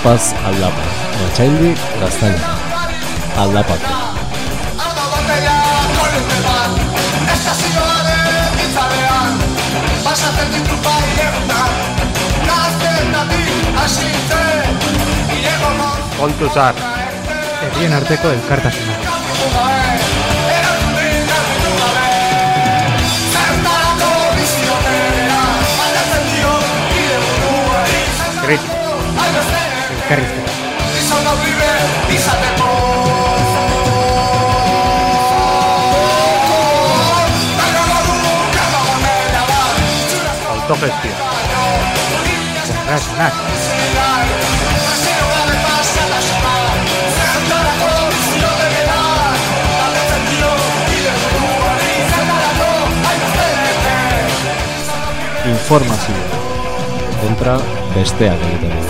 Alapaz, Alapa, Machaildi, Castaña, Alápate. Kontuzar, herrien arteko elkartasuna. Kritika. Bat Txurazko Autogestio. Kontraesanak. Informazio. Kontra besteak egiten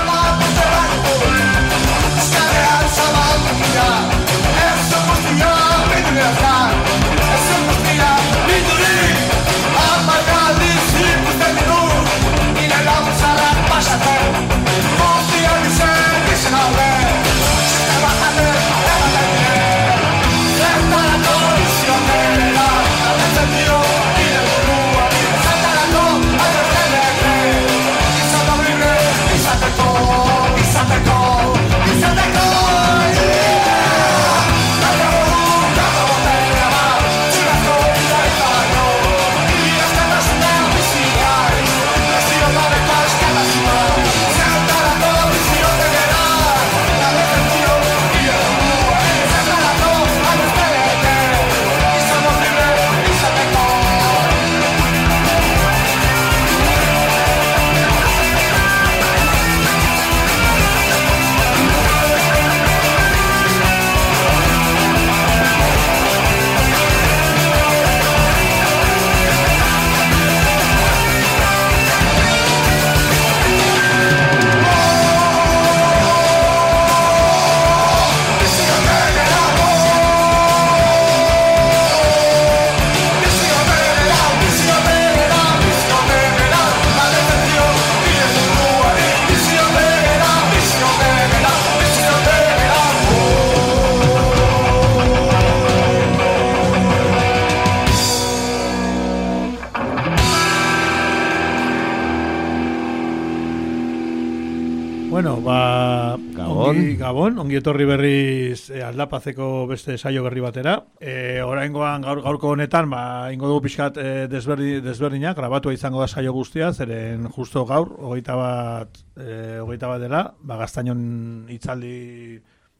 Gabon. Ongi, etorri berriz eh, aldapazeko beste saio berri batera. E, oraingoan gaur, gaurko honetan, ba, ingo dugu pixkat eh, desberdi, desberdinak, grabatua izango da saio guztia, zeren justo gaur, hogeita bat, eh, hogeita bat dela, ba, gaztainon itzaldi,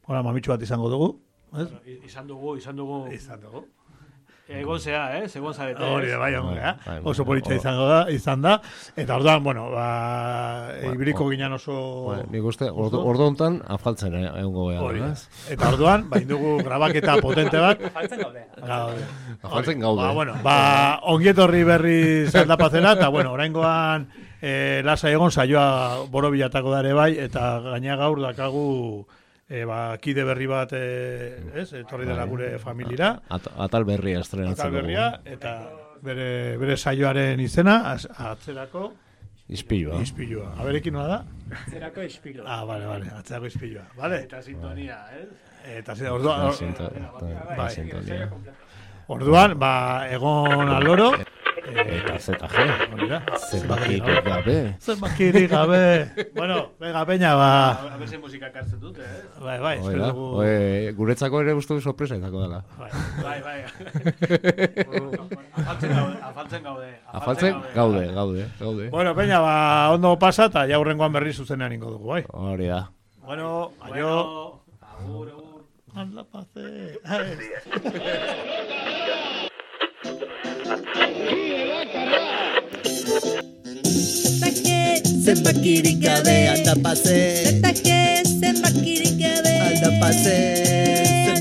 ora, mamitxu bat izango dugu. Ez? Izan dugu, izan dugu. Izan dugu. Egon zea, eh? Egon zarete. Hori da, bai, eh? bai, Oso bai, politxa o- izango da, izan da. Eta orduan, bueno, ba, ibriko ginen oso... Bueno, nik uste, ordu, ordu hontan afaltzen eh, egongo gara, Hori da. ez? Eta orduan, ba, indugu grabaketa potente bat. Faltzen gaude. Gaude. Afaltzen gaude. Ba, bueno, ba, ongietorri berri zaldapazera, eta bueno, oraingoan eh, lasa egon saioa borobilatako dare bai, eta gaina gaur dakagu eh, ba, kide berri bat, eh, ez, etorri dela gure familira, At, atal berria estrenatzen atal berria, eta bere, bere saioaren izena, az, atzerako Ispilua. ispilua. Aberekin nola da? Zerako espilo. Ah, vale, vale, atzerako ispilua. Vale? Eta sintonia, eh? Eta zi- orduan, Da, sinto- da- da, Bai. sintonia. orduan, ba, egon aloro, Eta ZG. hori da, Zenbakirik gabe. Zenbakirik gabe. bueno, venga, peña, ba. A ver si musika kartzen dute, eh? Bai, bai, espero dugu. Hoi, guretzako ere uste dut sorpresa izango dela. Bai. Bai, bai. afaltzen gaude, afaltzen gaude. Afaltzen gaude, gaude, gaude. Bueno, peña, ba, ondo pasa, eta jaurrengoan berri zuzenean ingo dugu, bai. Hori da. Bueno, aio. Bueno, agur, agur. Anda, pace. Ai. zenbakirik gabe aldapase ZG zenbakirik gabe aldapase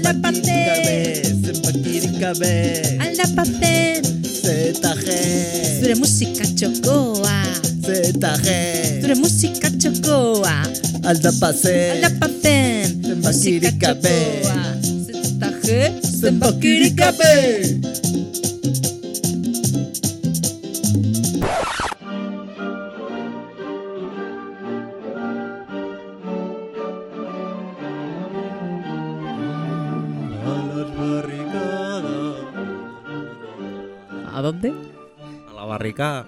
zenbakirik gabe zenbakirik gabe Aldapazen ZG Zure musika txokoa ZG Zure musika txokoa aldapase Aldapazen Zenbakirik gabe. ZG zenbakirik gabe A dónde? A la barrica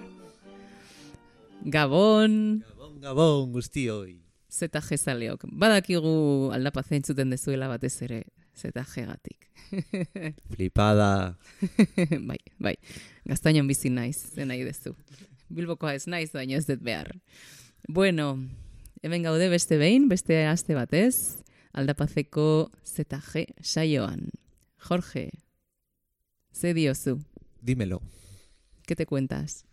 Gabon Gabon, gabon, guztioi ZG zaleok. Badakigu aldapazen zuten dezuela batez ere ZG gatik. Flipada bai, bai. Gaztainan bizi naiz, zen nahi dezu. Bilbokoa ez naiz, baina ez dut behar. Bueno, hemen gaude beste behin, beste aste batez, aldapazeko ZG saioan. Jorge, ze diozu? Dímelo ¿Qué te cuentas?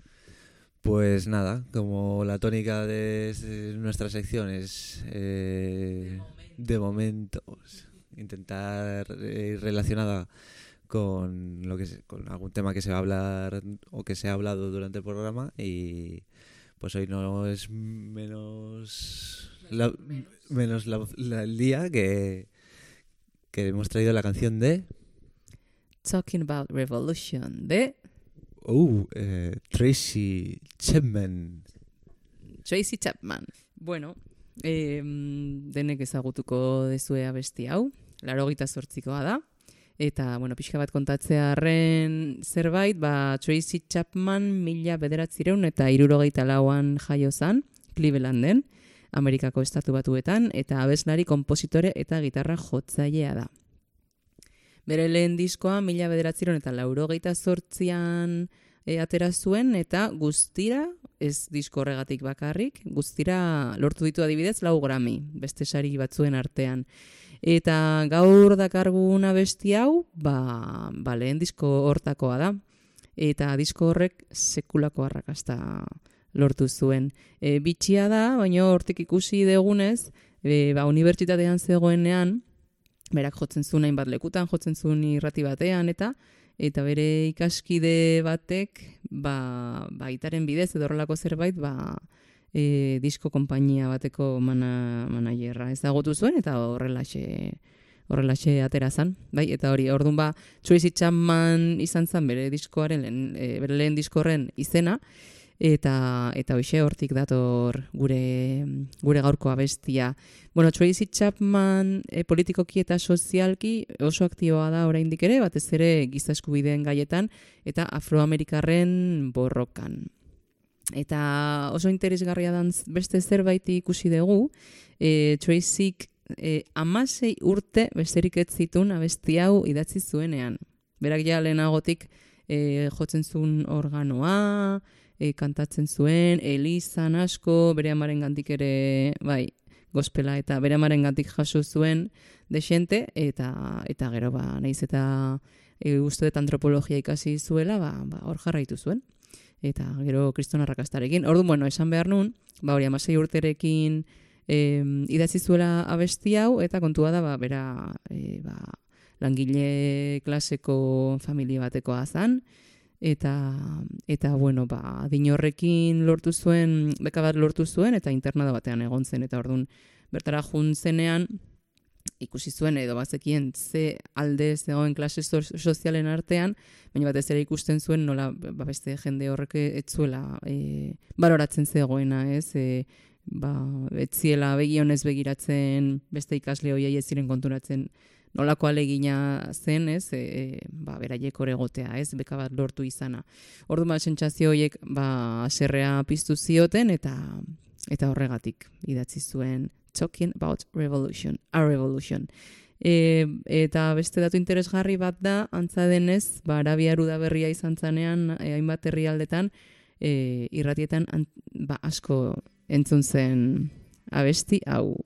Pues nada, como la tónica de s- nuestra sección es eh, de momentos intentar eh, ir relacionada con lo que se- con algún tema que se va a hablar o que se ha hablado durante el programa y pues hoy no es menos la- menos la- la- el día que que hemos traído la canción de Talking about Revolution de uh, eh, Tracy Chapman Tracy Chapman. Bueno, eh, denek ezagutuko dezue abesti hau, laro gita sortzikoa da. Eta, bueno, pixka bat kontatzearen zerbait, ba, Tracy Chapman mila bederatzireun eta irurogeita lauan jaio zan, Clevelanden, Amerikako estatu batuetan, eta abeslari kompositore eta gitarra jotzailea da. Bere lehen diskoa mila bederatzireun eta laurogeita sortzian e, atera zuen, eta guztira, ez disko horregatik bakarrik, guztira lortu ditu adibidez lau Grammy, beste sari batzuen artean. Eta gaur dakargun abesti hau, ba, ba lehen disko hortakoa da. Eta disko horrek sekulako arrakasta lortu zuen. E, bitxia da, baina hortik ikusi degunez, e, ba, unibertsitatean zegoenean, berak jotzen zuen hainbat lekutan, jotzen zuen irrati batean, eta eta bere ikaskide batek ba, ba gitaren bidez edo horrelako zerbait ba, e, disko konpainia bateko mana, managerra ezagutu zuen eta horrelaxe horrelaxe atera zan, bai, eta hori, orduan ba, Tracy Chapman izan zen bere diskoaren, e, bere lehen diskorren izena, eta eta hoxe hortik dator gure gure gaurko abestia. Bueno, Tracy Chapman e, politikoki eta sozialki oso aktiboa da oraindik ere, batez ere giza eskubideen gaietan eta afroamerikarren borrokan. Eta oso interesgarria dan beste zerbait ikusi dugu, e, Tracyk e, amasei urte besterik ez zitun abesti hau idatzi zuenean. Berak ja lehenagotik e, jotzen zuen organoa, e, kantatzen zuen, elizan asko, bere amaren gantik ere, bai, gospela eta bere amaren gantik jaso zuen desente, eta, eta gero, ba, nahiz eta e, uste dut antropologia ikasi zuela, ba, ba, hor jarraitu zuen. Eta gero kriston arrakastarekin. Ordu, bueno, esan behar nun, ba, hori amasei urterekin e, idatzi zuela abesti hau, eta kontua da, ba, bera, e, ba, langile klaseko familia batekoa zan, eta eta bueno, ba adin horrekin lortu zuen, beka bat lortu zuen eta internada batean egon zen eta ordun bertara jun zenean ikusi zuen edo bazekien ze alde zegoen klase so- sozialen artean, baina batez ere ikusten zuen nola ba, beste jende horrek ez zuela e, baloratzen zegoena, ez? E, ba, etziela begionez begiratzen beste ikasle hoiei ez ziren konturatzen nolako alegina zen, ez, e, e, ba, beraiek hor egotea, ez, beka bat lortu izana. Ordu ba, sentsazio horiek, ba, aserrea piztu zioten, eta eta horregatik idatzi zuen Talking about Revolution, a Revolution. E, eta beste datu interesgarri bat da, antza denez, ba, Arabia berria izan zanean, e, hainbat herrialdetan, e, irratietan an, ba, asko entzun zen abesti hau.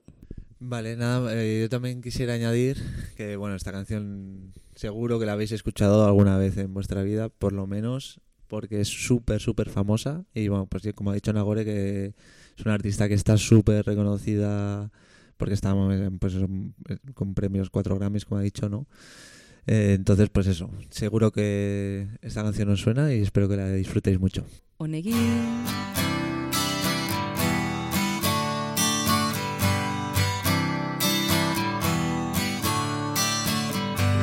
Vale, nada, eh, yo también quisiera añadir que, bueno, esta canción seguro que la habéis escuchado alguna vez en vuestra vida, por lo menos porque es súper, súper famosa. Y bueno, pues como ha dicho Nagore, que es una artista que está súper reconocida porque está pues, con premios 4 Grammys, como ha dicho, ¿no? Eh, entonces, pues eso, seguro que esta canción os suena y espero que la disfrutéis mucho. Onegin.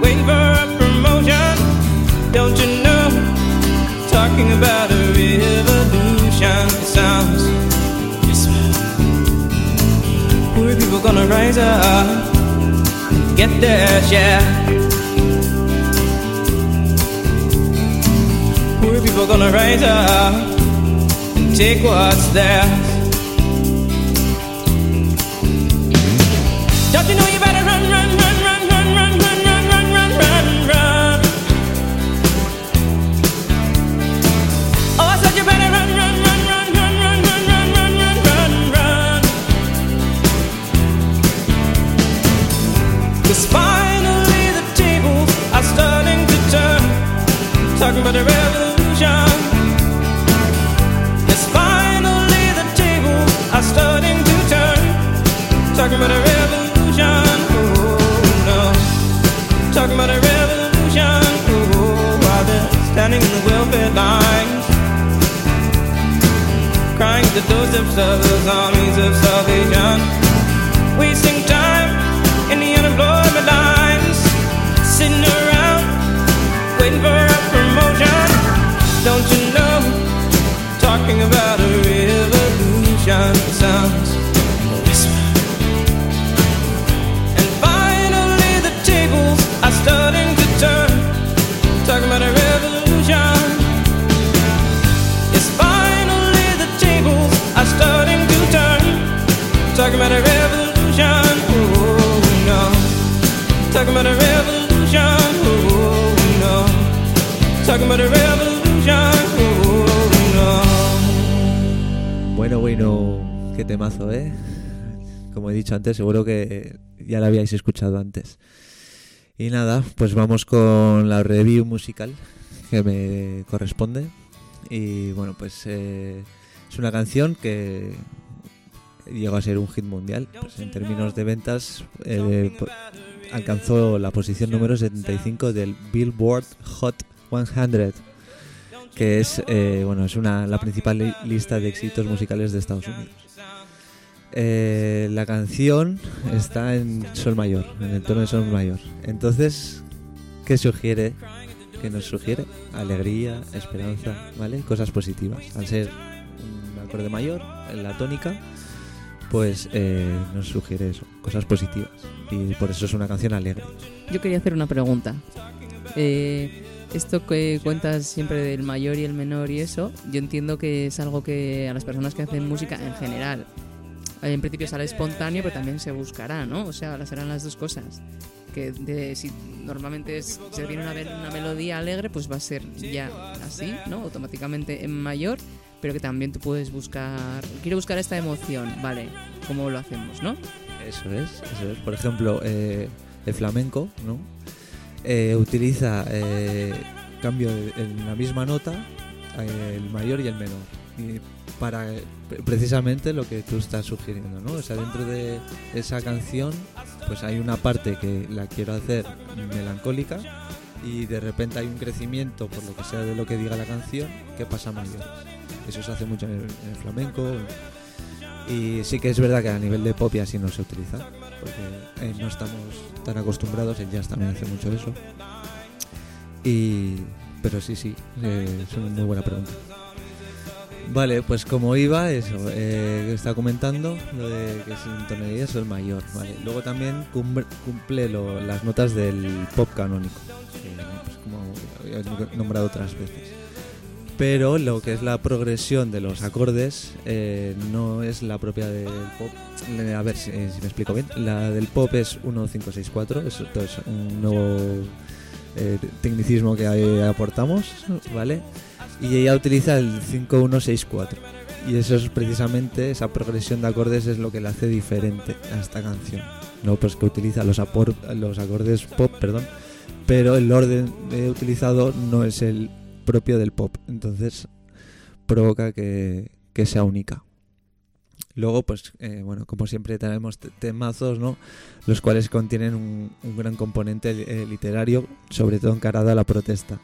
waiting for a promotion. Don't you know? Talking about a revolution. It sounds whisper. Poor people gonna rise up and get their share. Poor people gonna rise up and take what's theirs. About a revolution. Yes, finally the are starting to turn. Talking about a revolution. Oh. Talking about a revolution. Oh, they're standing in the welfare lines. Crying the of armies of salvation. Wasting time in the unemployment lines. Sitting around waiting for. Don't you know? Talking about a revolution sounds a whisper. And finally the tables are starting to turn. Talking about a revolution. Yes, finally the tables are starting to turn. Talking about a revolution. Oh no. Talking about a revolution. Oh no. Talking about a revolution. Bueno, bueno, qué temazo, ¿eh? Como he dicho antes, seguro que ya la habíais escuchado antes. Y nada, pues vamos con la review musical que me corresponde. Y bueno, pues eh, es una canción que llegó a ser un hit mundial. Pues en términos de ventas, eh, alcanzó la posición número 75 del Billboard Hot 100 que es eh, bueno es una la principal li- lista de éxitos musicales de Estados Unidos. Eh, la canción está en sol mayor, en el tono de sol mayor. Entonces, ¿qué sugiere? ¿Qué nos sugiere? Alegría, esperanza, ¿vale? Cosas positivas. Al ser un acorde mayor, en la tónica, pues eh, nos sugiere eso, cosas positivas. Y por eso es una canción alegre. Yo quería hacer una pregunta. Eh, esto que cuentas siempre del mayor y el menor y eso, yo entiendo que es algo que a las personas que hacen música en general, eh, en principio sale espontáneo, pero también se buscará, ¿no? O sea, serán las dos cosas. Que de- si normalmente es- se viene una, una melodía alegre, pues va a ser ya así, ¿no? Automáticamente en mayor, pero que también tú puedes buscar, quiero buscar esta emoción, vale, ¿cómo lo hacemos, no? Eso es, eso es. Por ejemplo, eh, el flamenco, ¿no? Eh, utiliza eh, cambio en la misma nota eh, el mayor y el menor. Y para pre- precisamente lo que tú estás sugiriendo, ¿no? O sea, dentro de esa canción, pues hay una parte que la quiero hacer melancólica y de repente hay un crecimiento por lo que sea de lo que diga la canción que pasa a mayores. Eso se hace mucho en el, en el flamenco. Y sí que es verdad que a nivel de pop y así no se utiliza, porque eh, no estamos tan acostumbrados, el jazz también hace mucho eso. Y, pero sí, sí, eh, es una muy buena pregunta. Vale, pues como iba, eso, eh, estaba comentando, lo de que es en tonalidad es el mayor, ¿vale? Luego también cumple, lo- las notas del pop canónico. pues como he nombrado otras veces. Pero lo que es la progresión de los acordes eh, no es la propia del pop. Eh, A ver si, eh, si me explico bien. La del pop es 1564, es, es un nuevo tecnicismo que aportamos, ¿vale? Y ella utiliza el 5164. Y eso es precisamente, esa progresión de acordes es lo que le hace diferente a esta canción. No, pues que utiliza los, acordes pop, perdón, pero el orden utilizado no es el propio del pop. Entonces provoca que, sea única. Luego, pues, eh, bueno, como siempre tenemos te- temazos, ¿no? Los cuales contienen un, un gran componente eh, literario, sobre todo encarado a la protesta.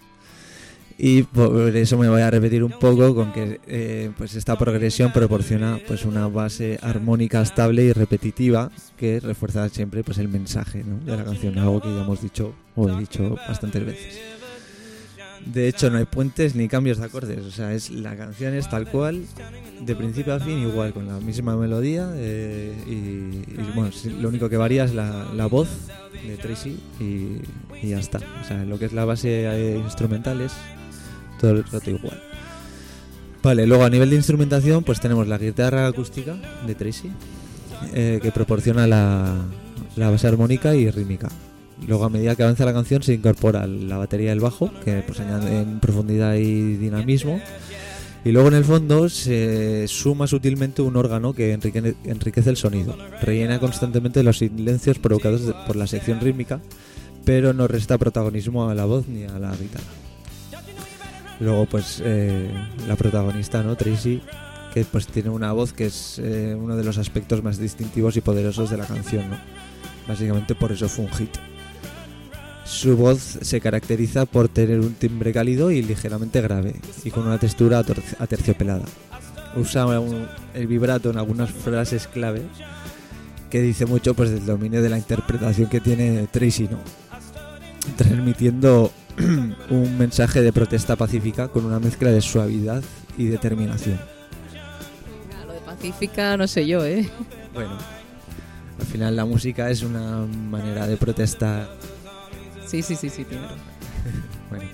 Y por eso me voy a repetir un poco con que eh, pues esta progresión proporciona pues una base armónica estable y repetitiva que refuerza siempre pues el mensaje de la canción, algo que ya hemos dicho o he dicho bastantes veces. De hecho, no hay puentes ni cambios de acordes, o sea, es la canción es tal cual, de principio a fin igual, con la misma melodía eh, y, bueno, lo único que varía es la, voz de Tracy y, ya está. O sea, lo que es la base eh, instrumental es todo el rato igual. Vale, luego a nivel de instrumentación, pues tenemos la guitarra acústica de Tracy, eh, que proporciona la base armónica y rítmica. Luego, a medida que avanza la canción, se incorpora la batería del bajo, que pues añade en profundidad y dinamismo. Y luego en el fondo se suma sutilmente un órgano que enrique- enriquece el sonido. Rellena constantemente los silencios provocados por la sección rítmica, pero no resta protagonismo a la voz ni a la guitarra. Luego, pues, eh, la protagonista, ¿no? Tracy, que pues tiene una voz que es eh, uno de los aspectos más distintivos y poderosos de la canción, ¿no? Básicamente por eso fue un hit. Su voz se caracteriza por tener un timbre cálido y ligeramente grave, y con una textura aterciopelada. Usa un- el vibrato en algunas frases clave, que dice mucho pues del dominio de la interpretación que tiene Tracy, ¿no? transmitiendo un mensaje de protesta pacífica con una mezcla de suavidad y determinación. Lo de pacífica no sé yo, ¿eh? Bueno, al final la música es una manera de protesta. Sí, sí, sí, sí, tiene razón. Bueno.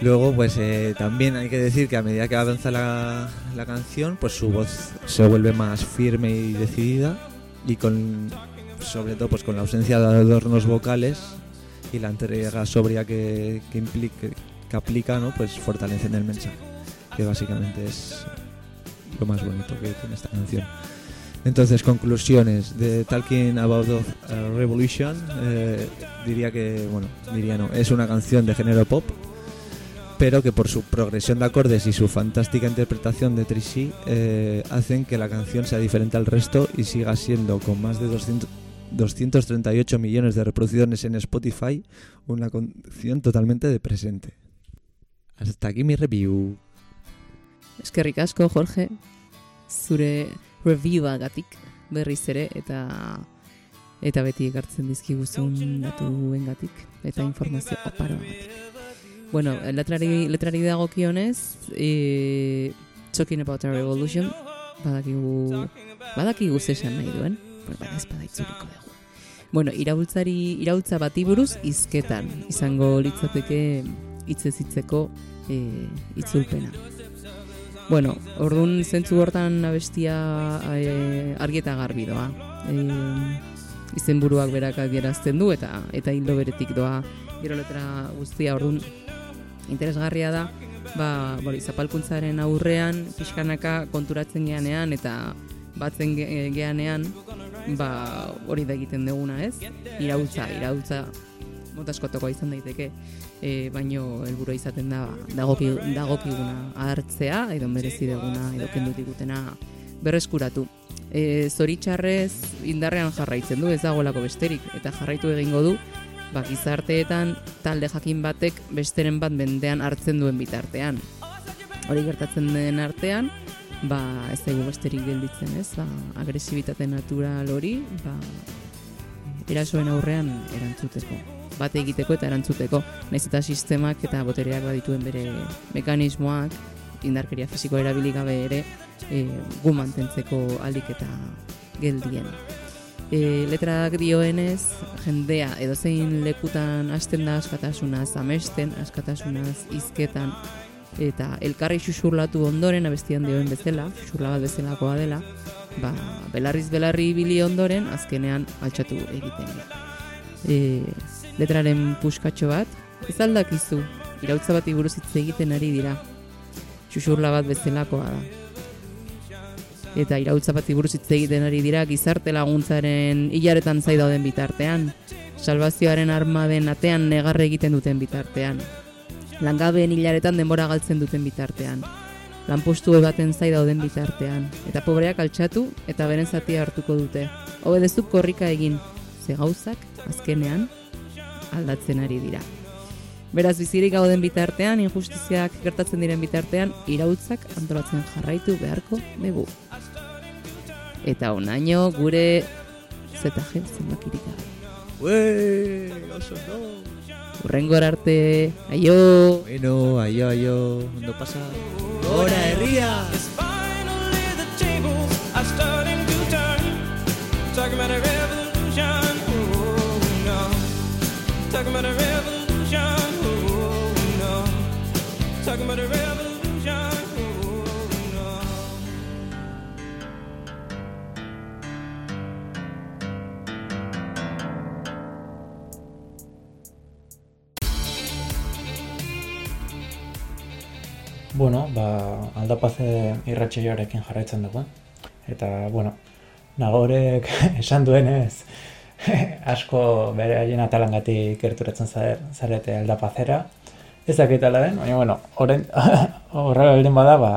Luego, pues eh, también hay que decir que a medida que avanza la, la canción, pues su voz se vuelve más firme y decidida y con, sobre todo, pues con la ausencia de adornos vocales y la entrega sobria que, que, aplica, ¿no? Pues fortalecen el mensaje, que básicamente es lo más bonito que tiene esta canción. Entonces, conclusiones de Talking About the uh, Revolution, eh, diría que, bueno, diría no, es una canción de género pop, pero que por su progresión de acordes y su fantástica interpretación de Tracy eh, hacen que la canción sea diferente al resto y siga siendo con más de 200, 238 millones de reproducciones en Spotify una canción totalmente de presente. Hasta aquí mi review. Eskerrik asko, Jorge, zure reviewagatik berriz ere, eta eta beti ekartzen dizkiguzun datuengatik eta informazio oparoagatik. Bueno, letrari, letrari dagokionez, e, Talking About a Revolution, badakigu, badakigu zesan nahi duen, baina ez badaitzuliko dugu. Bueno, iraultzari, iraultza bati buruz izketan, izango litzateke hitzez hitzeko e, itzulpena. Bueno, orduan zentzu hortan abestia e, argi eta garbi doa. E, izenburuak berak adierazten du eta eta hildo beretik doa gero letra guztia. Orduan interesgarria da ba, bori, zapalkuntzaren aurrean pixkanaka konturatzen geanean eta batzen ge- geanean ba, hori da egiten duguna ez? Iraultza, iraultza motaskotokoa izan daiteke e, baino helburua izaten da dagoki, dagokiguna hartzea edo merezi duguna edo kendu digutena berreskuratu. E, zoritxarrez indarrean jarraitzen du ez dagoelako besterik eta jarraitu egingo du ba, gizarteetan talde jakin batek besteren bat mendean hartzen duen bitartean. Hori gertatzen den artean, ba, ez zaigu besterik gelditzen, ez? Ba, agresibitate natural hori, ba, erasoen aurrean erantzuteko. Bate egiteko eta erantzuteko. Naiz eta sistemak eta botereak badituen bere mekanismoak, indarkeria fisiko erabili gabe ere, e, gu mantentzeko alik eta geldien. E, letrak dioenez, jendea edozein lekutan hasten da askatasunaz amesten, askatasunaz hizketan eta elkarri xuxurlatu ondoren abestian dioen bezala, xuxurla bat bezalakoa dela, ba, belarriz belarri ibili ondoren, azkenean altxatu egiten da. E, letraren puskatxo bat, ez aldakizu, irautza bat buruz hitz egiten ari dira. Xuxurla bat bezalakoa da. Eta irautza bat buruz hitz egiten ari dira gizarte laguntzaren hilaretan zai dauden bitartean. Salvazioaren armaden atean negarre egiten duten bitartean. Langabeen hilaretan denbora galtzen duten bitartean. Lanpostu baten zai dauden bitartean. Eta pobreak altxatu eta beren zatia hartuko dute. Hobedezuk korrika egin, ze gauzak azkenean aldatzen ari dira. Beraz, bizirik gauden bitartean, injustiziak gertatzen diren bitartean, irautzak antolatzen jarraitu beharko dugu. Eta onaino gure ZG zenbakirik gabe. Ue, oso no. Urrengor arte, aio! Bueno, aio, aio, ondo pasa. Gora herria! Yes, finally the tables are starting to turn. Talking about a revolution. Talking about a revolution, oh no. Talking about a revolution, oh no. Bueno, ba, aldapaze irratxeioarekin jarraitzen dugu. Eta, bueno, nagorek esan duenez, asko bere haien atalangatik gerturatzen zare- zarete aldapazera. Ez dakit ala den, baina, bueno, orain, horrela baldin bada, ba,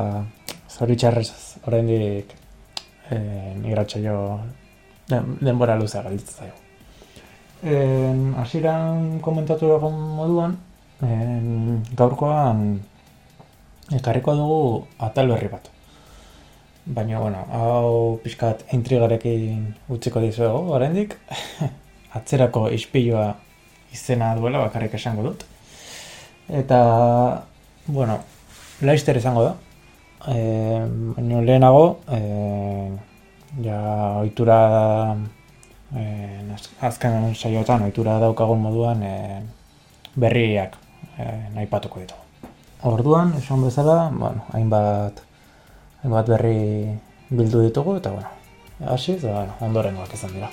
zoritxarrez oraindik eh, irratxeio den, denbora luzea galditzen zaigu. En, hasieran komentatu egon moduan, en, gaurkoan ekarriko dugu atal berri bat. Baina, bueno, hau pixkat intrigarekin utziko dizuego, oraindik atzerako ispilua izena duela bakarrik esango dut. Eta, bueno, laister izango da. E, baina lehenago, e, ja ohitura e, azken saiotan ohitura daukagun moduan e, berriak e, nahi patuko ditugu. Orduan, esan bezala, bueno, hainbat, hainbat berri bildu ditugu, eta bueno, hasi, eta bueno, ondorengoak izan dira.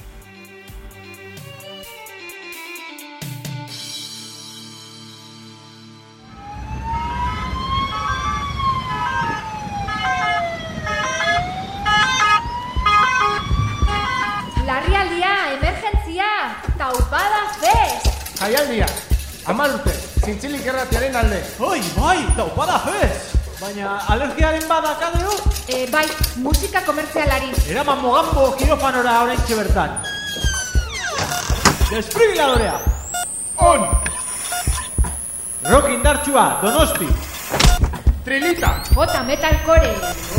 Larrialdia, emergentzia, taupada fest! Jaialdia, amar urte, zintzilik erratiaren alde. Oi, bai, taupada fez! Baina alergiaren badakadeo? E, bai, musika komertzialari. Eraman mogambo kirofanora orain bertan. Despribiladorea! On! Rock indartsua, donosti! Trilita, Jota metalcore.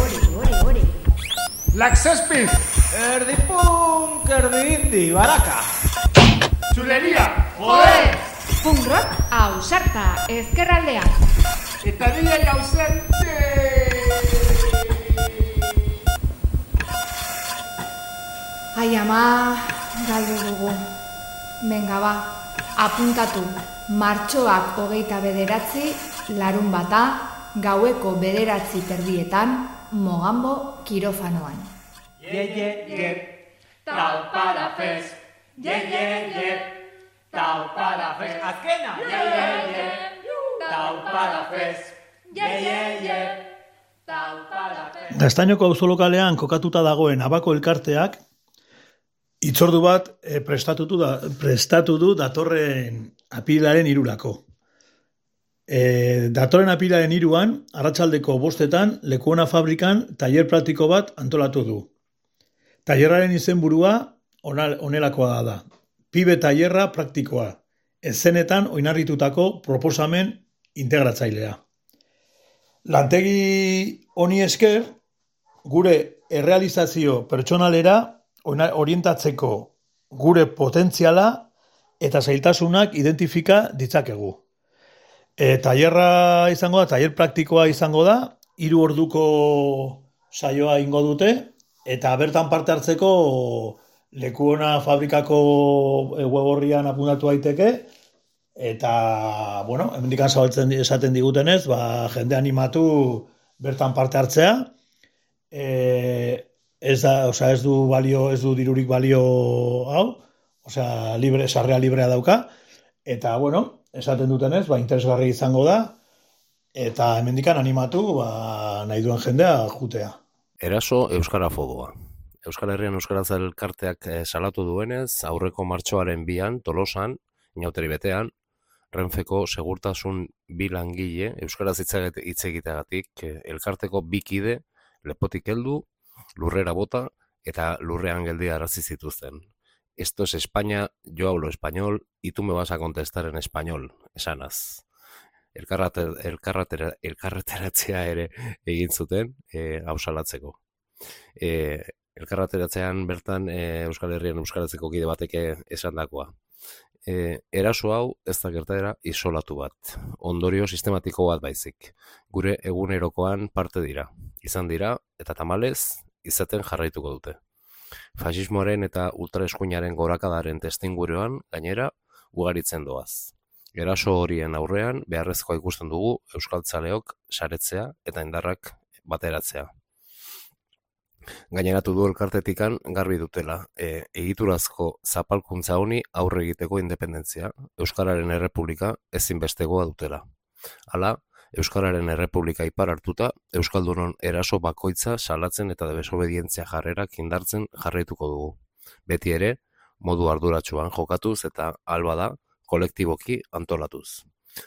Ore, ore, ore. Black Sespit, Erdipunk, erdi indi, baraka! Txuleria, Joder! Punk rock, ausarta, ezkerraldean. Eta dira gauzente. Ai ama, galdu dugu. Benga ba, apuntatu. Martxoak hogeita bederatzi, larun bata, gaueko bederatzi terdietan, mogambo kirofanoan. Ye, ye, ye, taupada fez! Ye, ye, ye, taupada fez! Azkena! Ye, ye, ye! Ye, Gaztainoko auzolokalean kokatuta dagoen abako elkarteak itzordu bat eh, prestatutu da, prestatu du datorren apilaren irurako. E, datorren apilaren iruan, arratsaldeko bostetan, lekuona fabrikan tailer praktiko bat antolatu du. Tailerraren izenburua onelakoa da. Pibe tailerra praktikoa. Ezenetan oinarritutako proposamen integratzailea. Lantegi honi esker, gure errealizazio pertsonalera orientatzeko gure potentziala eta zailtasunak identifika ditzakegu. E, tailerra izango da, tailer praktikoa izango da, hiru orduko saioa ingo dute, eta bertan parte hartzeko lekuona fabrikako e, web horrian apuntatu daiteke, eta, bueno, hemendikan zabaltzen esaten digutenez, ba, jende animatu bertan parte hartzea, e, ez da, osea, ez du balio, ez du dirurik balio hau, osea, libre, sarrea librea dauka, eta, bueno, esaten dutenez, ba, interesgarri izango da, eta hemendikan animatu, ba, nahi duen jendea jutea. Eraso Euskara Fogoa. Euskal Herrian Euskaraz elkarteak eh, salatu duenez, aurreko martxoaren bian, tolosan, inauteri betean, Renfeko segurtasun bi langile, Euskaraz hitz egite- hitz egiteagatik, eh, elkarteko bikide, lepotik heldu, lurrera bota, eta lurrean geldi arazi zituzten. Esto es España, yo hablo español, y tú me vas a contestar en español, esanaz. Elkarrate, elkarratera, elkarreteratzea ere egin zuten, e, hau salatzeko. E, elkarrateratzean bertan e, Euskal Herrian euskaratzeko kide bateke esandakoa. E, eraso hau ez da gertaera isolatu bat. Ondorio sistematiko bat baizik. Gure egunerokoan parte dira. Izan dira eta tamalez izaten jarraituko dute. Fasismoaren eta ultraeskuinaren gorakadaren testinguruan gainera ugaritzen doaz. Eraso horien aurrean beharrezkoa ikusten dugu euskaltzaleok saretzea eta indarrak bateratzea. Gaineratu du elkartetikan garbi dutela, e, egiturazko zapalkuntza honi aurre egiteko independentzia, Euskararen Errepublika ezinbestegoa dutela. Hala, Euskararen Errepublika ipar hartuta, Euskaldunon eraso bakoitza salatzen eta desobedientzia jarrerak indartzen jarraituko dugu. Beti ere, modu arduratsuan jokatuz eta alba da, kolektiboki antolatuz.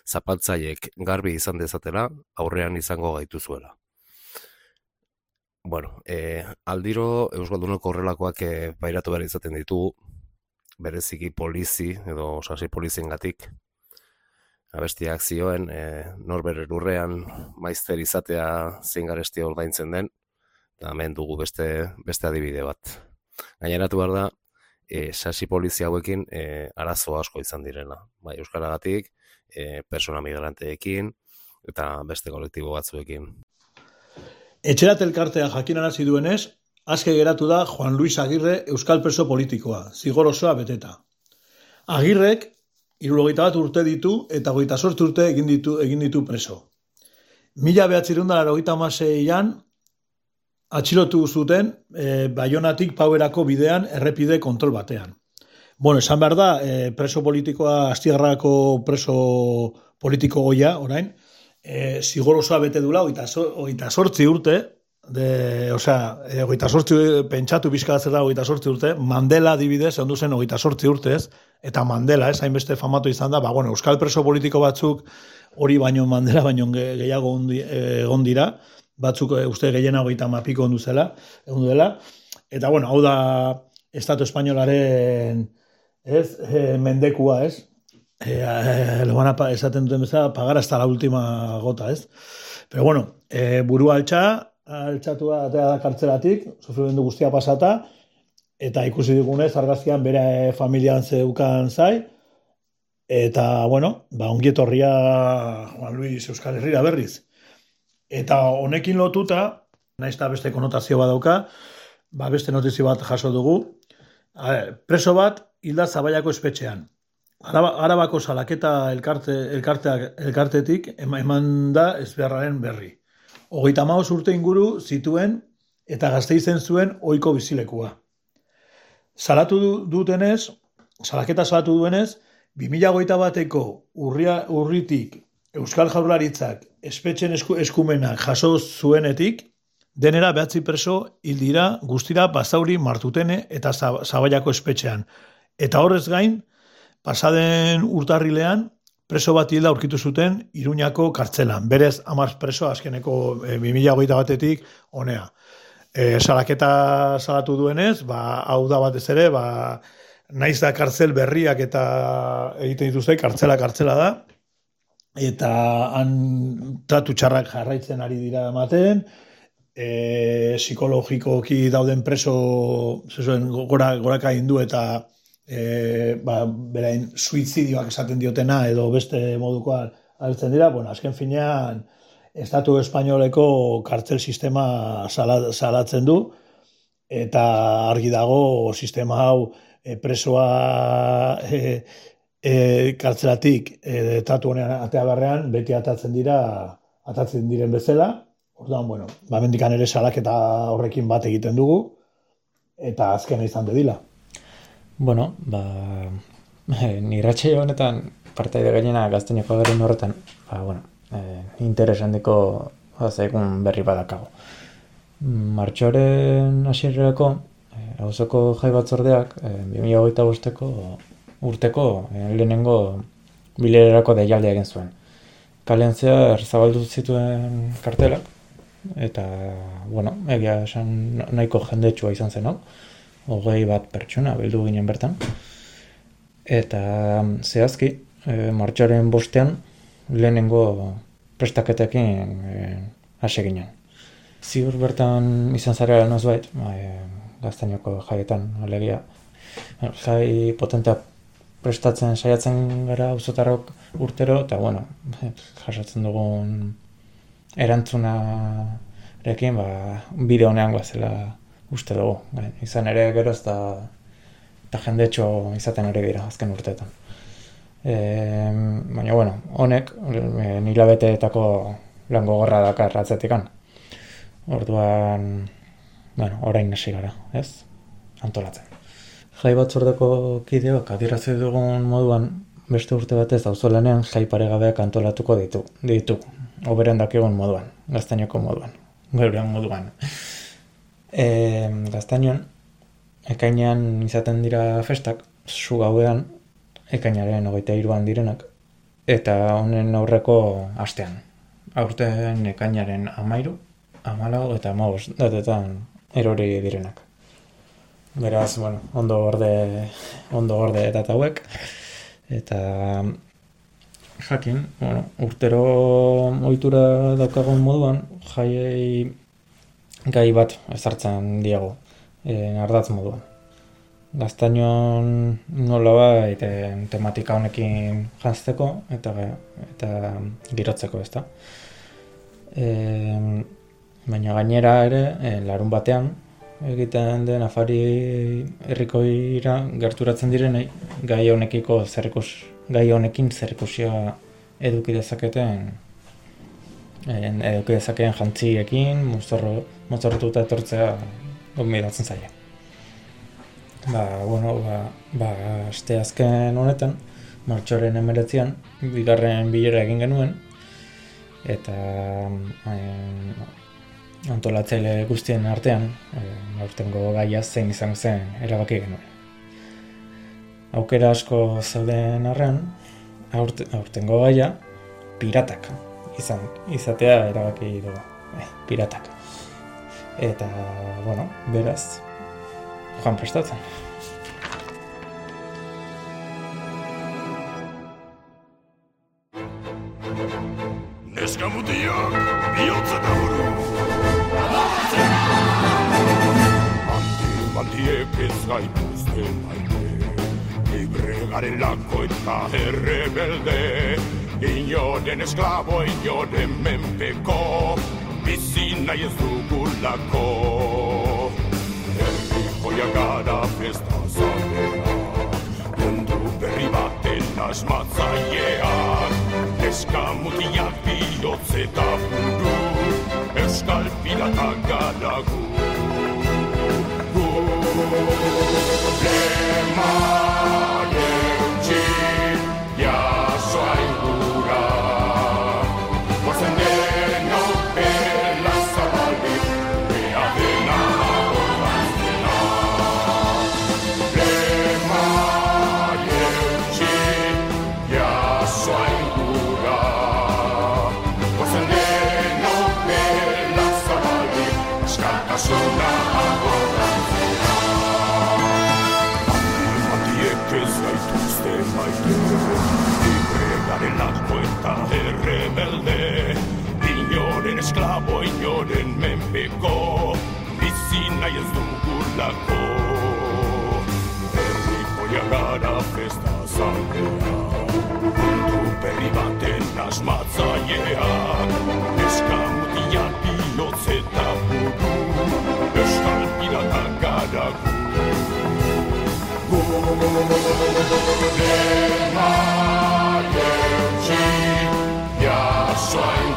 Zapaltzaiek garbi izan dezatela, aurrean izango gaituzuela. Bueno, e, aldiro Euskaldunok horrelakoak e, pairatu behar izaten ditugu, bereziki polizi edo sasi poliziengatik. Abestiak zioen, e, norbere lurrean maizter izatea zein garesti ordaintzen den, eta hemen dugu beste, beste adibide bat. Gaineratu behar da, e, sasi polizia hauekin e, arazo asko izan direla. Bai, Euskaragatik, e, persona migranteekin, eta beste kolektibo batzuekin. Etxerat elkartea jakinarazi duenez, azke geratu da Juan Luis Agirre euskal preso politikoa, zigor osoa beteta. Agirrek, irurogeita bat urte ditu eta goita sortu urte egin ditu, egin ditu preso. Mila behatzirun da larogeita amaseian, atxilotu zuten e, Baionatik pauerako bidean errepide kontrol batean. Bueno, esan behar da, e, preso politikoa, astigarrako preso politiko goia, orain, e, zigor osoa bete dula, oita, oita sortzi urte, de, osea, e, oita sortzi, pentsatu bizka zer da oita sortzi urte, Mandela adibidez, ondu zen oita sortzi urtez, eta Mandela, ez, hainbeste famatu izan da, ba, bueno, euskal preso politiko batzuk, hori baino Mandela baino ge- gehiago eh, egon dira, batzuk e, uste gehiena hogeita mapiko ondu zela, egon duela, eta bueno, hau da Estatu Espainolaren ez, e, mendekua, ez? E, lo van a esaten duten bezala, pagar hasta la última gota, ez? Pero bueno, e, burua altxa, altxatua atea da kartzelatik, sufrimendu guztia pasata, eta ikusi digunez, argazkian bere familian zeukan zai, eta, bueno, ba, ongietorria Juan Luis Euskal Herrira berriz. Eta honekin lotuta, naiz eta beste konotazio badauka, ba, beste notizio bat jaso dugu, A preso bat hilda zabaiako espetxean. Araba, arabako salaketa elkarte, elkarteak, elkartetik ema- eman da ezbeharraren berri. Hogeita maoz urte inguru zituen eta gazteizen zuen ohiko bizilekua. Salatu du- dutenez, salaketa salatu duenez, 2008 bateko urria, urritik Euskal Jaurlaritzak espetxen esku, eskumenak jaso zuenetik, denera behatzi preso hil dira guztira basauri martutene eta Zab- zabaiako espetxean. Eta horrez gain, pasaden urtarrilean, preso bat hilda aurkitu zuten Iruñako kartzelan. Berez, amaz preso azkeneko e, 2008 batetik honea. E, salaketa salatu duenez, ba, hau da batez ere, ba, naiz da kartzel berriak eta egiten dituzte, kartzela kartzela da, eta han tratu txarrak jarraitzen ari dira ematen, e, psikologikoki dauden preso zezuen, gora, goraka indu eta e, ba, berain suizidioak esaten diotena edo beste modukoa agertzen dira, bueno, azken finean Estatu Espainoleko kartzel sistema sala- salatzen du, eta argi dago sistema hau e, presoa e, e, kartzelatik e, tatu honean atea barrean beti atatzen dira atatzen diren bezala Orduan, bueno, ba, mendikan ere salaketa horrekin bat egiten dugu, eta azkena izan dedila. Bueno, ba, niratxe honetan, partaide gainena gazteneko garen horretan, ba, bueno, eh, interes handiko zaigun berri badakago. Martxoaren hasierrako eh, hauzoko jai batzordeak, eh, 2008 bosteko urteko eh, lehenengo bilererako deialde egin zuen. Kalean zehar zabaldu zituen kartelak, eta, bueno, egia esan nahiko jendetsua izan zen hau, hogei bat pertsona bildu ginen bertan. Eta zehazki, e, martxoaren bostean, lehenengo prestaketekin e, hase ginen. Ziur bertan izan zara noz bait, e, gaztainoko jaietan, alegia. Jai potentea prestatzen saiatzen gara uzotarrok urtero, eta bueno, jasatzen dugun erantzunarekin ba, bide honean guazela uste dugu. Bai, izan ere gero ez da eta jendetxo izaten ere dira azken urteetan. E, baina, bueno, honek e, nila beteetako lango gorra dakar atzetikan. Orduan, bueno, orain nasi gara, ez? Antolatzen. Jai batzordeko kideok adirazi dugun moduan, beste urte batez auzolanean jai paregabeak antolatuko ditu. ditu oberen dakigun moduan, gaztainoko moduan, geurean moduan. E, gaztainon, ekainean izaten dira festak, zu gauean, ekainaren hogeita iruan direnak, eta honen aurreko astean. Aurten ekainaren amairu, amalau eta amaus datetan erori direnak. Beraz, bueno, ondo gorde, ondo gorde eta hauek. Eta jakin, bueno, urtero ohitura daukagun moduan, jaiei gai bat ezartzen diago, e, ardatz moduan. Gaztainon nola ba, tematika honekin jantzeko eta eta girotzeko, ezta. E, baina gainera ere, e, larun batean, egiten den afari herrikoira gerturatzen direnei gai honekiko zerrikus gai honekin zer ikusia eduki dezaketen eduki dezakeen jantziekin mozorro mozorrotuta etortzea gombidatzen zaie. Ba, bueno, ba, ba, aste azken honetan, martxoren emeretzian, bigarren bilera egin genuen, eta eh, antolatzaile guztien artean, eh, aurtengo gaia zein izan zen erabaki genuen aukera asko zeuden arren, aurte, aurtengo gaia, piratak izan, izatea erabaki dugu, eh, piratak. Eta, bueno, beraz, joan prestatzen. Neska mutiak, bihotz eta buru Mandi, mandiek ez gaituzten garen lako eta errebelde Inoren esklabo, inoren menpeko Bizi nahi ez dugulako Herrikoia gara festa zalea Mundu berri baten asmatzaileak Eska mutiak bihotz eta buru Euskal pirata gara gu menpeko zelako Herrikoia gara festa zaldea. Mundu berri baten asmatzailea Eska mutia bihotz eta buru Euskal pirata gara gu Gure maien jasoa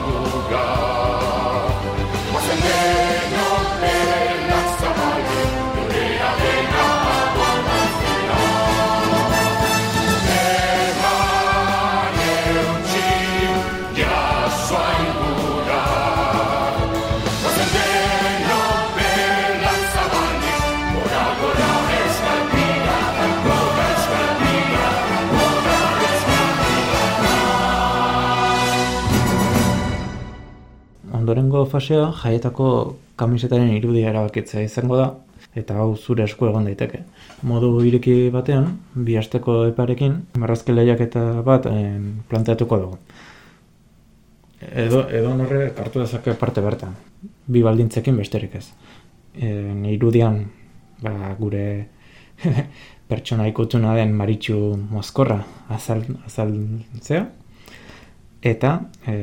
ondorengo fasea jaietako kamisetaren irudia erabakitzea izango da, eta hau zure esku egon daiteke. Modu ireki batean, bi asteko eparekin, marrazki lehiaketa bat eh, planteatuko dugu. Edo, edo horre hartu dezake parte bertan, bi baldintzekin besterik ez. E, irudian, ba, gure pertsona ikutuna den maritxu mozkorra azal, azaltzea, eta e,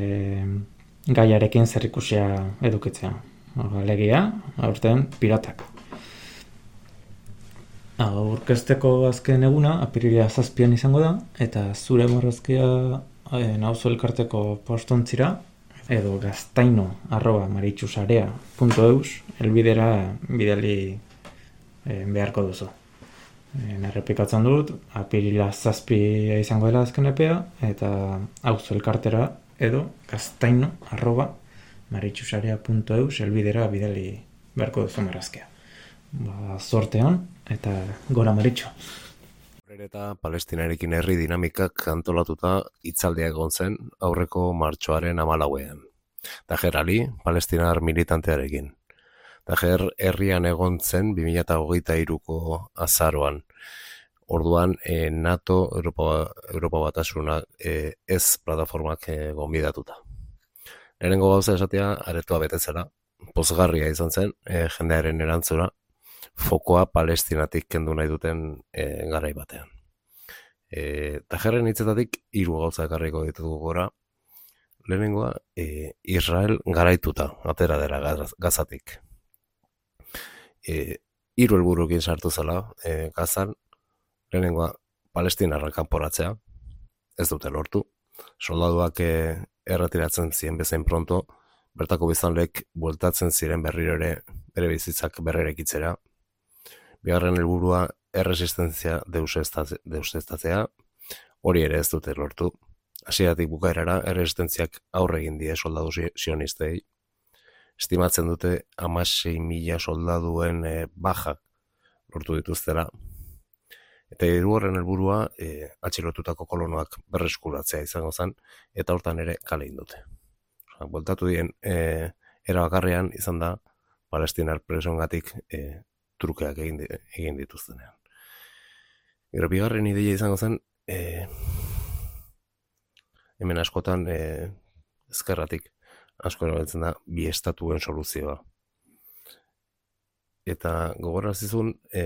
gaiarekin zerrikusia edukitzea. Alegia, aurten piratak. Aurkezteko azken eguna, apirilia zazpian izango da, eta zure marrazkia e, nauzo elkarteko postontzira, edo gaztaino arroba maritxusarea.eus elbidera bidali e, beharko duzu. E, Errepikatzen dut, apirila zazpia izango dela azken epea, eta auzo elkartera edo gaztaino arroba maritxusarea.eus elbidera bidali beharko duzu marrazkia. Ba, sortean, eta gora maritxo. eta palestinarekin herri dinamikak antolatuta hitzaldia egon zen aurreko martxoaren amalauean. Tajer Ali, palestinar militantearekin. Tajer herrian egon zen 2008ko azaroan. Orduan e, NATO Europa, Europa Batasuna e, ez plataformak e, gonbidatuta. Lehenengo gauza esatea aretoa betetzera. Pozgarria izan zen e, jendearen erantzura fokoa palestinatik kendu nahi duten e, garai batean. E, tajerren hitzetatik hiru gauza ekarriko ditugu gora. Lehenengoa, e, Israel garaituta, atera dela gazatik. E, hiru helburukin sartu zela e, gazan, lehenengoa, palestinarra kanporatzea, ez dute lortu. Soldaduak e, erretiratzen ziren bezain pronto, bertako bizanlek bueltatzen ziren berriro ere bere bizitzak berrerekitzera, bigarren helburua erresistentzia deusestatzea, hori ere ez dute lortu. Hasieratik bukaerara erresistentziak aurre egin die soldadu sionistei. Estimatzen dute amasei mila soldaduen e, bajak lortu dituztera. Eta hirugarren helburua e, atxilotutako kolonoak berreskuratzea izango zen, eta hortan ere kale indute. Bueltatu dien, e, erabakarrean izan da, palestinar presongatik e, trukeak egin, egin dituztenean. Gero bigarren ideia izango zen, e, hemen askotan e, ezkerratik asko erabiltzen da bi estatuen soluzioa. Eta gogorra zizun, e,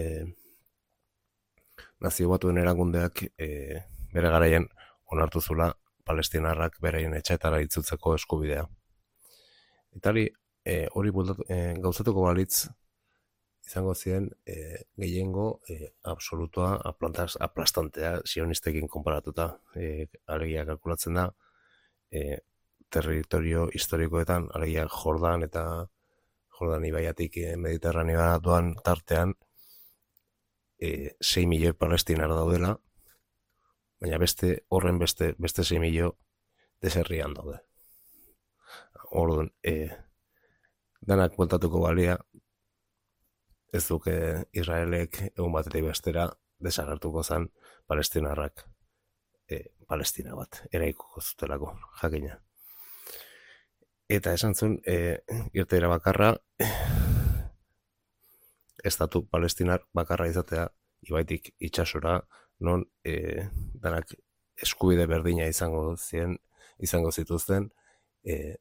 nazio batuen erakundeak e, bere garaien onartu zula palestinarrak beraien etxaetara itzutzeko eskubidea. Hori, e, hori e, gauzatuko balitz, izango ziren e, gehiengo e, absolutua aplantas, aplastantea sionistekin konparatuta. E, alegia kalkulatzen da, e, territorio historikoetan, alegia Jordan eta Jordan ibaiatik e, mediterranea doan tartean, e, 6 milioi palestinar daudela, baina beste horren beste beste 6 milioi deserrian daude. Orduan, e, danak bueltatuko balia, ez duke Israelek egun batetik bestera desagertuko zen palestinarrak e, palestina bat, eraikuko zutelako, jakina. Eta esan zuen, e, irteira bakarra, estatu palestinar bakarra izatea, ibaitik itxasora, non e, danak eskubide berdina izango zien, izango zituzten, e,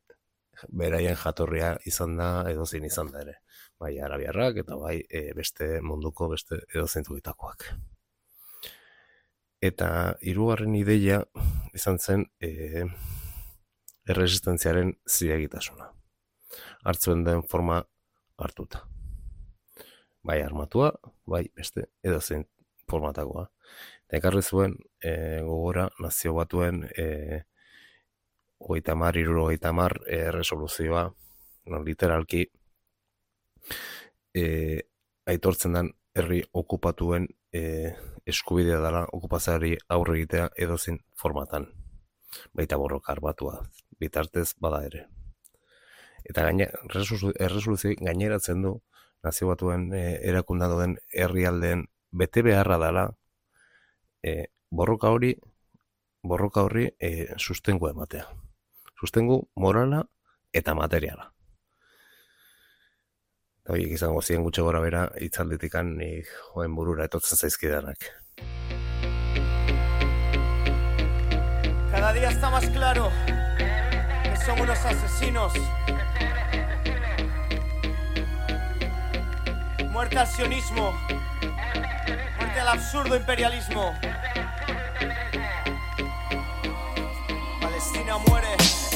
beraien jatorria izan da, edo zin izan da ere bai arabiarrak eta bai e, beste munduko beste edo zentuitakoak. Eta hirugarren ideia izan zen e, erresistentziaren zilegitasuna. Hartzuen den forma hartuta. Bai armatua, bai beste edo zein formatakoa. Eta ekarri zuen e, gogora nazio batuen e, ogeita mar, iruro ogeita mar, e, resoluzioa, no, literalki, e, aitortzen den herri okupatuen e, eskubidea dela okupazioari aurre egitea edozin formatan. Baita borroka arbatua, bitartez bada ere. Eta gaine, erresoluzio gaineratzen du nazio batuen e, erakunda doen herrialdeen bete beharra dela e, borroka hori borroka horri e, sustengo ematea. Sustengu morala eta materiala. Horiek izango ziren gutxe gora bera, itzalditikan nik joen burura etortzen zaizkidanak. Cada día está más claro que son unos asesinos. Muerte al sionismo. Muerte al absurdo imperialismo. Palestina muere.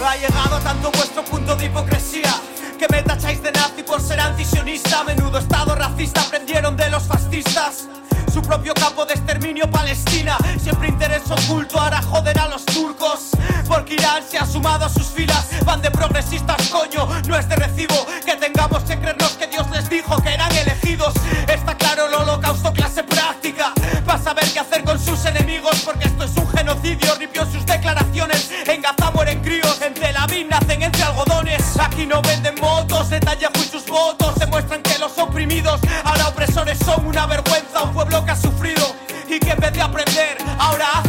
Ha llegado tanto vuestro punto de hipocresía que me tacháis de nazi por ser antisionista. Menudo estado racista aprendieron de los fascistas. Su propio campo de exterminio Palestina Siempre interés oculto hará joder a los turcos Porque Irán se ha sumado a sus filas Van de progresistas, coño, no es de recibo Que tengamos que creernos dijo que eran elegidos. Está claro el holocausto clase práctica. Para saber qué hacer con sus enemigos Porque esto es un genocidio. Ripió sus declaraciones En Gaza mueren críos En Tel Aviv nacen entre algodones. Aquí no venden motos Netanyahu y sus votos Demuestran que los oprimidos Ahora opresores son una vergüenza Un pueblo que ha sufrido Y que en vez de aprender Ahora hace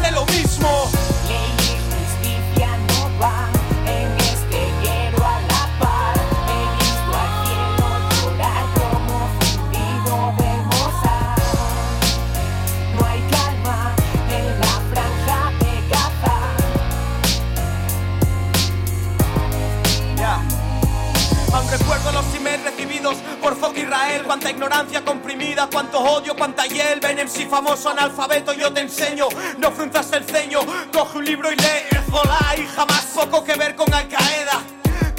famoso analfabeto, yo te enseño. No frunzas el ceño, coge un libro y lee. Hezbollah y jamás poco que ver con Al Qaeda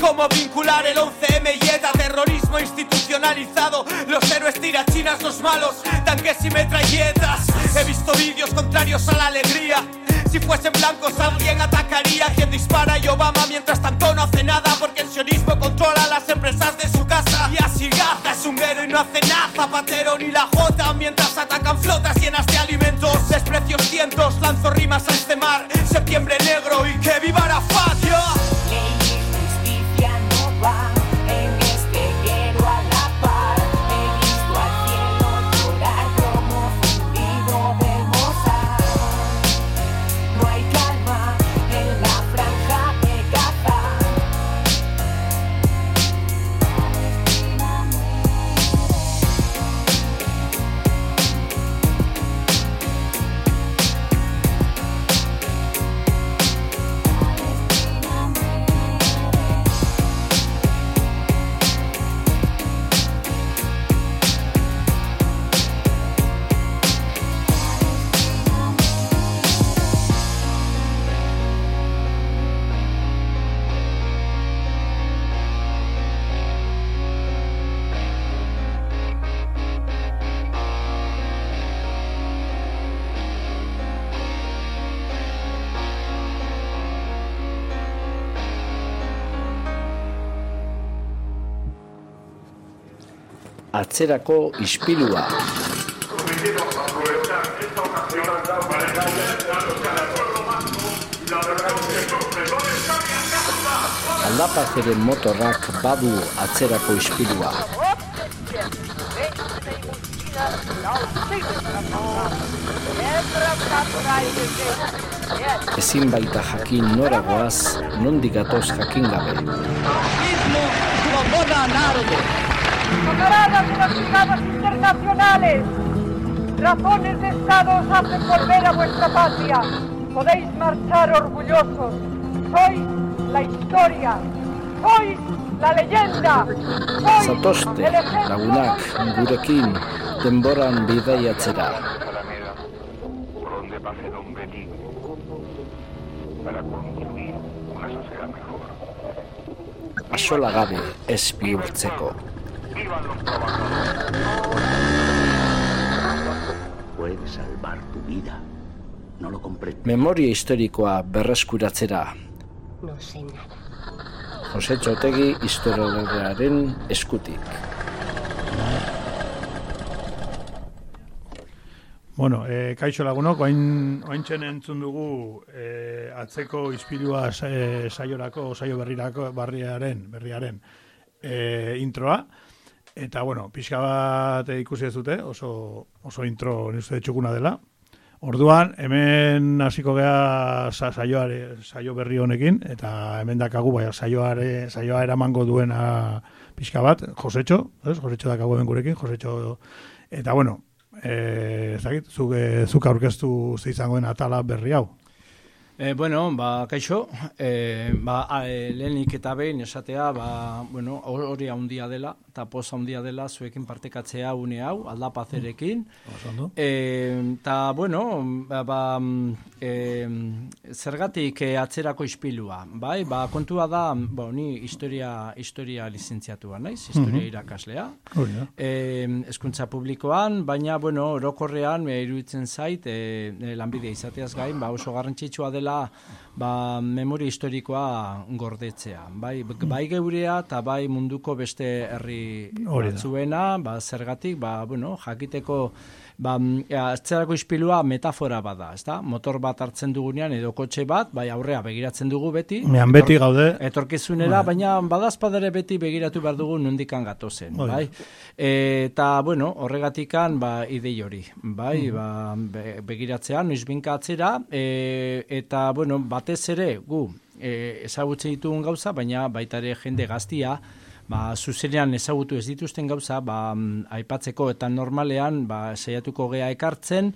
Cómo vincular el 11M y ETA Terrorismo institucionalizado. Los héroes tirachinas, los malos Tanques y metralletas He visto vídeos contrarios a la alegría. Si fuesen blancos alguien Atzerako ispilua. Aldapazeren motorrak badu atzerako ispilua. Ezin baita jakin noragoaz, nondik gatoz jakin gabe. Camaradas practicadas internacionales, razones de Estado os hacen volver a vuestra patria. Podéis marchar orgullosos. Sois la historia. Sois la leyenda. Sois el ejemplo lagunak, gurekin, denboran bidaiatzera. para construir una sociedad mejor. Asola gabe ez bihurtzeko. Puede salvar tu vida. No lo comprendo. Memoria historikoa berreskuratzera. No sé nada. Jose Txotegi historiografiaren eskutik. Bueno, e, kaixo lagunok, oain, oaintzen entzun dugu e, atzeko ispilua sa- e, saiorako, saio berrirako, barriaren, berriaren e, introa. Eta, bueno, pixka bat ikusi ez dute, oso, oso intro nire txukuna dela. Orduan, hemen hasiko gea sa, saioare, saio berri honekin, eta hemen dakagu, bai, saioare, saioa eramango duena pixka bat, Josetxo, ez? Josetxo dakagu hemen gurekin, Josetxo, eta bueno, eh, ez dakit, zuk, eh, zuk aurkeztu zeizangoen atala berri hau. E, bueno, ba, kaixo, e, ba, a, e, lehenik eta behin esatea, ba, bueno, hori handia dela, eta poza handia dela, zuekin partekatzea une hau, aldapazerekin. E, eta, bueno, ba, e, zergatik e, atzerako ispilua, bai? Ba, kontua da, ba, ni historia, historia lizentziatua naiz, historia Mhm. irakaslea. Hori da. E, eskuntza publikoan, baina, bueno, orokorrean, e, iruditzen zait, e, e, lanbidea izateaz gain, ba, oso garrantzitsua dela, ba, memoria historikoa gordetzea. Bai, bai geurea eta bai munduko beste herri batzuena, ba, zergatik, ba, bueno, jakiteko, ba, mm, atzerako ispilua metafora bada, ezta? Motor bat hartzen dugunean edo kotxe bat, bai aurrea begiratzen dugu beti. Mehan beti gaude. Etorkizunera, Bai. baina badazpadere beti begiratu behar dugu nondikan gatozen, Hori da. bai? Eta, bueno, horregatikan, ba, idei hori, bai, Mhm. ba, be, begiratzea, noizbinka atzera, e, eta, bueno, batez ere, gu, e, ezagutzen ditugun gauza, baina baita ere jende gaztia, ba, zuzenean ezagutu ez dituzten gauza, ba, mm, aipatzeko eta normalean, ba, saiatuko gea ekartzen,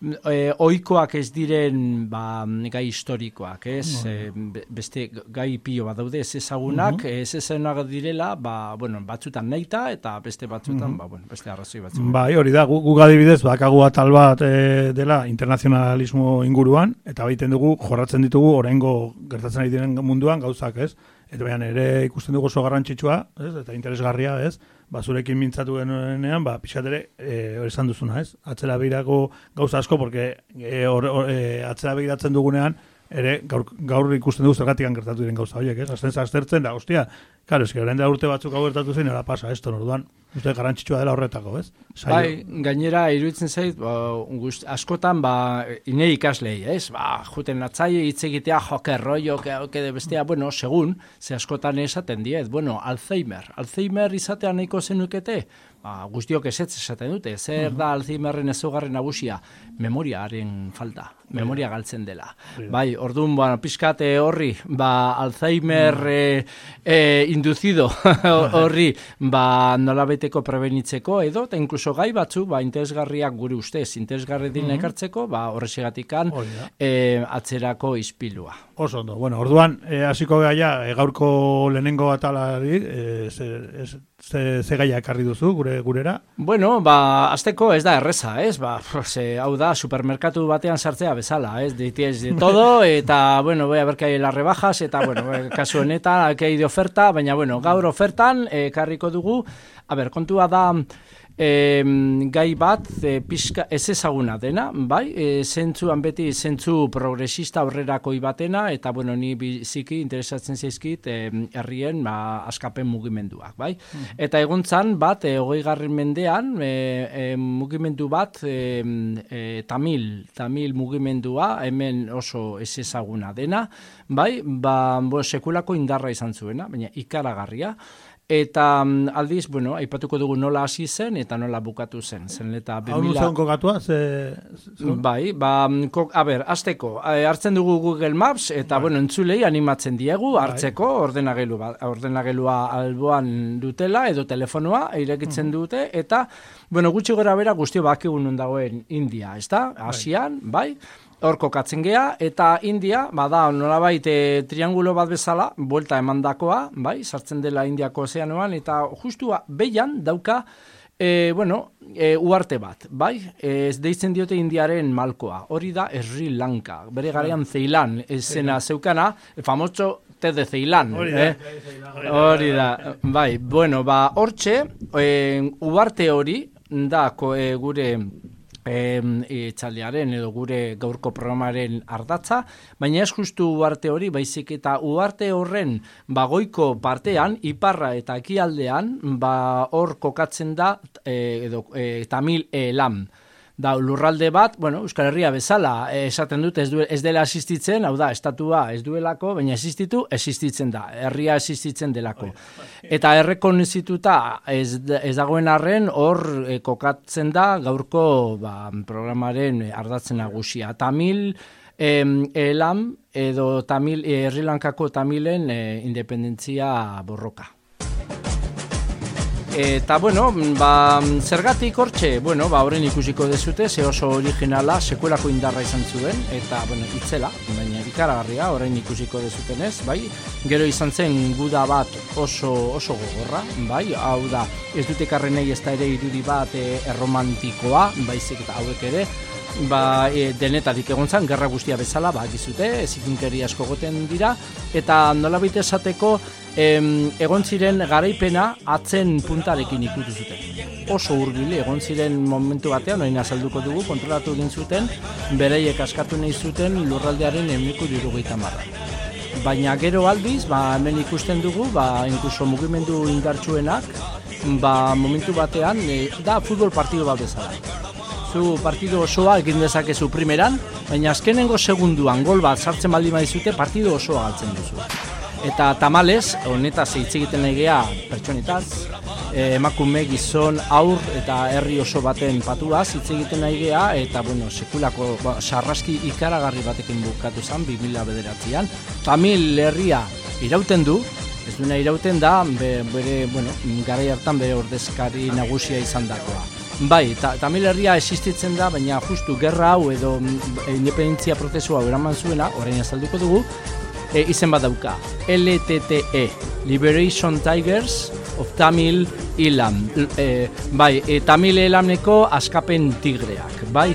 mm, e, oikoak ez diren ba, gai historikoak, ez? E, be- beste gai pilo bat daude ez ezagunak, Mhm. ez ezagunak direla, ba, bueno, batzutan nahita eta beste batzutan, Mhm. ba, bueno, beste arrazoi batzuk. Bai, hori da, gu- guk adibidez, bakagu atal bat e, dela internazionalismo inguruan, eta baiten dugu, jorratzen ditugu, oraingo gertatzen ari diren munduan gauzak, ez? Eta baina ere ikusten dugu oso garrantzitsua, ez? Eta interesgarria, ez? Ba, zurekin mintzatu genuenean, ba, pixat ere, e, hori esan duzuna, ez? Atzera begirako gauza asko, porque e, hor, hor, e, atzera begiratzen dugunean, ere gaur, gaur ikusten dugu zergatik gertatu diren gauza horiek, ez? Azten aztertzen da, ostia, Claro, eske orain da urte batzuk hau gertatu zen, era pasa esto, orduan. Uste garrantzitsua dela horretako, ez? Saio- Bai, gainera iruditzen zait, ba, gust, askotan ba ine ikaslei, ez? Ba, juten atzaile hitz egitea joke rollo que de bestea, bueno, segun, ze askotan esaten diet, bueno, Alzheimer. Alzheimer izatea nahiko zenukete? Ba, guztiok esetz esaten dute. Zer Mhm. da Alzheimerren ezaugarri nagusia? Memoriaren falta, memoria galtzen dela. Da. Bai, orduan, bueno, pizkate horri, ba, Alzheimer eh, eh, inducido horri, ba, nolabeteko prebenitzeko edo, eta inkluso gai batzu, ba, interesgarriak gure ustez, interesgarri dina Mhm. ekartzeko, ba, horrexegatikan Hori da. eh, atzerako ispilua. Oso ondo. Bueno, orduan, e, hasiko gara ja, e, gaurko lehenengo atalari, e, ze, ez, ze, ze gaia ekarri duzu gure gurera. Bueno, ba, azteko ez da erreza, ez? Ba, ze, hau da, supermerkatu batean sartzea bezala, ez? Ditiez de todo, eta, bueno, voy a ver que hay las rebajas, eta, bueno, eh, kasu honetan, que hay de oferta, baina, bueno, gaur ofertan, eh, ekarriko dugu, a ber, kontua da, e, gai bat e, pixka ez ezaguna dena, bai, e, zentzuan beti zentzu progresista aurrerakoi batena, eta bueno, ni biziki interesatzen zaizkit e, herrien ba, askapen mugimenduak, bai. Eta egontzan bat, e, hogei garren mendean, e, e, mugimendu bat, e, e, tamil, tamil mugimendua, hemen oso ez ezaguna dena, bai, ba, bo, sekulako indarra izan zuena, baina ikaragarria, Eta mm, aldiz, bueno, aipatuko dugu nola hasi zen eta nola bukatu zen. Zen eta Hau nu zen kokatua, ze... Bai, ba, mm, ko, a ber, azteko, eh, hartzen dugu Google Maps, eta, bueno, entzulei animatzen diegu, hartzeko, ordenagelu, ba- ordenagelua alboan dutela, edo telefonoa, irekitzen dute, eta, bueno, gutxi gora bera guztio bakigun dagoen India, ezta? Asian, bai? Hor kokatzen gea, eta India, bada, nolabait e, triangulo bat bezala, buelta emandakoa, bai, sartzen dela Indiako ozeanoan, eta justua behian dauka, E, bueno, e, uarte bat, bai? Ez deitzen diote indiaren malkoa. Hori da Sri Lanka. Bere garaian Ceylan, esena zeukana, el famoso té de Ceylan. Hori da, eh? Hori da, bai. Bueno, ba, hortxe, e, uarte hori, da ko, e, gure e, txaldearen edo gure gaurko programaren ardatza, baina ez justu uarte hori, baizik eta uarte horren bagoiko partean, iparra eta ekialdean, ba hor kokatzen da e, edo e, tamil elam da lurralde bat, bueno, Euskal Herria bezala eh, esaten dut ez, du, ez dela existitzen, hau da, estatua ez duelako, baina existitu, existitzen da, herria existitzen delako. Eta errekonizituta ez, ez dagoen arren hor eh, kokatzen da gaurko ba, programaren eh, ardatzen nagusia. Tamil, em, elam edo tamil, eh, Sri Lankako tamilen eh, independentzia borroka. Eta, bueno, ba, zergatik hortxe, bueno, ba, horren ikusiko dezute, ze oso originala, sekuelako indarra izan zuen, eta, bueno, itzela, baina ikaragarria, horren ikusiko dezutenez, bai, gero izan zen guda bat oso, oso gogorra, bai, hau da, ez dute karrenei ez da ere irudi bat e, erromantikoa, baizik eta hauek ere, ba, e, denetarik egon zen, gerra guztia bezala, ba, gizute, ezikinkeri asko goten dira, eta nolabait esateko, em, egon ziren garaipena atzen puntarekin ikutu zuten. Oso hurbil egon ziren momentu batean, orain azalduko dugu, kontrolatu egin zuten, bereiek askatu nahi zuten lurraldearen emiko dirugaita marra. Baina gero aldiz, ba, hemen ikusten dugu, ba, inkluso mugimendu indartsuenak, ba, momentu batean, e, da futbol partido bat bezala zu partido osoa egin dezakezu primeran, baina azkenengo segunduan gol bat sartzen baldin badizute partido osoa galtzen duzu. Eta tamales, honetaz hitz egiten nahi gea pertsonetaz, eh, emakume gizon aur eta herri oso baten patuaz hitz egiten nahi gea, eta bueno, sekulako ba, sarraski ikaragarri batekin bukatu zen, 2000 bederatzean. Tamil herria irauten du, ez duena irauten da, be- bere, bueno, garai hartan bere ordezkari nagusia izan dakoa. Bai, ta, Tamil herria existitzen da, baina justu gerra hau edo mm, independentzia prozesu hau eraman zuena, orain azalduko dugu, e, izen bat dauka. LTTE, Liberation Tigers of Tamil Ilam. E, bai, e, Tamil Ilamneko askapen tigreak, bai?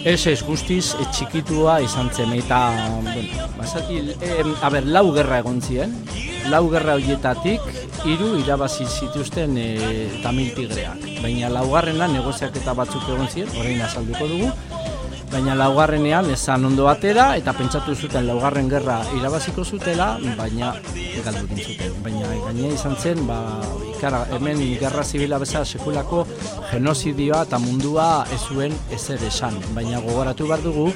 Ez ez guztiz e, txikitua izan zen eta bueno, basati, e, a ber, lau gerra egon ziren, lau gerra horietatik hiru irabazi zituzten e, Tamil tigreak. Baina laugarrena negoziaketa batzuk egon ziren, orain azalduko dugu, baina laugarrenean esan ondo atera eta pentsatu zuten laugarren gerra irabaziko zutela, baina galdu egin zuten. Baina gainea izan zen, ba, ikara, hemen gerra zibila bezala sekulako genozidioa eta mundua ez zuen ezer esan. Baina gogoratu behar dugu,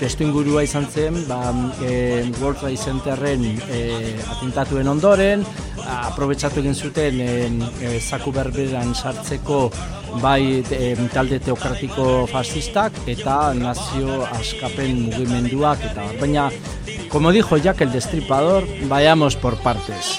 testu ingurua izan zen, ba, e, World Trade Centerren e, atentatuen ondoren, aprobetsatu egin zuten e, e, zaku berberan sartzeko bai e, talde teokratiko fascistak eta nazio askapen mugimenduak eta baina como dijo Jack el Destripador vayamos por partes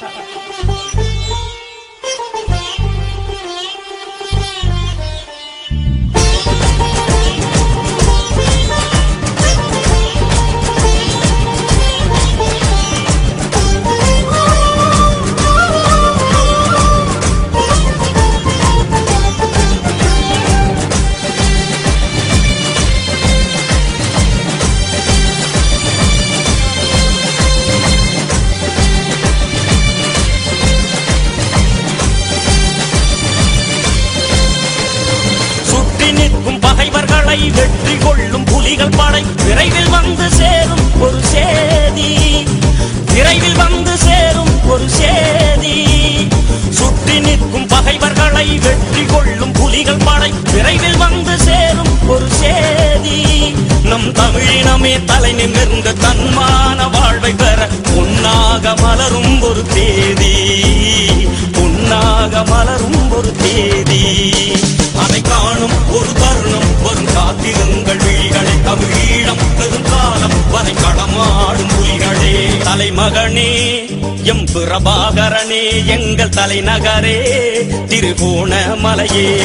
yeah.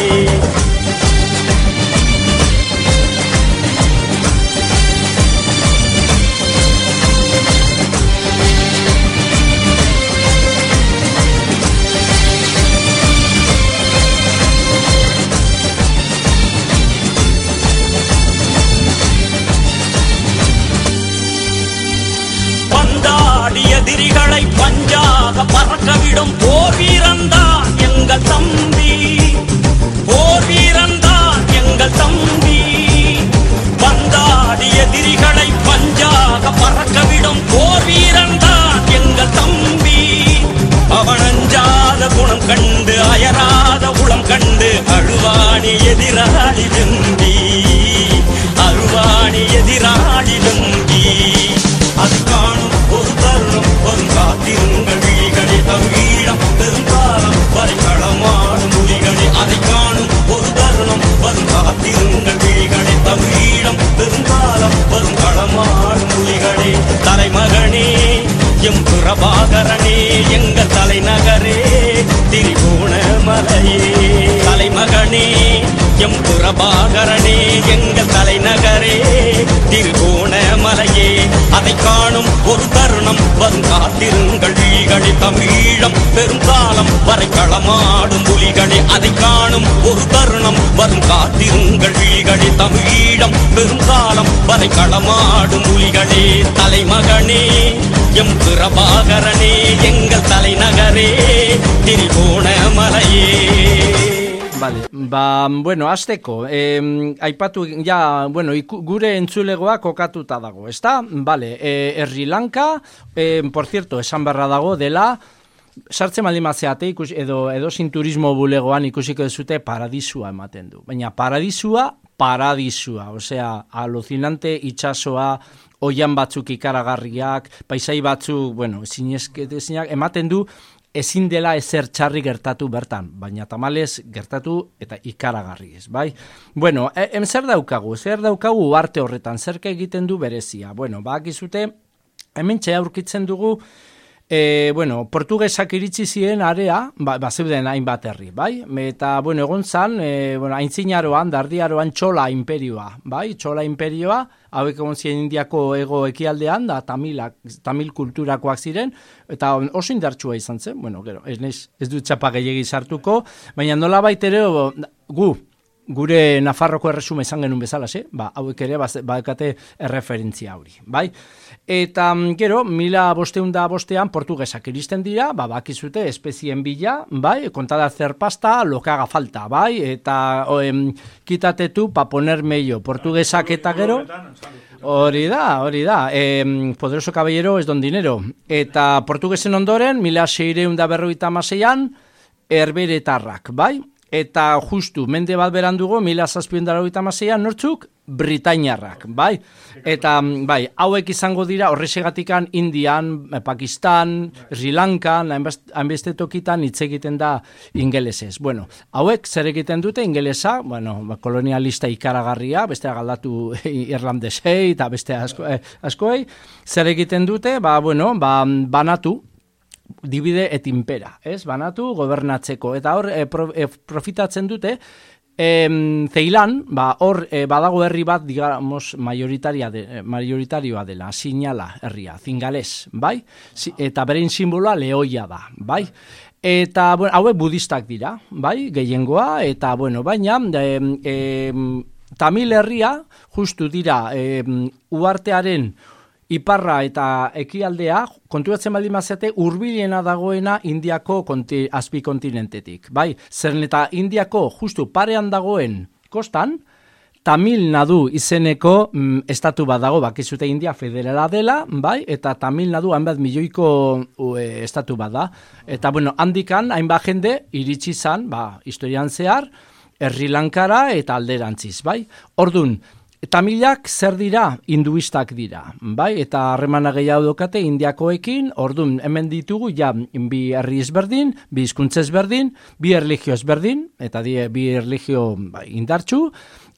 Bueno, azteko, eh, aipatu, ja, bueno, iku, gure entzulegoa kokatuta dago, ezta? Vale, eh, Erri Lanka, eh, por cierto, esan berra dago dela, sartzen baldin mazeate, ikus, edo, edo turismo bulegoan ikusiko dezute paradisua ematen du. Baina paradisua, paradisua, osea, alucinante itxasoa, oian batzuk ikaragarriak, paisai batzuk, bueno, zinezketezinak, ematen du, ezin dela ezer txarri gertatu bertan, baina tamalez gertatu eta ikaragarri ez, bai? Bueno, e, em zer daukagu, zer daukagu arte horretan, zerka egiten du berezia? Bueno, bakizute, hemen aurkitzen dugu, E, bueno, portugesak iritsi ziren area, ba, ba zeuden hainbat herri, bai? Eta, bueno, egon zan, e, bueno, aintzinaroan, dardiaroan txola imperioa, bai? Txola imperioa, hauek egon ziren indiako ego ekialdean, da tamilak, tamil kulturakoak ziren, eta oso indartsua izan zen, bueno, gero, ez, ez dut txapa gehiagi sartuko, baina nola ere, gu, gure Nafarroko erresuma izan genuen bezala, ze? Ba, hauek ere badekate erreferentzia hori, bai? Eta mm, gero, mila bosteun da bostean portugesak iristen dira, ba, bakizute espezien bila, bai? Kontada zer pasta, lo que haga falta, bai? Eta oem, kitatetu pa poner meio, portugesak eta gero... Hori da, hori da. E, poderoso caballero ez don dinero. Eta portugesen ondoren, mila seireun da berroita maseian, herberetarrak, bai? Eta justu, mende bat berandugo, mila zazpien dara nortzuk, Britainarrak, bai? Eta, bai, hauek izango dira, horrexegatikan, Indian, Pakistan, Sri Lanka, hainbeste tokitan hitz egiten da ingelesez. Bueno, hauek zer egiten dute ingelesa, bueno, ba, kolonialista ikaragarria, beste galdatu irlandesei eta beste asko, eh, askoei, zer egiten dute, ba, bueno, ba, banatu, divide et impera, ez? Banatu gobernatzeko eta hor e, pro, e, profitatzen dute em, Zeilan, ba, hor e, badago herri bat, digamos, majoritaria de, majoritarioa dela, sinala herria, zingales, bai? Si, eta berein simboloa lehoia da, bai? Eta, bueno, hauek budistak dira, bai? Gehiengoa, eta, bueno, baina, e, e, tamil herria, justu dira, e, uartearen iparra eta ekialdea, konturatzen baldin mazate, urbilena dagoena Indiako konti, azpikontinentetik. Bai, zeren eta Indiako justu parean dagoen kostan, Tamil Nadu izeneko mm, estatu bat dago, bakizute India federala dela, bai, eta Tamil Nadu hainbat milioiko e, estatu bat da. Eta, bueno, handikan, hainbat jende, iritsi zan, ba, historian zehar, Herri Lankara eta alderantziz, bai. Ordun, Tamilak zer dira? Hinduistak dira, bai? Eta harremana gehiago dokate indiakoekin, ordun hemen ditugu ja bi herri ezberdin, bi hizkuntza ezberdin, bi erlijio ezberdin, eta die, bi erlijio bai, indartxu,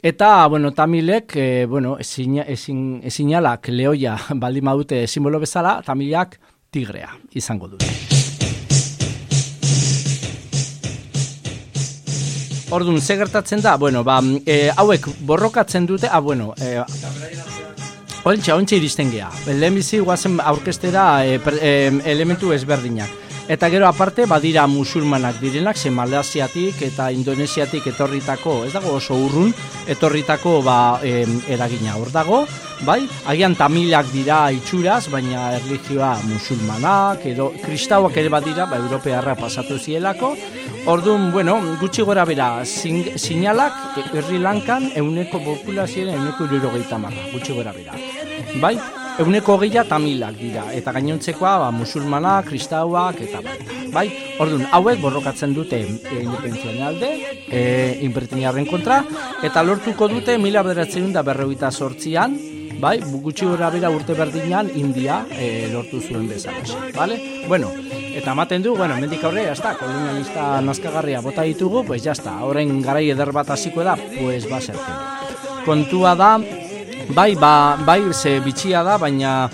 eta, bueno, tamilek, e, bueno, ezin, ezin, ezinalak lehoia baldin badute simbolo bezala, tamilak tigrea izango dute. Ordun ze gertatzen da? Bueno, ba, e, hauek borrokatzen dute, ah, bueno, e, Ontsa, ontsa iristen geha. Lehenbizi guazen aurkestera e, per, e, elementu ezberdinak. Eta gero aparte badira musulmanak direnak, ze Malasiatik eta Indonesiatik etorritako, ez dago oso urrun, etorritako ba, e, eragina hor dago, bai? Agian tamilak dira itxuraz, baina erlijioa musulmanak, edo kristauak ere badira, ba, europearra pasatu zielako. Orduan, bueno, gutxi gora bera, sinalak herri lankan euneko populazioen euneko irurogeita gutxi gora bera. Bai? Euneko gehiago tamilak dira, eta gainontzekoa ba, musulmanak, kristauak, eta bai. bai? Orduan, hauek borrokatzen dute e, independentzian alde, e, kontra, eta lortuko dute mila bederatzen da berroita sortzian, bai, gutxi gora bera urte berdinan India e, lortu zuen bezala. Vale? Bueno, eta ematen du, bueno, mendik aurre, jazta, kolonialista nazkagarria bota ditugu, pues jazta, horrein garai eder bat hasiko da, pues ba Kontua da, bai, ba, bai, ze bitxia da, baina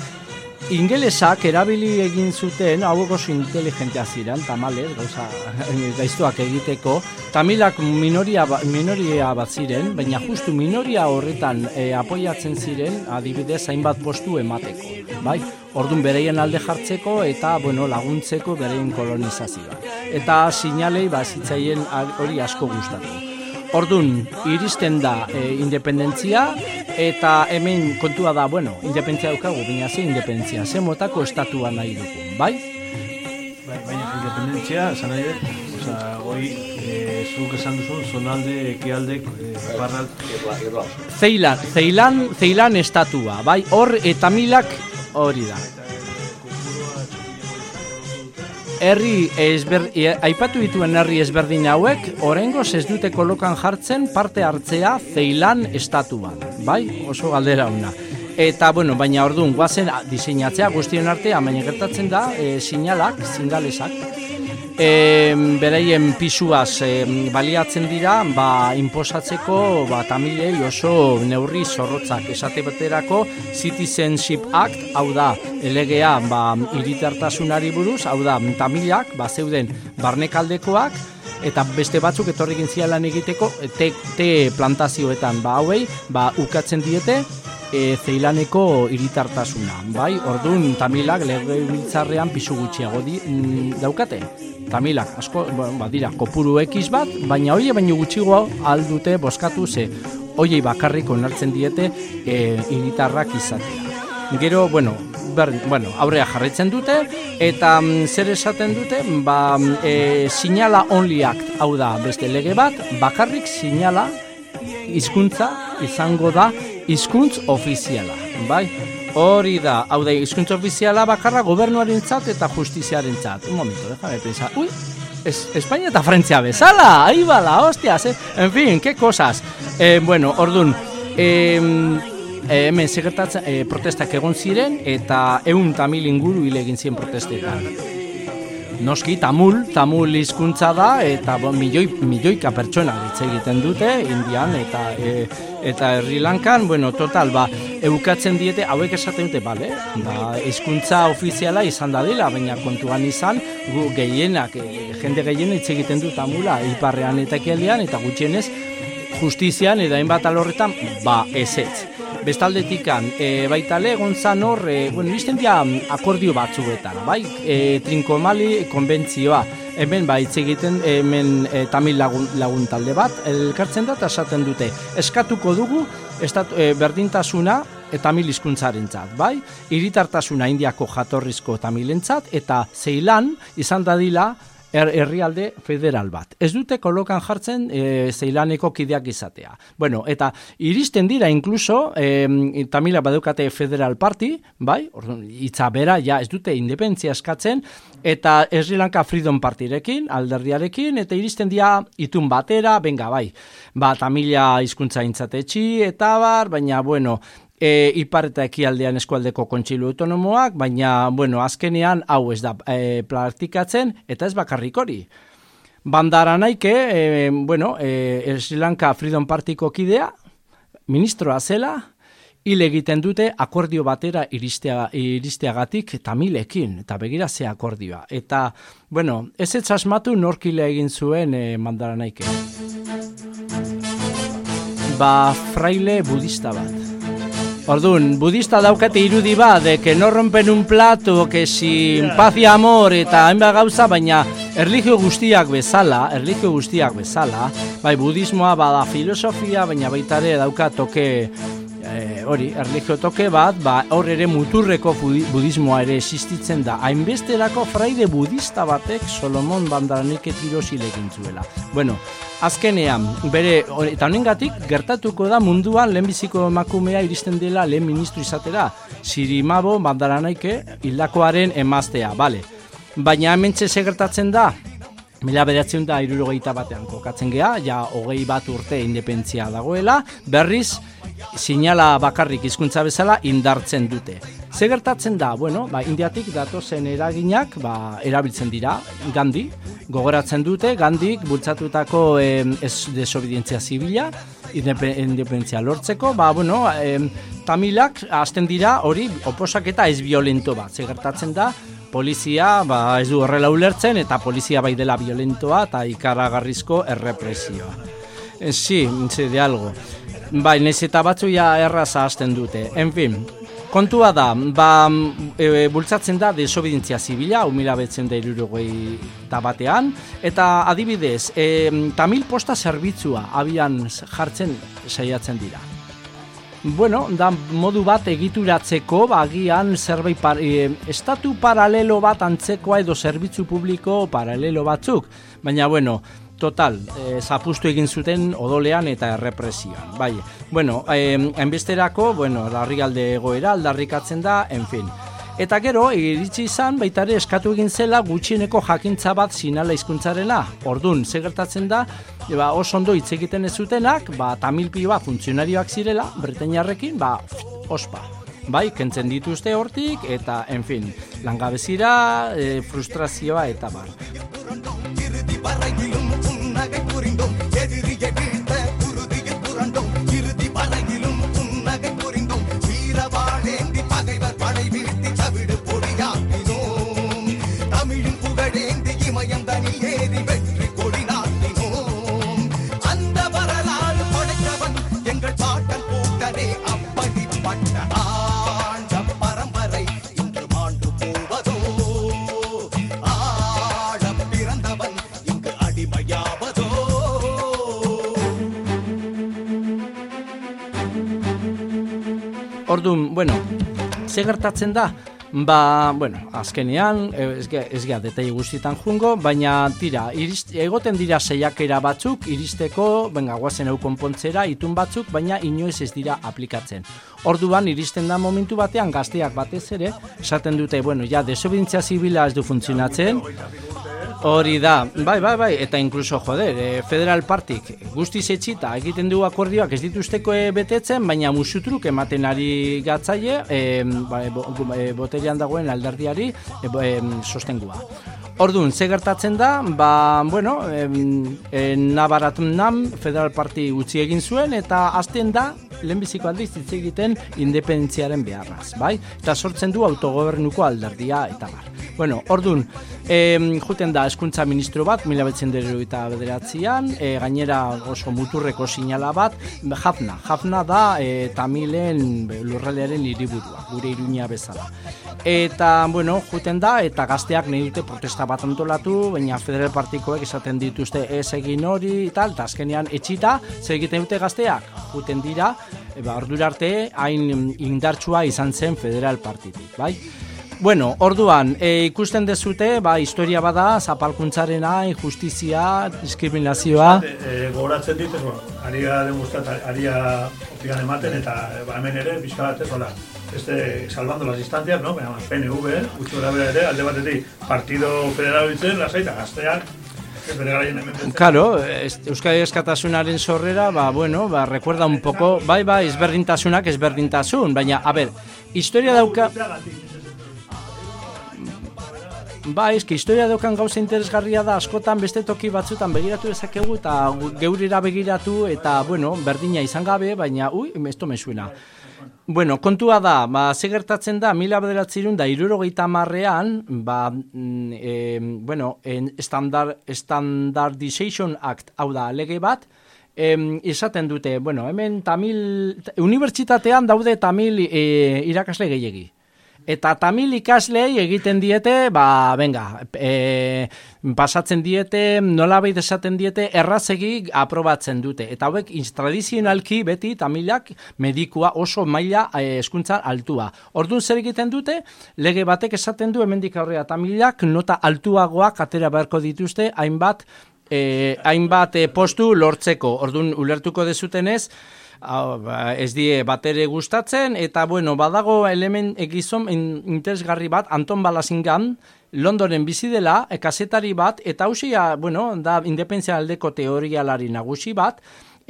ingelesak erabili egin zuten, hau oso inteligentea ziren, tamales, gauza gaiztuak egiteko, tamilak minoria, ba- minoria bat ziren, baina justu minoria horretan e, apoiatzen ziren, adibidez, hainbat postu emateko, bai? Ordun bereien alde jartzeko eta bueno, laguntzeko bereien kolonizazioa. Eta sinalei ba zitzaien hori asko gustatu. Ordun iristen da e, independentzia eta hemen kontua da, bueno, independentzia daukagu, baina ze independentzia, ze motako estatua nahi dugu, bai? Bai, Baina independentzia, esan nahi dut, oza, hoi, e, zuk esan duzun, zonalde, ekialde, e, barral... Zeilan, Zeilan, Zeilan estatua, bai? Hor eta milak hori da. Herri ezber, e, aipatu dituen herri ezberdin hauek, oraingoz ez dute kolokan jartzen parte hartzea Zeilan estatuan, bai? Oso galdera una. Eta, bueno, baina orduan, guazen diseinatzea guztion artean, baina gertatzen da, e, sinalak, zingalesak, e, beraien pisuaz e, baliatzen dira ba, inposatzeko ba, tamilei oso neurri zorrotzak. Esate baterako Citizenship Act, hau da elegea ba, iritartasunari buruz, hau da tamilak ba, zeuden barnekaldekoak eta beste batzuk etorri gintzialan egiteko te, te plantazioetan. Ba, hauei ba, ukatzen diete e, zeilaneko hiritartasuna, bai? Ordun tamilak legebiltzarrean pisu gutxiago di, mm, daukate. Tamilak asko bueno, badira kopuru X bat, baina hoe baino gutxiago aldute bozkatu ze hoiei bakarrik onartzen diete e, hiritarrak izatea. Gero, bueno, ber, bueno, aurrea jarraitzen dute eta mm, zer esaten dute? Ba, mm, e, sinala only act, hau da, beste lege bat, bakarrik sinala hizkuntza izango da hizkuntz ofiziala, bai? Hori da, hau da, hizkuntz ofiziala bakarra gobernuarentzat eta justiziarentzat. Un momento, déjame pensar. Uy, es, España eta Frantzia bezala, ahí va la hostia, eh? En fin, qué cosas. Eh, bueno, ordun, eh, hemen segertatzen eh, protestak egon ziren eta ehun tamil inguru hil egin ziren protestetan. Noski, tamul, tamul hizkuntza da, eta bo, milioi, milioika pertsona hitz egiten dute, Indian eta e, eta Sri Lankan, bueno, total, ba, eukatzen diete, hauek esaten dute, bale, ba, hizkuntza ofiziala izan da dela, baina kontuan izan, gu gehienak, e, jende gehien hitz egiten du tamula, iparrean eta ekialdean, eta gutxienez, justizian eta hainbat alorretan, ba, ezetz. Bestaldetikan, e, baita le, gontzan hor, e, bueno, izten dia akordio batzuetan, bai? E, Trinkomali konbentzioa, hemen ba, hitz egiten, hemen e, tamil lagun, lagun talde bat, elkartzen da, eta esaten dute, eskatuko dugu, estat, e, berdintasuna, eta tamil hizkuntzarentzat, bai? Hiritartasuna indiako jatorrizko tamilentzat, eta zeilan, izan dadila, herrialde federal bat. Ez dute kolokan jartzen e, zeilaneko kideak izatea. Bueno, eta iristen dira inkluso, e, tamila badukate federal party, bai, orduan, hitza bera, ja, ez dute independentzia eskatzen, eta Sri Lanka Freedom Partyrekin, alderdiarekin, eta iristen dira itun batera, benga, bai, ba, tamila hizkuntza intzatetxi, eta bar, baina, bueno, e, ipar eta ekialdean eskualdeko kontsilu autonomoak, baina, bueno, azkenean hau ez da e, praktikatzen, eta ez bakarrik hori. Bandara naike, e, bueno, e, Sri Lanka Freedom Partyko kidea, ministroa zela, hil egiten dute akordio batera iristea, iristeagatik tamilekin, eta begira ze akordioa. Eta, bueno, ez ez asmatu norkile egin zuen e, mandara naike. Ba, fraile budista bat. Orduan, budista daukate irudi bat, que no rompen un plato, que si paz y amor eta hainbat gauza, baina erlijio guztiak bezala, erlijio guztiak bezala, bai budismoa bada filosofia, baina baita ere dauka toke eh, hori, erlijio toke bat, ba, hor ere muturreko budi- budismoa ere existitzen da. Hainbesterako fraide budista batek Solomon bandaranik etirosil egin zuela. Bueno, azkenean, bere, eta honengatik gertatuko da munduan lehenbiziko emakumea iristen dela lehen ministru izatera, Sirimabo bandaranaike hildakoaren emaztea, bale. Baina hementxe ze gertatzen da, Mila bederatzeun da irurogeita batean kokatzen gea, ja hogei bat urte independentzia dagoela, berriz sinala bakarrik hizkuntza bezala indartzen dute. Ze gertatzen da, bueno, ba, indiatik datozen eraginak ba, erabiltzen dira, Gandhi, gogoratzen dute, Gandik bultzatutako eh, ez desobedientzia zibila, indepe- independentzia lortzeko, ba, bueno, em, tamilak hasten dira hori oposaketa ez violento bat, ze gertatzen da, polizia ba, ez du horrela ulertzen eta polizia bai dela violentoa eta ikaragarrizko errepresioa. Eh, Sí, sí, de algo. Bai, nez eta batzu ja erraza hasten dute. En fin, kontua da, ba, e, bultzatzen da desobedientzia zibila, umila betzen da irurogei batean, eta adibidez, e, tamil posta zerbitzua abian jartzen saiatzen dira. Bueno, da modu bat egituratzeko, ba, agian zerbait par, e, estatu paralelo bat antzekoa edo zerbitzu publiko paralelo batzuk. Baina, bueno, total, e, zapustu egin zuten odolean eta errepresioan. Bai, bueno, e, enbesterako, bueno, larrialde egoera aldarrikatzen da, en fin. Eta gero, iritsi izan, baita ere eskatu egin zela gutxieneko jakintza bat sinala hizkuntzarena. Ordun, ze gertatzen da, ba, oso ondo hitz egiten ez zutenak, ba, tamilpioa funtzionarioak zirela, bretainarrekin, ba, ospa. Bai, kentzen dituzte hortik, eta, en fin, langabezira, e, frustrazioa eta bar. Orduan, bueno, ze gertatzen da? Ba, bueno, azkenean, eh, ez ge- ez gea detaile guztietan jungo, baina tira, irist, egoten dira seiakera batzuk, iristeko, benga, guazen hau konpontzera, itun batzuk, baina inoiz ez dira aplikatzen. Orduan, iristen da momentu batean, gazteak batez ere, esaten dute, bueno, ja, desobedientzia zibila ez du funtzionatzen, Hori da, bai, bai, bai, eta inkluso, joder, e, Federal Partik guztiz etxita egiten du akordioak ez dituzteko e, betetzen, baina musutruk ematen ari gatzaie, e, ba, e, bo, e, dagoen alderdiari e, e, sostengua. Orduan, ze gertatzen da, ba, bueno, em, e, Nabaratnam Federal Party utzi egin zuen, eta azten da, lehenbiziko aldiz hitz egiten independentziaren beharraz, bai? Eta sortzen du autogobernuko alderdia eta bar. Bueno, ordun, em, juten da eskuntza ministro bat, mila betzen eta bederatzean, e, gainera oso muturreko sinala bat, Jafna. Jafna da e, Tamilen be, lurraldearen hiriburua, gure iruña bezala. Eta, bueno, juten da, eta gazteak nahi dute protesta bat antolatu, baina federal partikoek esaten dituzte ez egin hori, eta, eta azkenean etxita, zer egiten dute gazteak? Juten dira, e, ba, ordura arte, hain indartsua izan zen federal partitik, bai? Bueno, orduan, e, ikusten dezute, ba, historia bada, zapalkuntzarena, injustizia, diskriminazioa. E, gogoratzen dit, ez, bueno, aria demostrat, aria hortigan ematen, eta e, ba, hemen ere, pixka bat, ez, hola, este, salvando las distancias, no? Baina, PNV, gutxi gora bera ere, alde batetik, partido federal ditzen, lasaita, gazteak. Claro, Euskadi eskatasunaren sorrera, ba, bueno, ba, recuerda un poco, bai, bai, ezberdintasunak ezberdintasun, baina, a ber, historia dauka... Ba, eski, historia daukan gauza interesgarria da, askotan beste toki batzutan begiratu dezakegu eta geurira begiratu eta, bueno, berdina izan gabe, baina, ui, esto me suena. Bueno, kontua da, ba, ze gertatzen da, mila bederatzerun da, irurogeita marrean, ba, e, bueno, en standard, Standardization Act, hau da, lege bat, em, esaten dute, bueno, hemen tamil, unibertsitatean daude tamil e, irakasle gehiegi. Eta tamil ikaslei egiten diete, ba, venga, e, pasatzen diete, nolabait esaten diete, errazegi aprobatzen dute. Eta hauek, iz- tradizionalki beti tamilak medikua oso maila e, eskuntza altua. Orduan zer egiten dute, lege batek esaten du, hemendik aurrera tamilak nota altuagoak atera beharko dituzte, hainbat eh, hainbat eh, postu lortzeko. Orduan ulertuko dezutenez, ez die batere gustatzen eta bueno, badago element egizon in- interesgarri bat Anton Balasingan Londonen bizi dela, kazetari bat eta hausia, bueno, da independentzia aldeko teorialari nagusi bat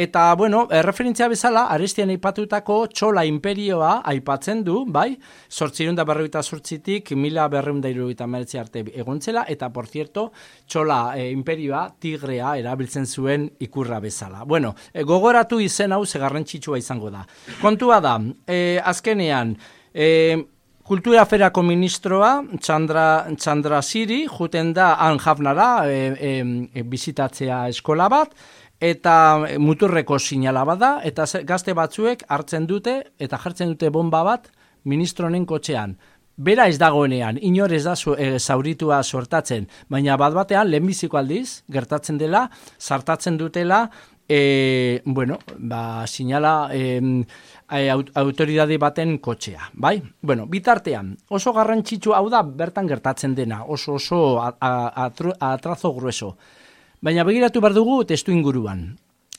Eta, bueno, erreferentzia bezala, arestian aipatutako txola imperioa aipatzen du, bai, sortzirun da berroita sortzitik, mila berreun da irurogeita meretzi arte egontzela, eta, por cierto, txola e, imperioa tigrea erabiltzen zuen ikurra bezala. Bueno, e, gogoratu izen hau zegarrantzitsua izango da. Kontua da, e, azkenean, e, Kultura Ferako ministroa, Txandra, Txandra Siri, juten da han jafnara e, e, e, bizitatzea eskola bat, eta muturreko sinala bada, eta gazte batzuek hartzen dute, eta jartzen dute bomba bat ministronen kotxean. Bera ez dagoenean, inor ez da zu, e, zauritua sortatzen, baina bat batean, lehenbiziko aldiz, gertatzen dela, sartatzen dutela, e, bueno, ba, sinala e, aut- autoridade baten kotxea, bai? Bueno, bitartean, oso garrantzitsu hau da bertan gertatzen dena, oso oso atrazo grueso. Baina begiratu behar dugu testu inguruan.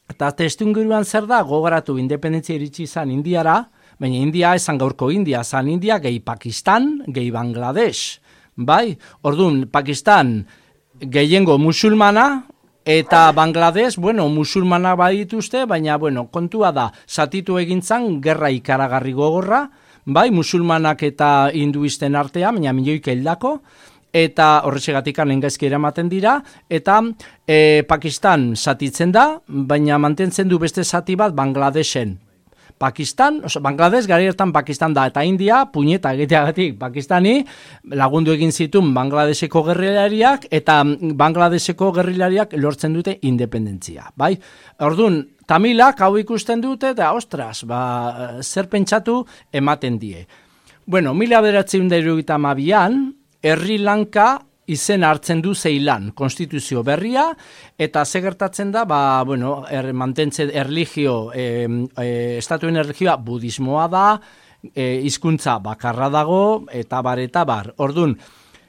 Eta testu inguruan zer da, gogoratu independentzia iritsi izan Indiara, baina India esan gaurko India, zan India gehi Pakistan, gehi Bangladesh. Bai, orduan, Pakistan gehiengo musulmana, eta Bangladesh, bueno, musulmana badituzte, baina, bueno, kontua da, zatitu egintzan, gerra ikaragarri gogorra, bai, musulmanak eta hinduisten artea, baina milioik heldako, eta horretxegatik gaizki eramaten dira, eta e, Pakistan zatitzen da, baina mantentzen du beste zati bat Bangladeshen. Pakistan, oso, Bangladesh gari hartan Pakistan da, eta India, puñeta egiteagatik Pakistani, lagundu egin zituen Bangladeseko gerrilariak, eta Bangladeseko gerrilariak lortzen dute independentzia, bai? Orduan, Tamilak hau ikusten dute, eta ostras, ba, zer pentsatu ematen die. Bueno, mila beratzen da mabian, Herri Lanka izen hartzen du zeilan, konstituzio berria, eta ze gertatzen da, ba, bueno, er, mantentzen erligio, e, e, estatuen erligioa budismoa da, e, hizkuntza bakarra dago, eta bar, eta bar. Ordun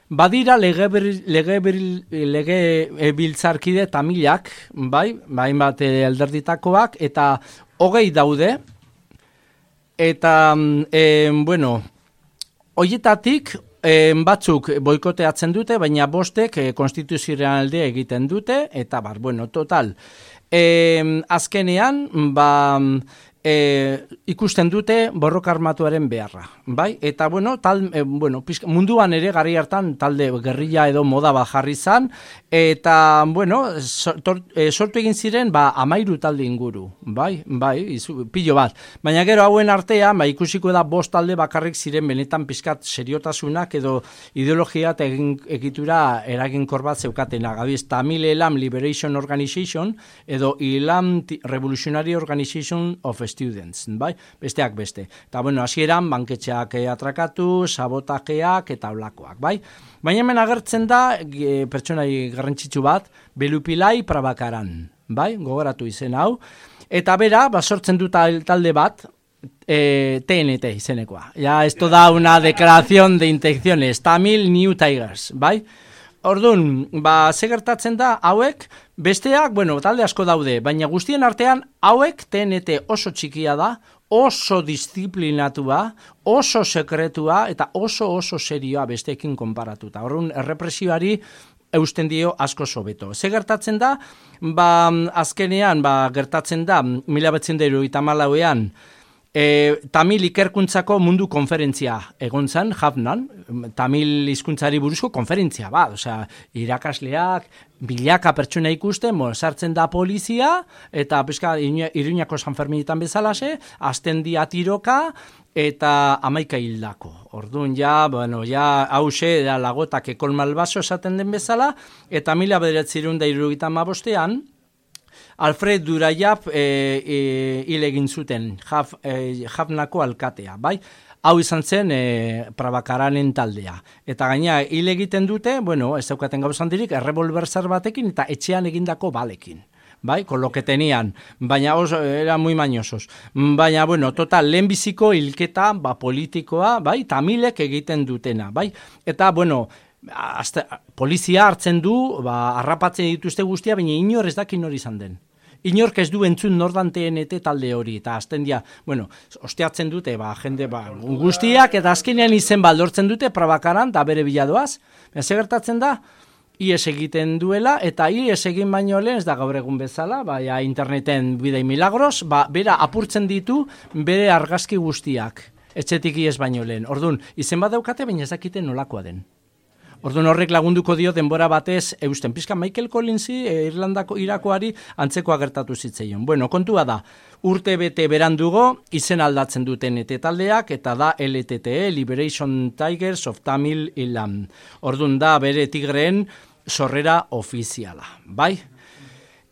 badira lege, berri- lege, berri- lege e, biltzarkide tamilak, bai, bain bat e, alderditakoak, eta hogei daude, eta, e, bueno, Hoietatik, eh, batzuk boikoteatzen dute, baina bostek eh, konstituzioaren alde egiten dute, eta bar, bueno, total. Eh, azkenean, ba, eh, ikusten dute borroka armatuaren beharra, bai? Eta, bueno, tal, eh, bueno, pizka, munduan ere gari hartan talde gerrilla edo moda bat jarri zan, eta, bueno, so- tor- eh, sortu egin ziren, ba, amairu talde inguru, bai? Bai, izu, pilo bat. Baina gero hauen artean, ba, ikusiko da bost talde bakarrik ziren benetan pizkat seriotasunak edo ideologia eta egitura eraginkor bat zeukatenak. Adiz, Tamil Elam Liberation Organization edo Ilam Ti- Revolutionary Organization of Students, bai? Besteak beste. Eta bueno, hasieran banketxeak eh, atrakatu, sabotajeak eta olakoak, bai? Baina hemen agertzen da e, pertsonai garrantzitsu bat, Belupilai Prabakaran, bai? Gogoratu izen hau. Eta bera, ba, sortzen du tal- talde bat, eh, TNT izenekoa. Ya, esto da una declaración de intenciones. Tamil New Tigers, bai? Orduan, ba, ze gertatzen da, hauek, besteak, bueno, talde asko daude, baina guztien artean, hauek TNT oso txikia da, oso disiplinatua, oso sekretua, eta oso oso serioa besteekin konparatuta. Orduan, errepresioari eusten dio asko sobeto. Ze gertatzen da, ba, azkenean, ba, gertatzen da, mila betzen dero itamalauean, E, Tamil ikerkuntzako mundu konferentzia egon zen, Javnan, Tamil hizkuntzari buruzko konferentzia, ba, osea, irakasleak, bilaka pertsona ikusten, bo, sartzen da polizia, eta peska, Iruñako San Ferminetan bezalase, azten dia tiroka, eta amaika hildako. Orduan ja, bueno, ja hause da lagotak ekol malbaso esaten den bezala, eta mila bederatzerun da irugita mabostean, Alfred Duraiap e, e, hil egin zuten jaf, e, jafnako alkatea, bai? Hau izan zen e, prabakaranen taldea. Eta gaina hil egiten dute, bueno, ez daukaten gauzan dirik, errebolber batekin eta etxean egindako balekin. Bai, con lo que tenían, baina oso, era muy mañosos. Baina, bueno, total, lehenbiziko hilketa, ba, politikoa, bai, tamilek egiten dutena, bai? Eta, bueno, Azte, polizia hartzen du, ba, arrapatzen dituzte guztia, baina inor ez daki nor izan den. Inork ez du entzun nordan TNT talde hori, eta azten dia, bueno, osteatzen dute, ba, jende, ba, guztiak, eta azkenean izen baldortzen dute, prabakaran, da bere biladoaz. Ze gertatzen da, ies egiten duela, eta ies egin baino lehen, ez da gaur egun bezala, baina interneten bidei milagros, ba, bera apurtzen ditu bere argazki guztiak, etxetik ies baino lehen. Orduan, izen bat daukate, baina ez dakite nolakoa den. Orduan horrek lagunduko dio denbora batez eusten pizka Michael Collinsi e, Irlandako irakoari antzekoa gertatu zitzaion. Bueno, kontua da, urte bete berandugo izen aldatzen duten ET taldeak eta da LTTE Liberation Tigers of Tamil Ilam. Orduan da bere tigreen sorrera ofiziala, bai?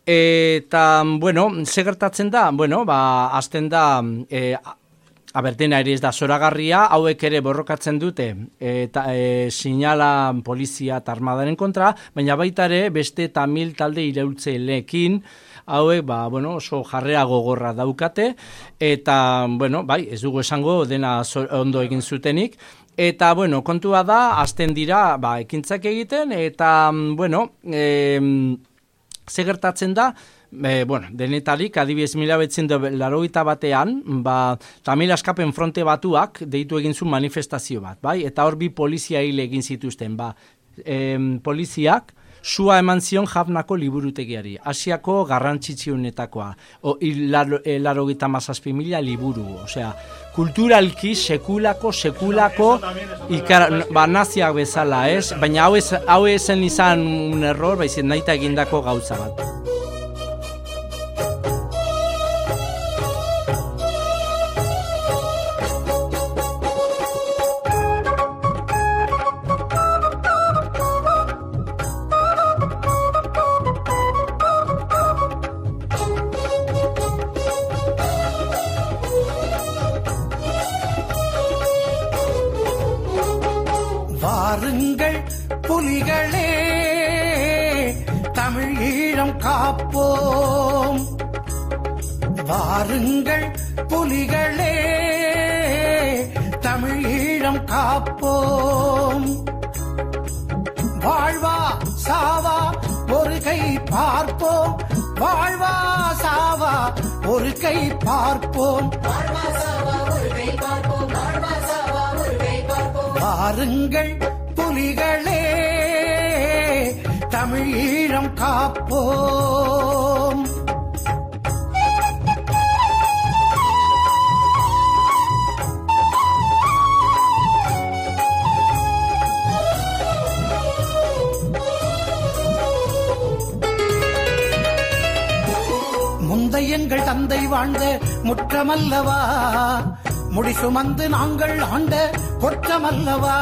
Eta, bueno, ze gertatzen da? Bueno, ba, azten da, e, Abertena ere ez da zoragarria, hauek ere borrokatzen dute eta e, sinala polizia eta armadaren kontra, baina baita ere beste tamil talde iraultzelekin hauek ba, bueno, oso jarrea gogorra daukate eta bueno, bai, ez dugu esango dena ondo egin zutenik. Eta bueno, kontua da azten dira ba, ekintzak egiten eta mm, bueno, em, ze gertatzen da, e, bueno, denetarik, adibidez mila betzen laroita batean, ba, Tamil askapen fronte batuak deitu egin zuen manifestazio bat, bai? Eta hor bi polizia hil egin zituzten, ba, em, poliziak, sua eman zion jafnako liburutegiari, asiako garrantzitsunetakoa, o, laro, e, larogeita mazazpi mila liburu, osea, kulturalki sekulako, sekulako, ikara, ba, naziak bezala, ez? Baina hau, ez, hau esen izan un error, baizik nahita egindako gauza bat. காப்போம் வாழ்வா சாவா ஒரு கை பார்ப்போம். வாழ்வா சாவா ஒரு கை பார்ப்போம். பாருங்கள் புலிகளே தமிழீழம் காப்போம். தந்தை வாழ்ந்த முற்றமல்லவா? முடிசுமந்து நாங்கள் ஆண்ட பொற்றமல்லவா?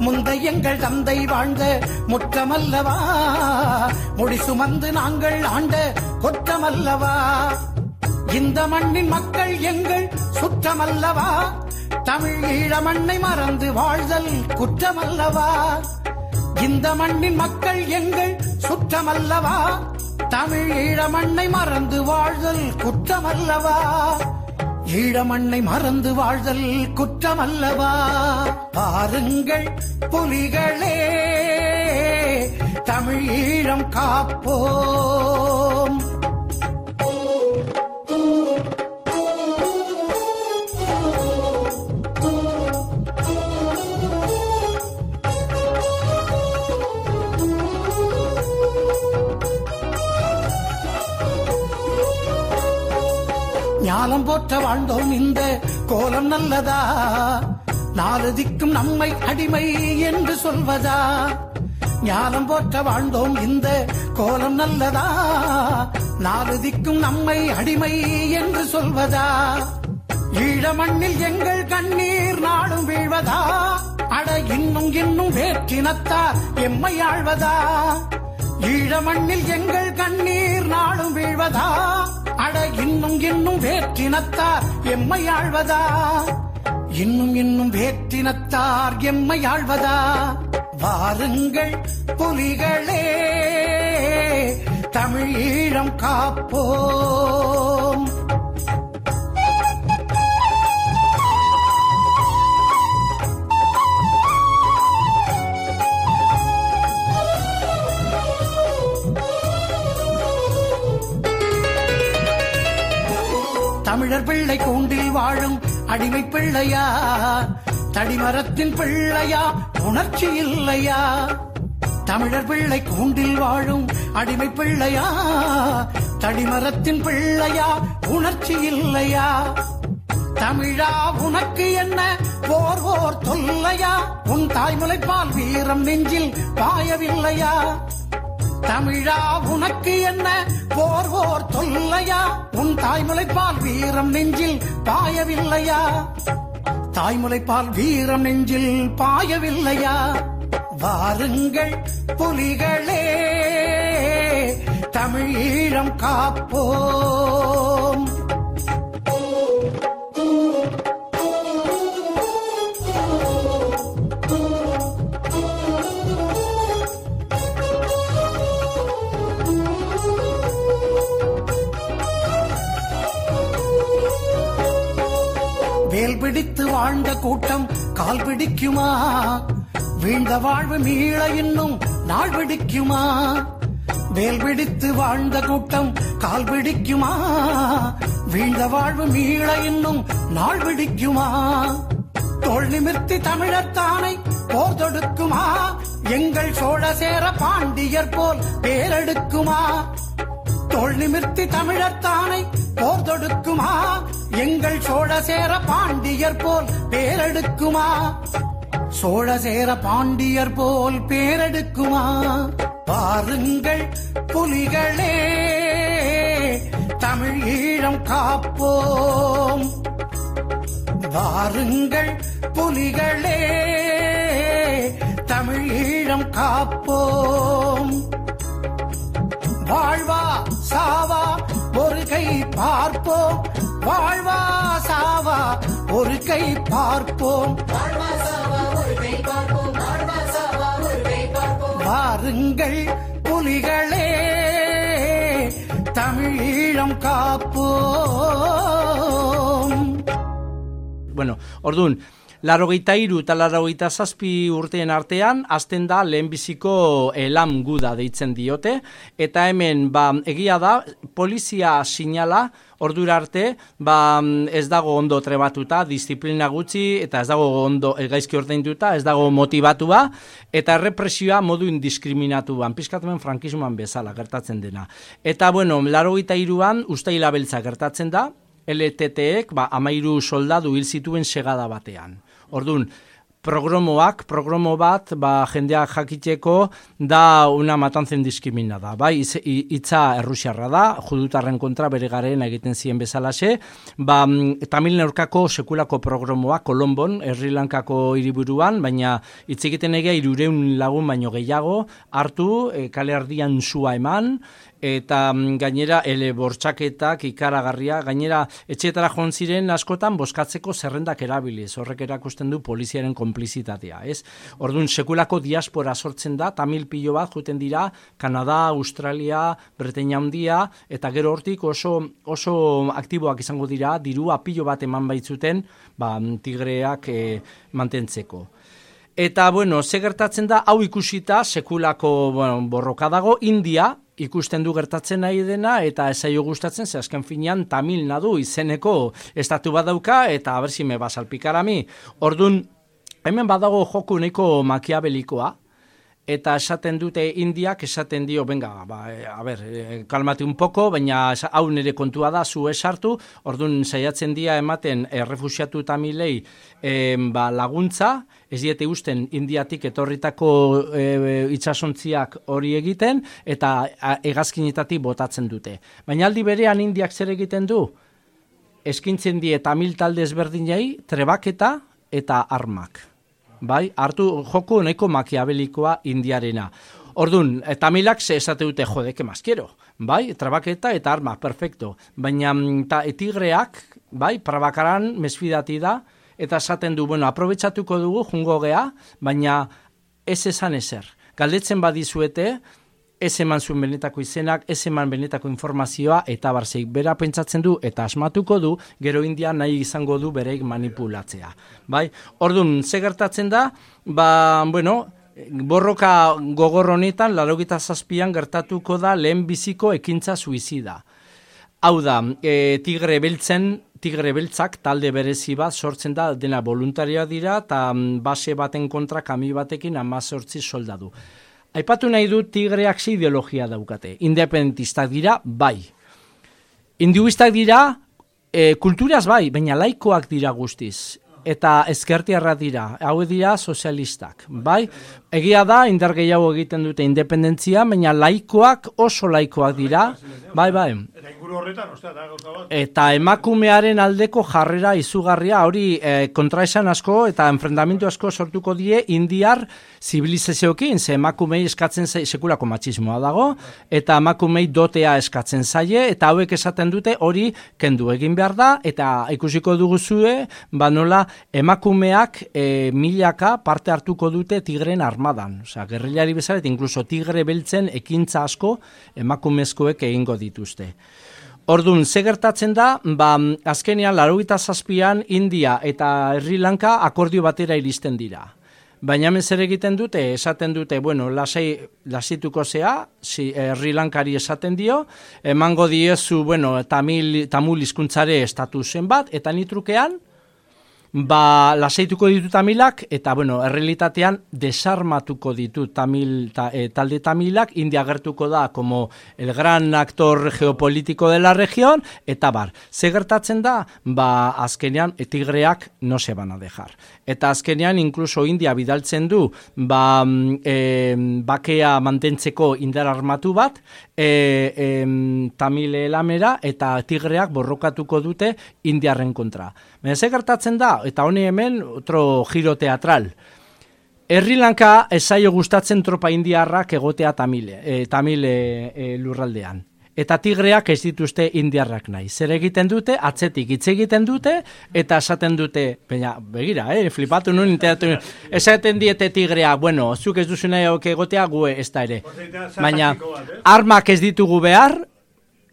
முந்தை எங்கள் தந்தை வாழ்ந்த முற்றமல்லவா? முடிசுமந்து நாங்கள் ஆண்ட கொற்றமல்லவா இந்த மண்ணின் மக்கள் எங்கள் சுற்றமல்லவா? தமிழ் ஈழ மண்ணை மறந்து வாழ்தல் குற்றமல்லவா? இந்த மண்ணின் மக்கள் எங்கள் சுற்றமல்லவா? தமிழ் ஈழமண்ணை மறந்து வாழ்தல் குற்றமல்லவா? ஈழமண்ணை மறந்து வாழ்தல் குற்றமல்லவா? பாருங்கள் புலிகளே தமிழ் ஈழம் காப்போம். கோலம் போற்ற வாழ்ந்தோம் இந்த கோலம் நல்லதா? நாலு திக்கும் நம்மை அடிமை என்று சொல்வதா? ஞானம் போற்ற வாழ்ந்தோம் இந்த கோலம் நல்லதா? நாலு திக்கும் நம்மை அடிமை என்று சொல்வதா? ஈழ மண்ணில் எங்கள் கண்ணீர் நாடும் வீழ்வதா? அட இன்னும் இன்னும் வேற்றினத்தா எம்மை ஆழ்வதா? ஈழ மண்ணில் எங்கள் கண்ணீர் நாளும் வீழ்வதா? அட இன்னும் இன்னும் வேற்றினத்தார் எம்மை ஆழ்வதா? இன்னும் இன்னும் வேற்றினத்தார் எம்மை ஆழ்வதா? வாருங்கள் புலிகளே தமிழ் ஈழம் காப்போம். தமிழர் பிள்ளை கூண்டில் வாழும் அடிமை பிள்ளையா? தடிமரத்தின் பிள்ளையா? உணர்ச்சி இல்லையா? தமிழர் பிள்ளை கூண்டில் வாழும் அடிமை பிள்ளையா? தடிமரத்தின் பிள்ளையா? உணர்ச்சி இல்லையா? தமிழா உனக்கு என்ன? போர் ஓர் தொல்லையா? உன் தாய்மலைப்பால் வீரம் நெஞ்சில் பாயவில்லையா? தமிழா உனக்கு என்ன? போர் ஓர் தொல்லையா? உன் தாய்மலைப்பால் வீரம் நெஞ்சில் பாயவில்லையா? தாய்மலைப்பால் வீரம் நெஞ்சில் பாயவில்லையா? வாருங்கள் புலிகளே தமிழீழம் காப்போம். வாழ்ந்த கூட்டம் கால் பிடிக்குமா? வீழ்ந்த வாழ்வு மீள இன்னும் நாள் பிடிக்குமா? வேல் பிடித்து வாழ்ந்த கூட்டம் கால் பிடிக்குமா? வீழ்ந்த வாழ்வு மீள இன்னும் நாள் பிடிக்குமா? தோல் நிமிர்த்தி தமிழத்தானை போர் தொடுக்குமா? எங்கள் சோழ சேர பாண்டியர் போல் பேரெடுக்குமா? தோல் நிமிர்த்தி தமிழத்தானை போர் தொடுக்குமா? எங்கள் சோழ சேர பாண்டியர் போல் பேரெடுக்குமா? சோழ சேர பாண்டியர் போல் பேரெடுக்குமா? பாருங்கள் புலிகளே தமிழ் ஈழம் காப்போம். வாருங்கள் புலிகளே தமிழ் ஈழம் காப்போம். வாழ்வா சாவா ஒரு கை பார்ப்போம். வாழ்வா சாவா ஒரு கை பார்ப்போம். வாருங்கள் புலிகளே தமிழீழம் ஈழம் காப்போம். Bueno, Ordún, larogeita iru eta larogeita zazpi urteen artean, azten da lehenbiziko elam guda deitzen diote, eta hemen, ba, egia da, polizia sinala, ordura arte, ba, ez dago ondo trebatuta, disiplina gutxi, eta ez dago ondo gaizki ordainduta, ez dago motivatua, eta errepresioa modu indiskriminatuan, pizkatumen frankismoan bezala gertatzen dena. Eta, bueno, larogeita iruan, ustaila beltza gertatzen da, LTTek ba, amairu soldadu hil zituen segada batean. Orduan, progromoak, progromo bat, ba, jendeak jakiteko da una matantzen diskriminada. Bai, Hitz- i- hitza errusiarra da, judutarren kontra bere garen egiten zien bezalaxe, ba, mm, tamil neurkako sekulako progromoa Kolombon, Herri Lankako hiriburuan, baina hitz egiten egia irureun lagun baino gehiago, hartu, e, kale erdian sua eman, eta mm, gainera ele bortxaketak ikaragarria, gainera etxetara joan ziren askotan boskatzeko zerrendak erabiliz, horrek erakusten du poliziaren konplizitatea, ez? Orduan sekulako diaspora sortzen da, tamil pilo bat juten dira, Kanada, Australia, Bretaña handia, eta gero hortik oso, oso aktiboak izango dira, dirua pilo bat eman baitzuten, ba, tigreak eh, mantentzeko. Eta, bueno, ze gertatzen da, hau ikusita, sekulako bueno, borroka dago, India, ikusten du gertatzen nahi dena, eta ez zaio gustatzen, ze azken finean tamil nadu izeneko estatu badauka, eta si a a mi. Ordun hemen badago joku nahiko makiabelikoa, eta esaten dute indiak, esaten dio, venga, ba, e, a ber, e, kalmate un poco, baina hau nire kontua da, zu esartu, orduan saiatzen dia ematen errefusiatu tamilei e, ba, laguntza, ez diete usten indiatik etorritako e, itsasontziak hori egiten, eta hegazkinetatik botatzen dute. Baina aldi berean indiak zer egiten du? eskintzen die tamil talde ezberdinei trebaketa eta armak. Bai, hartu joku nahiko makiabelikoa indiarena. Ordun, tamilak se esate dute jode, que más quiero. Bai, trabaketa eta arma, perfecto. Baina mm, ta etigreak, bai, prabakaran mesfidati da eta esaten du, bueno, aprobetxatuko dugu jungo gea, baina ez esan ezer. Galdetzen badizuete, ez eman zuen benetako izenak, ez eman benetako informazioa, eta barzeik bera pentsatzen du, eta asmatuko du, gero india nahi izango du bereik manipulatzea. Bai? Orduan, ze gertatzen da, ba, bueno, borroka gogor honetan, larogita zazpian gertatuko da lehen biziko ekintza suizida. Hau da, e, tigre beltzen, tigre beltzak talde berezi bat sortzen da, dena voluntarioa dira, eta mm, base baten kontra kami batekin amazortzi soldadu. Aipatu nahi dut tigreak ze ideologia daukate. Independentistak dira, bai. Hinduistak dira, e, kulturaz bai, baina laikoak dira guztiz. Eta ezkertiarra dira, hau dira sozialistak, bai? Egia da, indar gehiago egiten dute independentzia, baina laikoak oso laikoak dira, bai, bai. Eta inguru horretan, ostea, da gauza bat. Eta emakumearen aldeko jarrera izugarria hori e, kontraesan asko eta enfrentamendu asko sortuko die indiar zibilizazioekin, ze emakumei eskatzen zaie, sekulako matxismoa dago, eta emakumei dotea eskatzen zaie, eta hauek esaten dute hori kendu egin behar da, eta ikusiko duguzue, ba nola emakumeak e, milaka parte hartuko dute tigren armadan. Osea, gerrilari bezala, eta inkluso tigre beltzen ekintza asko emakumezkoek egingo dituzte. Ordun, ze gertatzen da, ba, azkenean, larugita zazpian, India eta Sri Lanka akordio batera iristen dira. Baina hemen zer egiten dute, esaten dute, bueno, lasai, lasituko zea, si, eh, Sri Lankari esaten dio, emango diezu, bueno, tamil, tamul hizkuntzare estatusen bat, eta nitrukean, ba, lasaituko ditu tamilak, eta, bueno, errealitatean desarmatuko ditu tamil, ta, eh, talde tamilak, India gertuko da como el gran actor geopolítico de la región, eta bar, ze gertatzen da, ba, azkenean, eh, tigreak no se van a dejar. Eta azkenean, inkluso India bidaltzen du, ba, eh, bakea mantentzeko indar armatu bat, e, em, tamile elamera, eta tigreak borrokatuko dute Indiarren kontra. Baina ze gertatzen da, eta honi hemen, otro giro teatral. Herri Lanka esaio gustatzen tropa indiarrak egotea tamile, e, tamile e, lurraldean. Eta tigreak ez dituzte indiarrak nahi. Zer egiten dute, atzetik hitz egiten dute, eta esaten dute, baina, begira, eh, flipatu nun, interatu, esaten diete tigrea, bueno, zuk ez duzu nahi egotea, gu ez da ere. Baina, armak ez ditugu behar,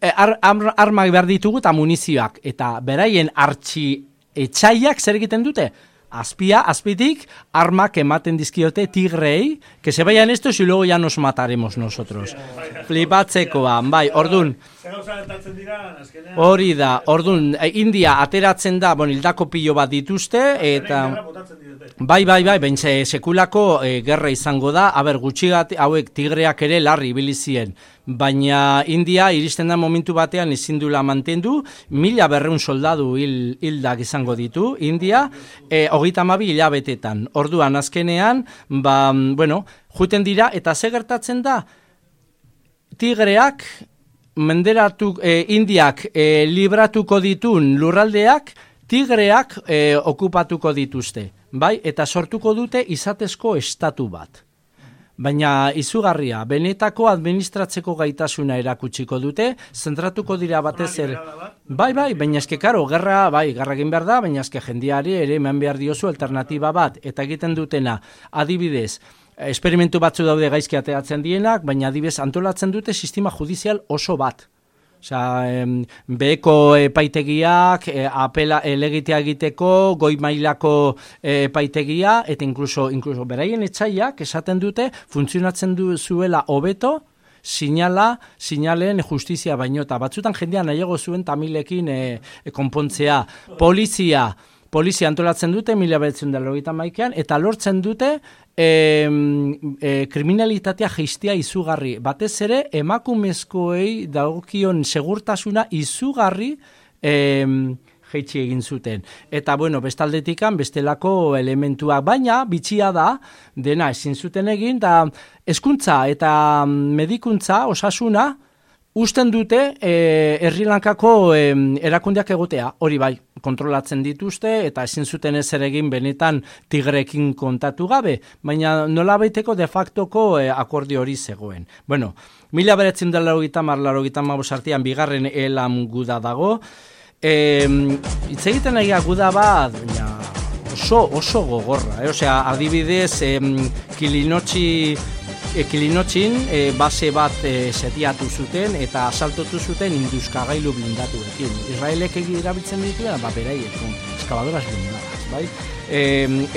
e, ar, ar, armak behar ditugu eta munizioak. Eta beraien artxi etxaiak zer egiten dute? Azpia, azpitik, armak ematen dizkiote tigrei, que se vayan estos y luego ya nos mataremos nosotros. Flipatzekoa, bai, ordun. Hori da, ordun, eh, India ateratzen da, bon, hildako pilo bat dituzte, eta... Bai, bai, bai, baina sekulako e, gerra izango da, aber gutxigat hauek tigreak ere larri bilizien, baina India iristen da momentu batean ezin dula mantendu, mila berreun soldadu hil, hildak izango ditu, India, e, hogeita mabi hilabetetan. Orduan, azkenean, ba, bueno, juten dira, eta ze gertatzen da, tigreak, menderatu, e, Indiak e, libratuko ditun lurraldeak, tigreak e, okupatuko dituzte bai, eta sortuko dute izatezko estatu bat. Baina izugarria, benetako administratzeko gaitasuna erakutsiko dute, zentratuko dira batez ere. Bai, bai, baina eske karo, gerra, bai, gerra egin behar da, baina eske jendiari ere eman behar diozu alternatiba bat, eta egiten dutena, adibidez, esperimentu batzu daude gaizki ateatzen dienak, baina adibidez antolatzen dute sistema judizial oso bat. Osea, em, beheko epaitegiak, e, apela elegitea egiteko, goi mailako e, epaitegia, eta inkluso, inkluso beraien etxaiak esaten dute, funtzionatzen du zuela hobeto, sinala, sinaleen justizia baino, eta batzutan jendean nahiago zuen tamilekin e, e, konpontzea. Polizia, polizia antolatzen dute, mila betzen dela maikean, eta lortzen dute e, e, kriminalitatea geistia izugarri. Batez ere, emakumezkoei dagokion segurtasuna izugarri e, jeitsi egin zuten. Eta, bueno, bestaldetikan, bestelako elementuak, baina, bitxia da, dena ezin zuten egin, da, eskuntza eta medikuntza, osasuna, Usten dute e, Herri Lankako e, erakundeak egotea, hori bai, kontrolatzen dituzte eta ezin zuten ez egin benetan tigrekin kontatu gabe, baina nola baiteko de factoko e, akordio hori zegoen. Bueno, mila beretzen da laro gita mar, laro gita sartian bigarren elam guda dago, e, hitz egiten egia guda bat, baina oso, oso gogorra, eh? osea, adibidez, e, kilinotxi Ekilinotxin e, base bat e, setiatu zuten eta asaltotu zuten induzkagailu blindatuekin. Israelek erabiltzen dituen, ba, beraiek, eskabadoras blindadas, bai? E,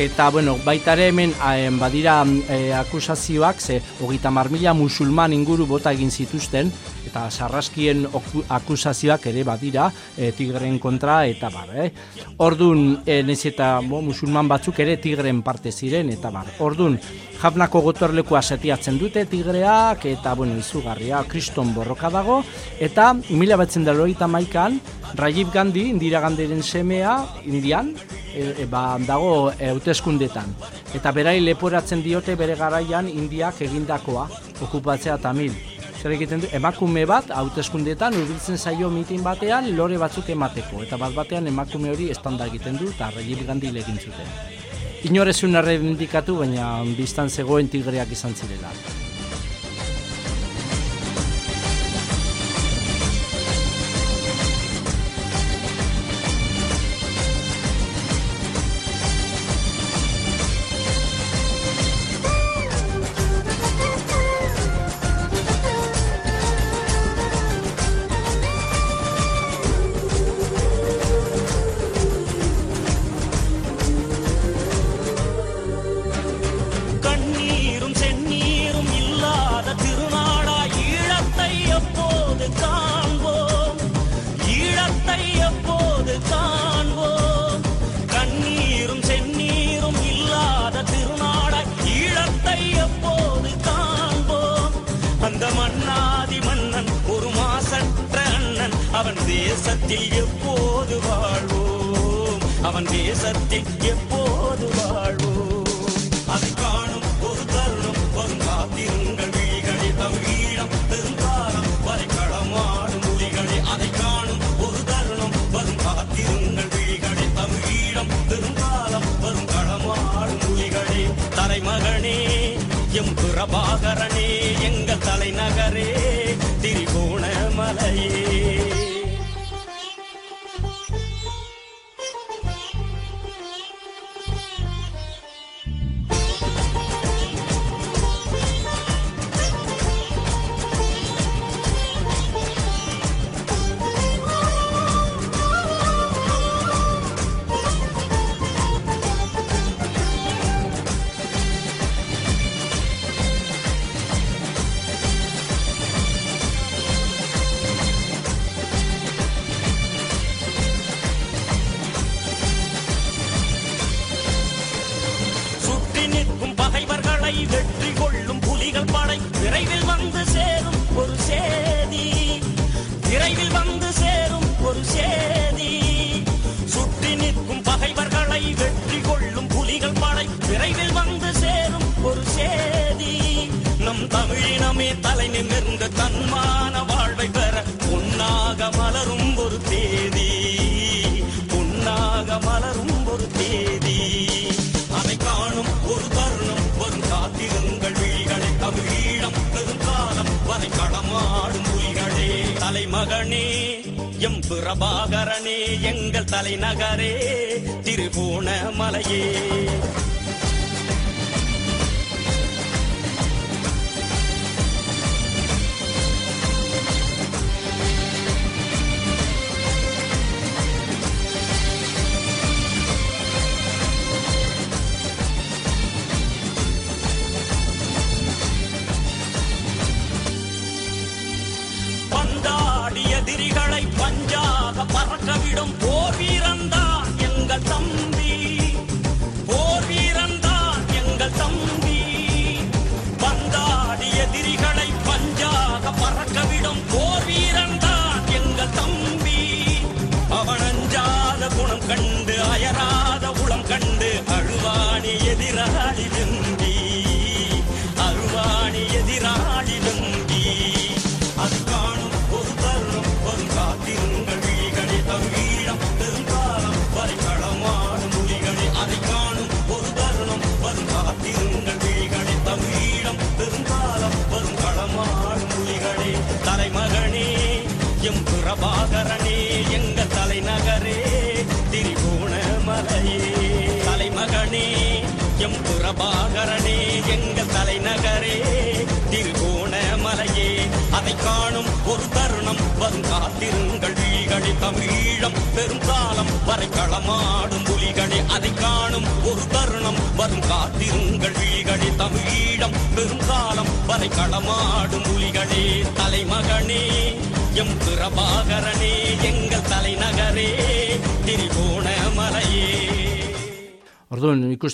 eta, bueno, baita ere hemen eh, badira e, akusazioak, ze hogeita mila musulman inguru bota egin zituzten, eta sarraskien akusazioak ere badira e, tigren kontra, eta bar, eh? Ordun, e, nez eta bo, musulman batzuk ere tigren parte ziren, eta bar. Ordun, Jafnako gotorlekua setiatzen dute tigreak, eta, bueno, izugarria, kriston borroka dago, eta mila batzen da maikan, Rajiv Gandhi, Indira Gandhiren semea, Indian, e, e, ba, dago e, hauteskundetan. Eta berai leporatzen diote bere garaian Indiak egindakoa, okupatzea tamil. Zer egiten du, emakume bat hauteskundetan hurbiltzen zaio mitin batean lore batzuk emateko. Eta bat batean emakume hori estanda egiten du eta Rajiv Gandhi egin zuten. Inorezun errebindikatu, baina biztan zegoen tigreak izan zirela. அவன் தேசத்தில் எப்போது வாழ்வோம்? அவன் தேசத்தில் எப்போது வாழ்வோம்? அதை காணும் ஒரு தருணம் வரும் காத்திருங்கள். விழிகளே தமிழீழம் பெருங்காலம் வரை களமாடும் மொழிகளே அதை காணும் ஒரு தருணம் வரும் காத்திருங்கள். விழிகளே தமிழீழம் பெருங்காலம் வரும் களமாடும் மொழிகளே தலைமகனே எம் பிரபாகரனே எங்கள் தலைநகரே திரிகோணமலையே.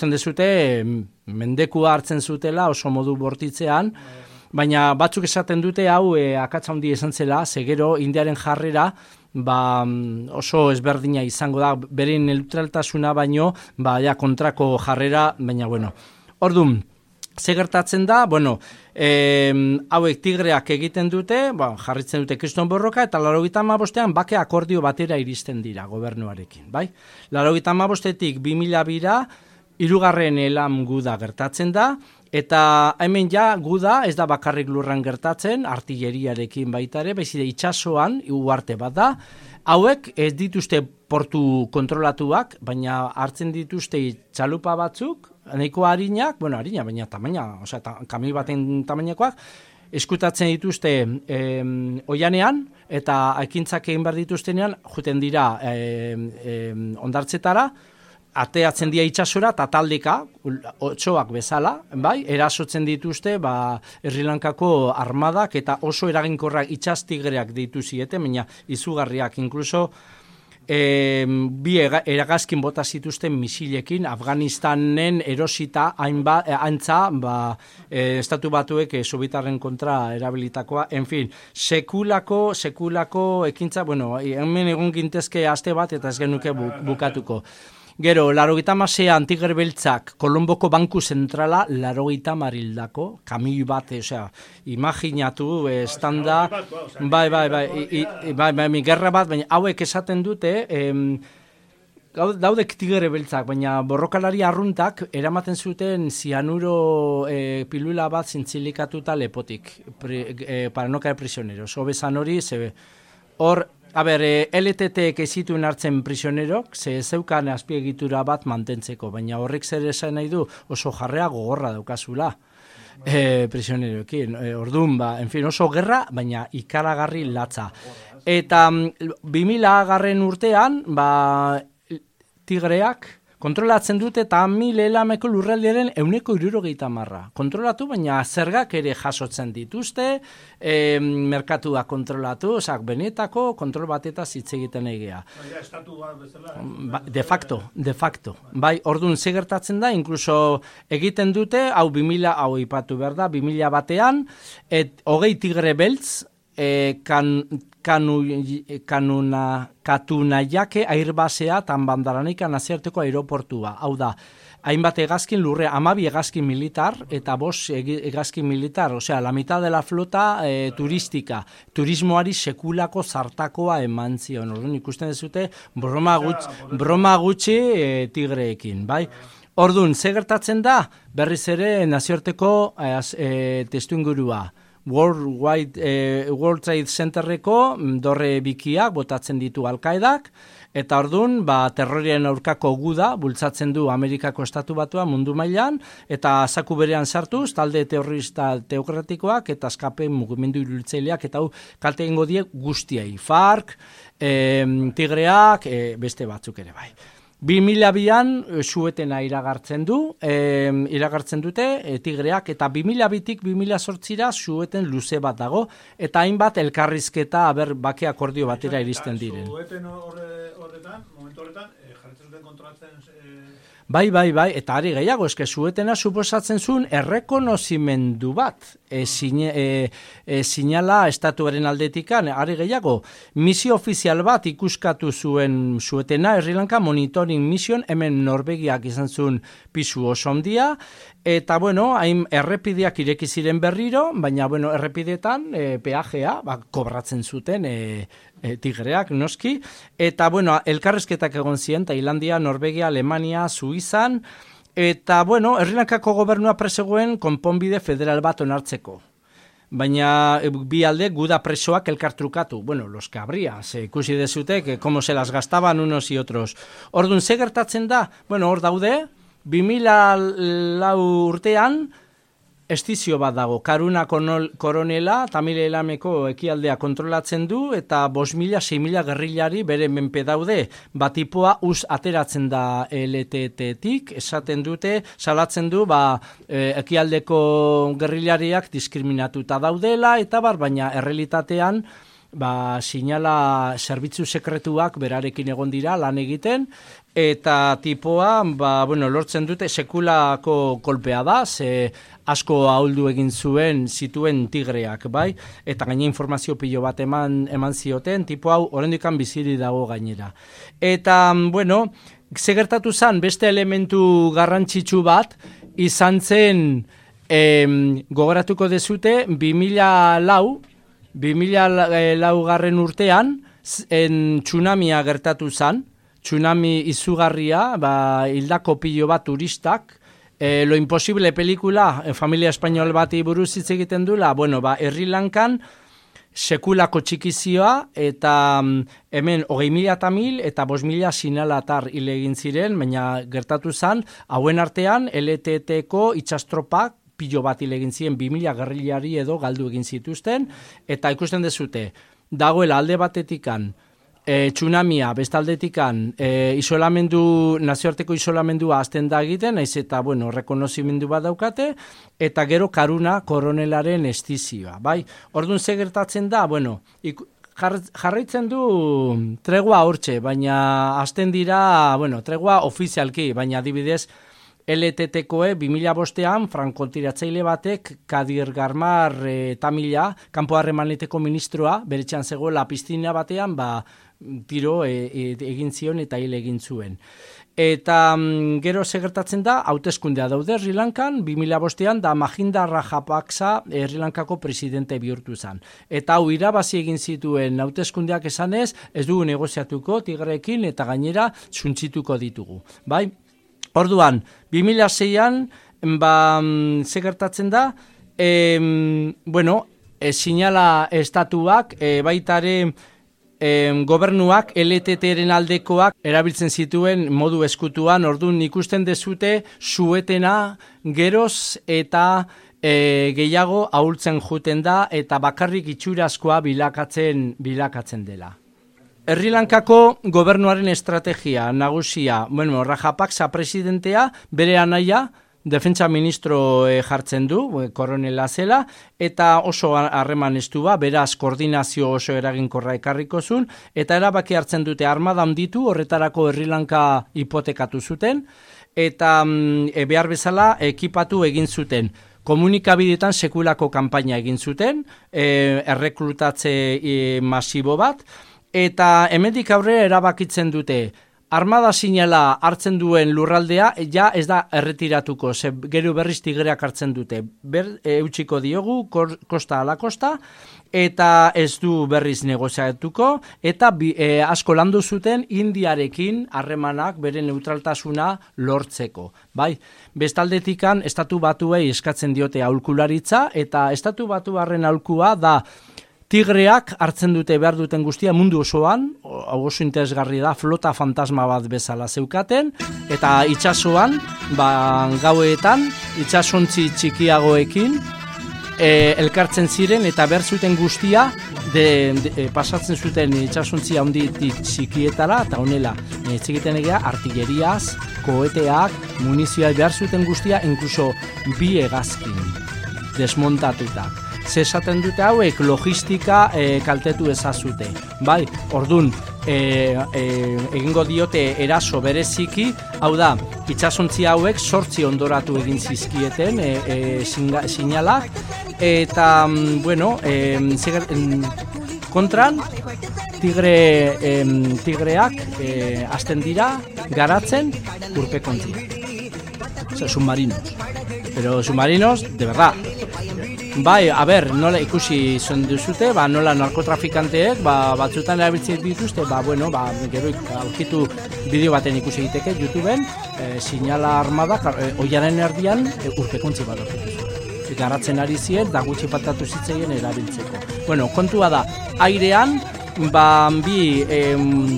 Ikusten dezute, mendekua hartzen zutela oso modu bortitzean, baina batzuk esaten dute hau e, akatsa handi esan zela, segero indiaren jarrera, ba, oso ezberdina izango da, bere neutraltasuna baino, ba, ja, kontrako jarrera, baina bueno. Orduan, ze gertatzen da, bueno, e, hauek tigreak egiten dute, ba, jarritzen dute kriston borroka, eta laro bostean bake akordio batera iristen dira gobernuarekin, bai? Laro bostetik 2000 bira, irugarren elam guda gertatzen da, eta hemen ja guda ez da bakarrik lurran gertatzen, artilleriarekin baita ere, bezide itxasoan, uarte bat da, hauek ez dituzte portu kontrolatuak, baina hartzen dituzte txalupa batzuk, nahiko harinak, bueno, harina, baina tamaina, osea, ta, kami baten tamainakoak, eskutatzen dituzte em, oianean, eta ekintzak egin behar dituztenean, juten dira em, em, ondartzetara, ateatzen dira itxasora eta taldeka, otsoak bezala, bai, erasotzen dituzte, ba, Sri Lankako armadak eta oso eraginkorrak itxastigreak ditu ziete, baina izugarriak, inkluso, e, bi eragazkin bota zituzten misilekin Afganistanen erosita hainba, eh, antza ba, eh, estatu batuek eh, sobitarren kontra erabilitakoa. En fin, sekulako, sekulako ekintza, bueno, hemen egon gintezke aste bat eta ez genuke bu, bukatuko. Gero, laro gita masean tiger beltzak Kolomboko Banku Zentrala laro gita marildako, kamioi bat, osea, imaginatu, eh, estanda, bai, bai, bai, bai, bai, gerra bat, baina hauek esaten dute, em, daudek tigre beltzak, baina borrokalari arruntak eramaten zuten zianuro e, pilula bat zintzilikatuta lepotik, pri, e, para no caer prisioneros. Obezan hori, ze, hor, a ber, e, LTT-ek ez zituen hartzen prisionerok, ze zeukan azpiegitura bat mantentzeko, baina horrek zer esan nahi du oso jarrea gogorra daukazula e, prisioneroekin. E, orduan, ba, en fin, oso gerra, baina ikaragarri latza. Eta mm, 2000 garren urtean, ba, tigreak kontrolatzen dute eta mil elameko lurraldearen euneko irurogeita marra. Kontrolatu, baina zergak ere jasotzen dituzte, e, merkatua kontrolatu, osak, benetako kontrol bateta hitz egiten egea. Ba, de facto, de facto. Bai, orduan ze gertatzen da, inkluso egiten dute, hau 2000, hau ipatu behar da, 2000 batean, et hogei tigre beltz, e, kan, kanu, kanuna, katunaiake airbasea tan bandaranika nazioarteko aeroportua. Hau da, hainbat egazkin lurre, amabi egazkin militar eta bos egazkin militar, osea, la mitad de la flota e, turistika, turismoari sekulako zartakoa eman zion. Orduan ikusten dezute, broma gutxi, broma gutxi e, tigreekin, bai? Orduan, ze gertatzen da? Berriz ere nazioarteko e, az- e, testu ingurua. World, Wide, eh, World Trade Centerreko dorre bikiak botatzen ditu alkaidak, eta ordun ba, terrorien aurkako guda bultzatzen du Amerikako estatu batua mundu mailan, eta zaku berean sartuz, talde terrorista teokratikoak eta eskape mugimendu iruditzaileak, eta hau kalte egingo die guztiei. FARC, eh, tigreak, eh, beste batzuk ere bai. 2002an eh, suetena iragartzen du, eh, iragartzen dute eh, tigreak eta 2002tik 2008ra sueten luze bat dago eta hainbat elkarrizketa aber bake akordio batera iristen diren. Horre, horretan, momentu horretan, eh, jarretzen zuten kontrolatzen... Bai, bai, bai, eta ari gehiago, eske suetena suposatzen zuen errekonozimendu bat, e, sine, e, e, sinala estatuaren aldetikan, ari gehiago, misio ofizial bat ikuskatu zuen suetena, Sri Lanka monitoring mission, hemen Norvegiak izan zuen pisu oso handia, eta bueno, hain errepideak ireki ziren berriro, baina bueno, errepidetan e, peajea, ba, kobratzen zuten e, e, tigreak, noski, eta bueno, elkarrezketak egon ziren, Tailandia, Norvegia, Alemania, Suizan, eta bueno, Errinakako gobernua presegoen konponbide federal bat onartzeko. Baina e, bi alde guda presoak elkartrukatu. Bueno, los que habría, se ikusi dezute, que como se las gastaban unos y otros. Ordun ze gertatzen da? Bueno, hor daude, 2000 lau urtean, estizio bat dago. Karuna koronela, Tamile Elameko ekialdea kontrolatzen du, eta bos mila, sei mila gerrilari bere menpe daude. Batipoa us ateratzen da LTT-tik, esaten dute, salatzen du, ba, e, ekialdeko gerrilariak diskriminatuta daudela, eta bar, baina errealitatean, ba, sinala zerbitzu sekretuak berarekin egon dira lan egiten, eta tipoa, ba, bueno, lortzen dute sekulako kolpea da, ze asko ahuldu egin zuen zituen tigreak, bai? Eta gaine informazio pilo bat eman, eman zioten, tipo hau orendikan biziri dago gainera. Eta, bueno, ze gertatu zen beste elementu garrantzitsu bat, izan zen, em, gogoratuko dezute, 2000 lau, 2000 laugarren urtean, en tsunamia gertatu zen, tsunami izugarria, ba, hildako pilo bat turistak, e, Lo Imposible pelikula, e, familia espainol bati buruz hitz egiten dula, bueno, ba, Herri Lankan, sekulako txikizioa, eta mm, hemen hogei mila eta mil, eta bos mila sinalatar hil egin ziren, baina gertatu zen, hauen artean, LTT-ko itxastropak, pilo bat hil egin ziren, 2000 gerrilari edo galdu egin zituzten, eta ikusten dezute, dagoela alde batetikan, e, tsunamia bestaldetikan e, isolamendu, nazioarteko isolamendua azten da egiten, naiz eta, bueno, rekonozimendu bat daukate, eta gero karuna koronelaren estizioa, bai? Orduan ze gertatzen da, bueno, ik, jar, jarraitzen du tregua hortxe, baina azten dira, bueno, tregua ofizialki, baina adibidez, LTT-koe 2000 bostean frankotiratzaile batek Kadir Garmar e, Tamila, kanpo harremaneteko ministroa, beretxean zegoela piztina batean, ba, tiro e, e, egin zion eta hil egin zuen. Eta mm, gero segertatzen da, hauteskundea daude Sri Lankan, 2000 bostean da Mahinda Rajapaksa eh, Sri Lankako presidente bihurtu zen. Eta hau irabazi egin zituen hauteskundeak esanez, ez dugu negoziatuko tigrekin eta gainera suntzituko ditugu. Bai? Orduan, 2006an, ba, mm, ze gertatzen da, em, bueno, e, sinala estatuak, e, baitare gobernuak LTT-ren aldekoak erabiltzen zituen modu eskutuan, orduan ikusten dezute suetena geroz eta e, gehiago ahultzen juten da eta bakarrik itxurazkoa bilakatzen bilakatzen dela. Herri Lankako gobernuaren estrategia nagusia, bueno, Rajapaksa presidentea bere anaia defentsa ministro e, jartzen du, e, koronela zela, eta oso harreman estua, beraz koordinazio oso eraginkorra ekarriko zuen, eta erabaki hartzen dute armada handitu, horretarako Herri Lanka hipotekatu zuten, eta mm, e, behar bezala ekipatu egin zuten. Komunikabidetan sekulako kanpaina egin zuten, e, errekrutatze e, masibo bat, eta hemendik aurrera erabakitzen dute armada sinala hartzen duen lurraldea ja ez da erretiratuko, ze gero berriz tigreak hartzen dute. Ber, e, eutxiko diogu, kor, kosta ala kosta, eta ez du berriz negoziatuko, eta bi, e, asko landu zuten Indiarekin harremanak bere neutraltasuna lortzeko. Bai, bestaldetikan estatu batuei eskatzen diote aulkularitza, eta estatu batu harren aulkua da Tigreak hartzen dute behar duten guztia mundu osoan, hau oso interesgarri da, flota fantasma bat bezala zeukaten, eta itsasoan, ba, gauetan, itsasontzi txikiagoekin, e, elkartzen ziren eta behar zuten guztia de, de, e, pasatzen zuten itsasontzi handitik txikietara eta honela. E, txikiten egia artilleriaz, koeteak, munizioa behar zuten guztia inkluso bi egazkin desmontatuta. Ze esaten dute hauek logistika e, kaltetu ezazute. Bai, ordun e, e, egingo diote eraso bereziki, hau da, itxasontzi hauek sortzi ondoratu egin zizkieten e, e, singa, sinalak, eta, mm, bueno, e, ziger, em, kontran, tigre, em, tigreak e, azten dira, garatzen, urpekontzi. O sea, submarinos. Pero submarinos, de verdad. Bai, a ber, nola ikusi zuen duzute, ba, nola narkotrafikanteek, ba, batzutan erabiltzen dituzte, ba, bueno, ba, gero aurkitu bideo baten ikusi egiteke YouTubeen, e, sinala armada, e, oiaren erdian, e, urpekontzi bat aurkitu garatzen ari ziren, da gutxi patatu zitzaien erabiltzeko. Bueno, kontua da, airean, ba, bi em,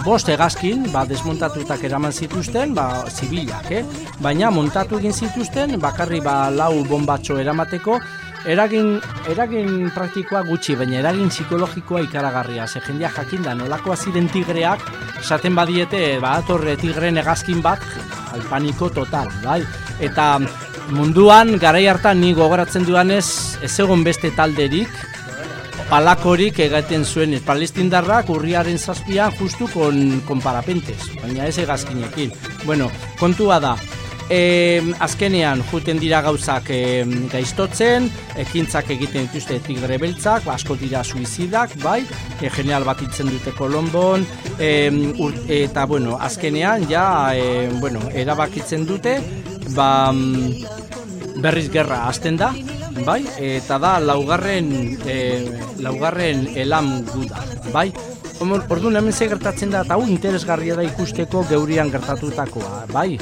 bost hegazkin, ba, desmontatutak eraman zituzten, ba, zibilak, eh? baina montatu egin zituzten, bakarri ba, lau bombatxo eramateko, Eragin, eragin praktikoa gutxi, baina eragin psikologikoa ikaragarria. Ze jendea jakinda nolakoa ziren tigreak, esaten badiete, ba, atorre tigren hegazkin bat, alpaniko total, bai? Eta munduan, garai hartan ni gogoratzen duanez, ez egon beste talderik, palakorik egaten zuen palestindarrak urriaren zazpian justu kon, kon parapentes, baina ez egazkinekin. Bueno, kontua da, e, azkenean juten dira gauzak e, gaiztotzen, ekintzak egiten dituzte tigre beltzak, asko dira suizidak, bai, e, general bat itzen dute Kolombon, e, ur, eta bueno, azkenean ja, e, bueno, erabakitzen dute, ba, mm, berriz gerra hasten da, bai, eta da laugarren, e, laugarren elam guda, bai, Orduan hemen ze gertatzen da, eta hau interesgarria da ikusteko geurian gertatutakoa, bai?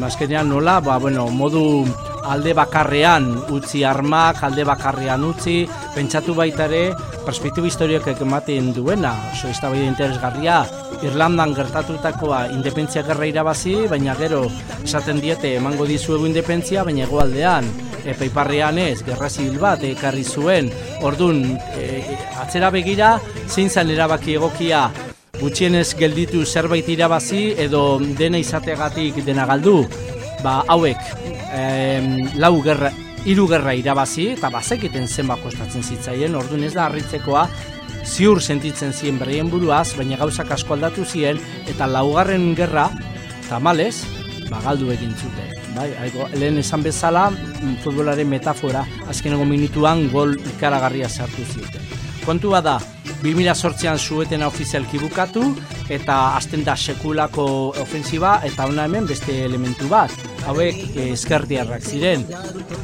Azkenean nola, ba, bueno, modu alde bakarrean utzi armak, alde bakarrean utzi, pentsatu baita ere, perspektiba historiak ematen duena, oso ez da interesgarria, Irlandan gertatutakoa independentzia gerra irabazi, baina gero esaten diete emango dizuegu independentzia, baina egoaldean, e, peiparrean ez, gerra zibil bat ekarri zuen, ordun e, atzera begira, zein zen erabaki egokia, gutxienez gelditu zerbait irabazi edo dena izateagatik dena galdu, ba hauek em, lau gerra, hiru gerra irabazi eta bazekiten zenbat kostatzen zitzaien, ordun ez da harritzekoa, ziur sentitzen ziren berrien buruaz, baina gauzak asko aldatu ziren, eta laugarren gerra, tamalez, ba, galdu egin zuten. Bai, aiko, lehen esan bezala, mm, futbolaren metafora, azkenengo minutuan gol ikaragarria sartu zuten. Kontua da, 2008an suetena ofizialki bukatu, eta azten da sekulako ofensiba, eta ona hemen beste elementu bat. Hauek eh, ezkerdiarrak ziren,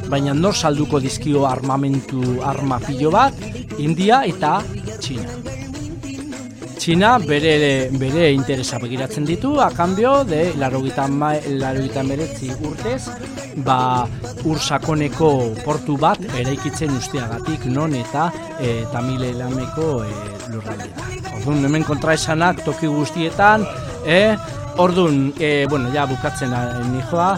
baina nor salduko dizkio armamentu arma pilo bat, India eta Txina. Txina bere, bere interesa begiratzen ditu, a cambio de larogita, larogita meretzi urtez, ba, ur sakoneko portu bat eraikitzen usteagatik non eta e, tamile lameko e, lurraldea. Orduan, hemen kontraesanak toki guztietan, e, orduan, e, bueno, ja bukatzen nijoa,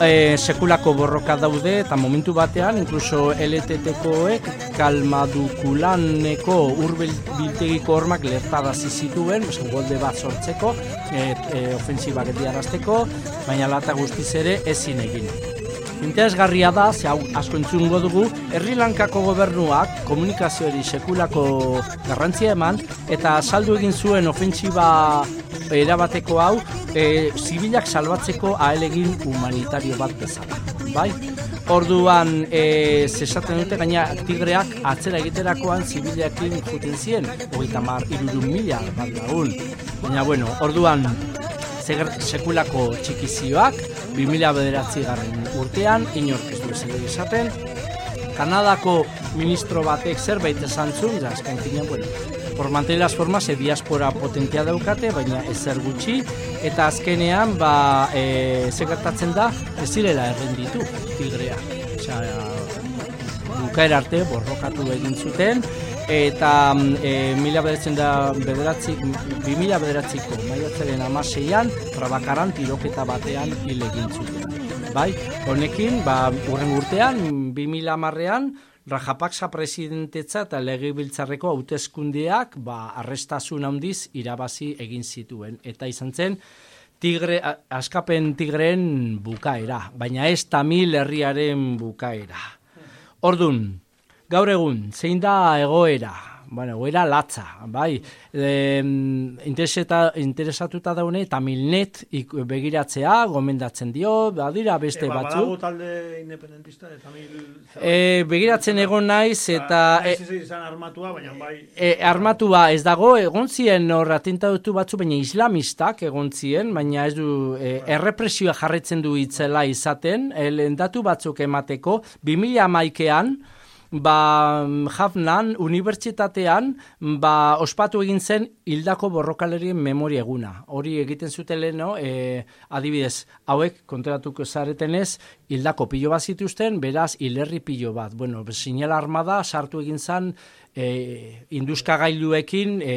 e, sekulako borroka daude eta momentu batean inkluso LTT-koek kalmadukulaneko urbiltegiko hormak lertarazi zituen, golde bat sortzeko, e, e, ofensibak ediarazteko, baina lata guztiz ere ezin egin. Interesgarria da, ze hau asko entzungo dugu, Herri Lankako gobernuak komunikazioari sekulako garrantzia eman, eta saldu egin zuen ofentsiba erabateko hau, e, zibilak salbatzeko ahelegin humanitario bat bezala. Bai? Orduan, e, zesaten dute, gaina tigreak atzera egiterakoan zibilekin juten ziren, hogeita mar, irudun mila bat lagun. Baina, bueno, orduan, sekulako txikizioak, 2000 bederatzi garren urtean, inork ez du Kanadako ministro batek zerbait esan zuen, da, azken finean, bueno, por mantener las formas, e diaspora potentia daukate, baina ezer gutxi, eta azkenean, ba, e, ze gertatzen da, ez zirela errenditu, tigrea. Osea, bukaera arte, borrokatu egin zuten, eta e, mila bederatzen da bederatzi, bi mila bederatziko maiatzaren amaseian, trabakaran tiroketa batean hil egin zuten. Bai, honekin, ba, urren urtean, 2000 amarrean, Rajapaksa presidentetza eta legebiltzarreko hauteskundeak ba, arrestasun handiz irabazi egin zituen. Eta izan zen, tigre, askapen tigreen bukaera, baina ez tamil herriaren bukaera. Ordun, gaur egun, zein da egoera? Bueno, egoera latza, bai. E, intereseta, interesatuta daune, tamilnet ik- begiratzea, gomendatzen dio, badira beste e, ba, batzuk. badago talde independentista eta mil... E, begiratzen egon naiz eta e, Ez izan armatua, baina bai... e, armatua ez dago egon ziren hor atentatu batzu baina islamistak egon ziren baina ez du e, errepresioa jarretzen du itzela izaten e, lehen datu batzuk emateko 2011ean ba, Hafnan, unibertsitatean, ba, ospatu egin zen hildako borrokalerien memoria eguna. Hori egiten zuten leheno, e, adibidez, hauek, kontratuko zaretenez, hildako pilo bat zituzten, beraz, hilerri pilo bat. Bueno, sinela armada sartu egin zen, e, induskagailuekin e,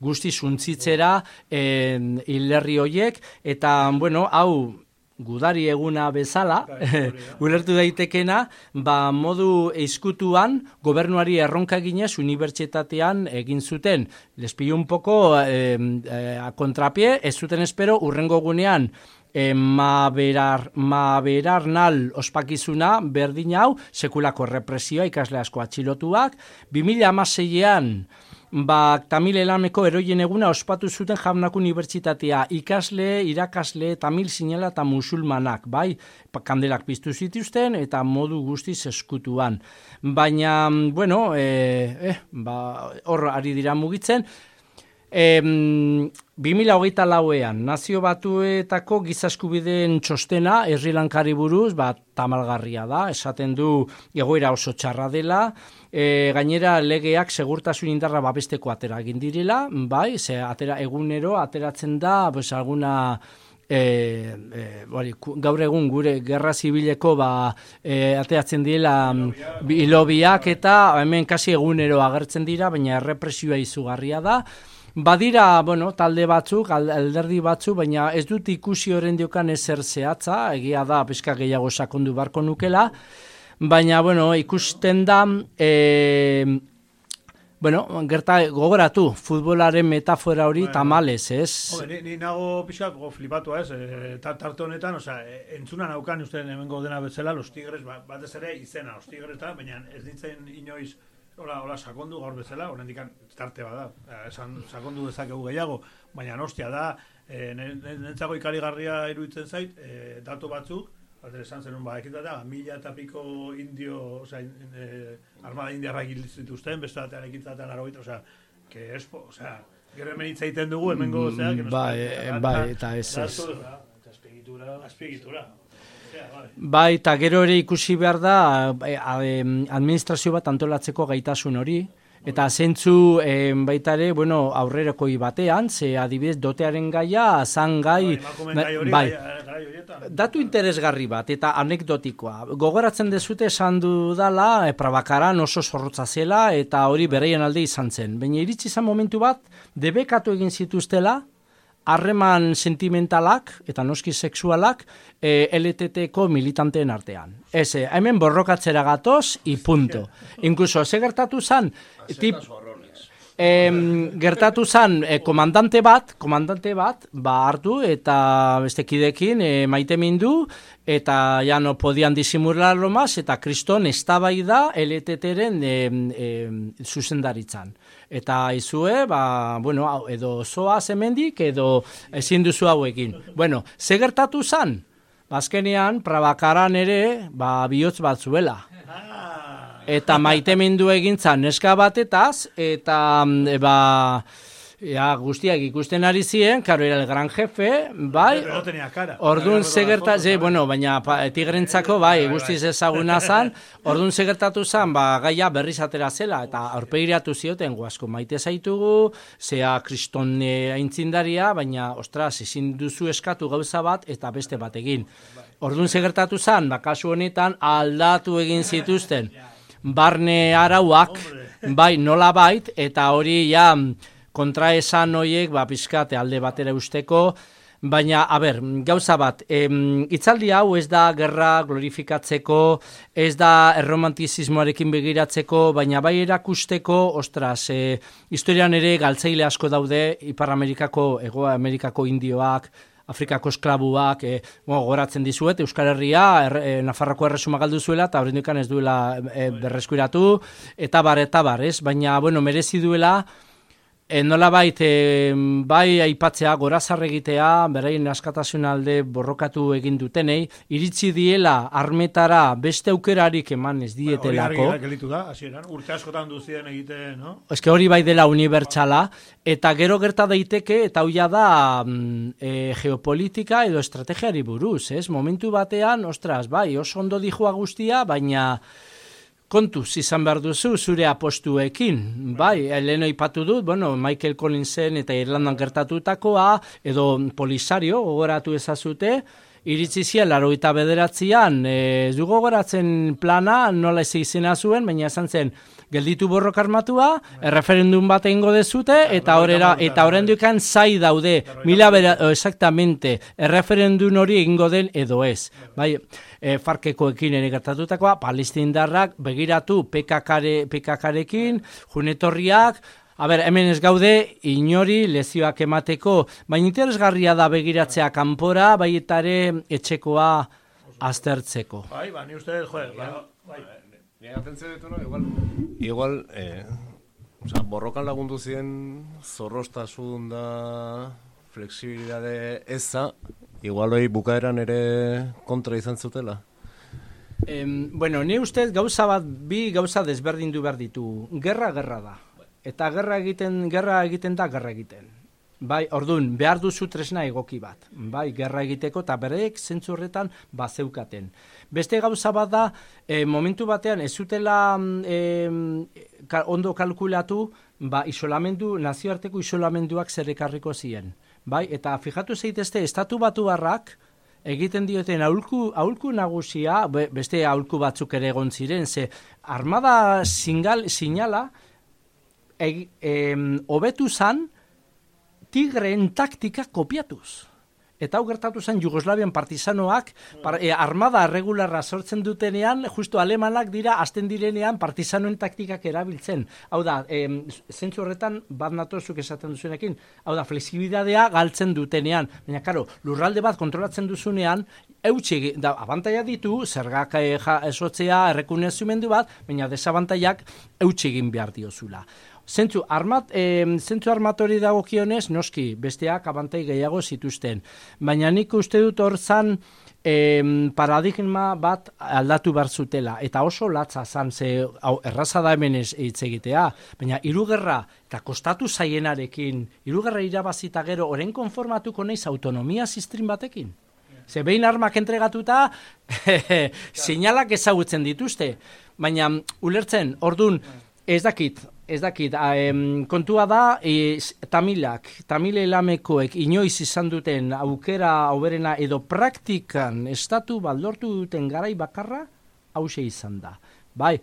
guzti zuntzitzera e, hilerri hoiek, eta, bueno, hau, gudari eguna bezala, ulertu daitekena, ba modu eizkutuan gobernuari erronka ginez unibertsitatean egin zuten. Les pillo un poco eh, eh, a contrapie, ez zuten espero urrengo gunean e, maberar, maberarnal ospakizuna berdin hau, sekulako represioa ikasle asko atxilotuak, 2006an ba, Tamil elameko eroien eguna ospatu zuten jamnak unibertsitatea. Ikasle, irakasle, tamil sinela eta musulmanak, bai, kandelak piztu zituzten eta modu guztiz eskutuan. Baina, bueno, e, eh, ba, hor ari dira mugitzen, Em, 2008 lauean, nazio batuetako gizaskubideen txostena, Herri Lankari buruz, ba, tamalgarria da, esaten du egoera oso txarra dela, e, gainera legeak segurtasun indarra babesteko atera egin direla, bai, ze atera egunero ateratzen da, pues, alguna e, e, bari, gaur egun gure gerra zibileko ba, e, ateratzen direla bilobiak eta hemen kasi egunero agertzen dira, baina errepresioa izugarria da. Badira, bueno, talde batzuk, al- alderdi batzuk, baina ez dut ikusi horren diokan ezer zehatza, egia da, peska gehiago sakondu barko nukela, baina, bueno, ikusten da, e, bueno, gerta gogoratu, futbolaren metafora hori tamales, ez? Hore, ni, ni nago pixkat go flipatua ez, e, ta- tarte honetan, osea, e, entzuna naukan uste hemengo dena bezala, los tigres, ba, batez ere izena, los tigres eta, baina ez ditzen inoiz, hola, hola, sakondu gaur bezala, horrendik tarte bada, Eh, esan sakondu dezakegu gehiago, baina nostia da, e, nentzako ikarigarria iruditzen zait, e, datu batzuk, bat ere esan zenun, ba, ekitatea, mila eta piko indio, osea, e, armada indiarrak hil zituzten, beste batean ekitatean aragoita, osea, que espo, osea, gero hemen hitz egiten dugu, hemengo, osea, que nos Bai, eh, bai, eta ez, Da, ez. zu- da, bai. Bai, eta gero ere ikusi behar da eh, administrazio bat antolatzeko gaitasun hori, eta zentzu em, baita ere, bueno, aurrerakoi batean, ze adibidez dotearen gaia, zan gai, Emakumeen ba- bai, horietan. Datu interesgarri bat eta anekdotikoa. Gogoratzen dezute esan dudala, e, prabakaran oso zorrotza zela eta hori bereien alde izan zen. Baina iritsi izan momentu bat, debekatu egin zituztela, harreman sentimentalak eta noski sexualak e, LTT-ko militanteen artean. Ez, eh, hemen borrokatzera gatoz, i punto. Inkluso, ze gertatu zan, tip, Em, gertatu zan e, komandante bat, komandante bat, ba hartu eta beste kidekin e, maite mindu eta ja no podían disimularlo más eta kriston eztabaida LTT-ren e, e, zuzendaritzan. Eta izue, ba, bueno, edo zoa hemendik edo ezin duzu hauekin. Bueno, ze gertatu zan? Bazkenean, prabakaran ere, ba, bihotz bat zuela eta maitemindu egintza neska batetaz, eta mm, ba, ja, guztiak ikusten ari ziren, karo era el gran jefe, bai. Orduan segerta, ze, bueno, baina pa, tigrentzako bai, guztiz ezaguna zan, orduan segertatu zan, ba, gaia berriz atera zela, eta aurpegiratu zioten, guasko maite zaitugu, zea kriston eh, aintzindaria, baina, ostras, ezin duzu eskatu gauza bat, eta beste bat egin. Orduan segertatu zan, ba, kasu honetan, aldatu egin zituzten, barne arauak, bai, nola bait, eta hori ja kontra esan hoiek, ba, pizkate alde batera usteko, Baina, a ber, gauza bat, em, itzaldi hau ez da gerra glorifikatzeko, ez da erromantizismoarekin begiratzeko, baina bai erakusteko, ostras, e, historian ere galtzaile asko daude, Ipar Amerikako, Ego Amerikako indioak, Afrikako esklabuak, e, bueno, goratzen dizuet, Euskal Herria, er, e, Nafarroko erresuma galdu zuela, eta horrendikan ez duela e, berreskuratu, eta bar, eta bar, ez? Baina, bueno, merezi duela, E, nola bait, e, bai aipatzea, gorazar egitea, beraien askatasun alde borrokatu egin dutenei, iritsi diela armetara beste aukerarik eman ez Hori dietelako. argi gelitu da, hasieran urte askotan duzien egite, no? Eske hori bai dela unibertsala, eta gero gerta daiteke, eta ja da e, geopolitika edo estrategiari buruz, ez? Momentu batean, ostras, bai, oso ondo dijua guztia, baina kontuz izan behar duzu zure apostuekin. Bai, lehen ipatu dut, bueno, Michael Collinsen eta Irlandan gertatutakoa, edo Polisario, gogoratu ezazute, iritsi zian, laro eta bederatzean, e, ez du gogoratzen plana, nola ez izena zuen, baina esan zen, gelditu borrok armatua, erreferendum bat egingo dezute, eta horera, eta horren dukan zai daude, mila bera, o, exactamente, erreferendum hori egingo den edo ez. Bai, e, farkekoekin ere gertatutakoa, palestindarrak begiratu PKK-re, PKK-rekin, junetorriak, A ber, hemen ez gaude, inori lezioak emateko, baina interesgarria da begiratzea kanpora, bai eta ere etxekoa aztertzeko. Bai, ba, ni uste, joe, ba, bai. Ni atentzio ditu, no? Igual, igual eh, oza, borrokan lagundu zien zorrostasun da flexibilidade eza, igual hoi bukaeran ere kontra izan zutela. Em, bueno, ni ustez gauza bat, bi gauza desberdindu behar ditu. Gerra, gerra da. Eta gerra egiten, gerra egiten da, gerra egiten. Bai, ordun behar duzu tresna egoki bat. Bai, gerra egiteko eta bereek zentzu bazeukaten. Beste gauza bat da, e, momentu batean ez zutela e, ka, ondo kalkulatu, ba, isolamendu, nazioarteko isolamenduak zer ekarriko ziren. Bai, eta fijatu zeitezte, estatu batu barrak, egiten dioten aulku, aulku nagusia, be- beste aulku batzuk ere egon ziren, ze armada singal, sinala, eg, em, hobetu zan tigreen taktika kopiatuz. Eta hau gertatu zen Jugoslavian partizanoak par, e, armada regularra sortzen dutenean, justu alemanak dira azten direnean partizanoen taktikak erabiltzen. Hau da, em, zentzu horretan bat natozuk esaten duzunekin, hau da, flexibilidadea galtzen dutenean. Baina, karo, lurralde bat kontrolatzen duzunean, eutxi, da, abantaia ditu, zergak e, ja, esotzea, errekuneziomendu bat, baina desabantaiak eutxi egin behar diozula. Zentzu, armat, e, zentzu armatori dagokionez, noski, besteak abantai gehiago zituzten. Baina nik uste dut hor zan em, paradigma bat aldatu behar zutela. Eta oso latza zan, ze hau, erraza da hemen hitz egitea. Baina irugerra eta kostatu zaienarekin, irugerra irabazita gero, oren konformatuko naiz autonomia zistrin batekin. Ze behin armak entregatuta, sinalak ezagutzen dituzte. Baina, ulertzen, ordun ez dakit, ez dakit, a, em, kontua da, e, tamilak, tamile lamekoek inoiz izan duten aukera hoberena edo praktikan estatu baldortu duten garai bakarra, hause izan da. Bai,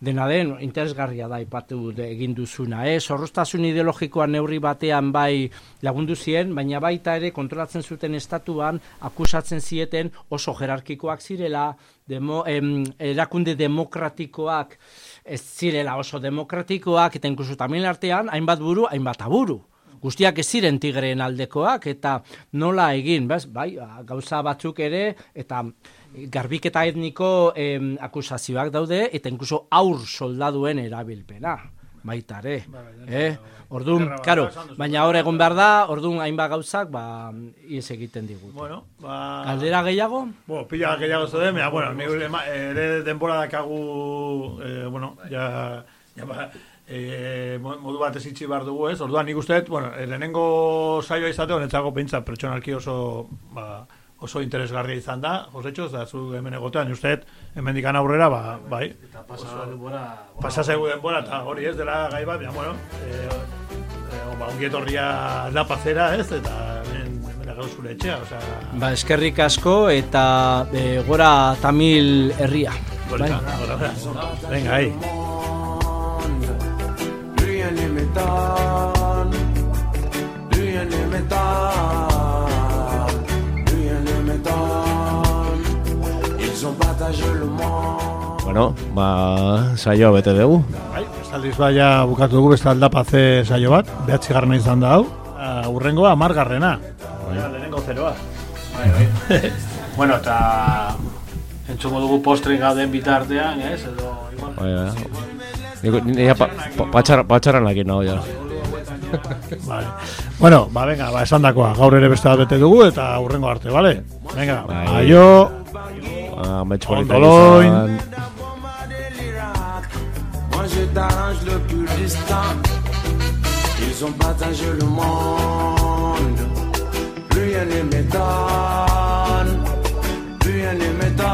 dena den, interesgarria da ipatu de, egin duzuna, eh? Zorroztasun ideologikoa neurri batean bai lagundu zien, baina baita ere kontrolatzen zuten estatuan akusatzen zieten oso jerarkikoak zirela, demo, em, erakunde demokratikoak ez zirela oso demokratikoak, eta inkluso tamil artean, hainbat buru, hainbat aburu. Guztiak ez ziren tigreen aldekoak, eta nola egin, bez? bai, gauza batzuk ere, eta garbiketa etniko em, akusazioak daude, eta inkluso aur soldaduen erabilpena. Baita ere. Eh? Orduan, duzu. baina hor egon behar da, orduan hainbat gauzak, ba, ies egiten digut. Bueno, ba... Galdera gehiago? Bueno, pila gehiago zede, mea, bueno, ni ere, ere denbora dakagu, eh, bueno, ja, ja ba, eh, mo- modu bat ezitzi behar dugu ez, orduan nik uste, bueno, eh, lehenengo saioa izate, honetzako pentsa pertsonalki oso, ba, oso interesgarria izan da, Josetxo, eta zu hemen egotean, uste, dut, hemen dikan aurrera, ba, bai, Eta pasa denbora... pasa zaigu denbora, eta hori ez dela gai bat, baina, bueno, eh, eh, ba, ongietorria lapazera, ez, eta hemen, hemen zure etxea, osea, Ba, eskerrik asko eta e, gora tamil herria. Gora, Bai. gora, gora. Venga, ahí. Rien m'étonne, rien Bueno, ba, saioa bete dugu. Bai, estaldiz baia bukatu dugu beste aldapaze saio bat, behatzi garrana izan da hau, uh, urrengoa amargarrena. Bai. Lehenengo zeroa. Bai, bai. bueno, eta entzungo dugu postre gauden bitartean, ez? Edo igual. Bai, bai. Nire pa, pa, patxar, patxarran ekin nago, ja. Vale. Bueno, ba, venga, ba, esan dakoa, gaur ere beste bat bete dugu eta urrengo arte, vale? Venga, Bai. aio, Ah, izan. Moi je t'arrange le Kurdistan. Ils ont partagé le monde. Rien ne m'étonne. Rien ne m'étonne.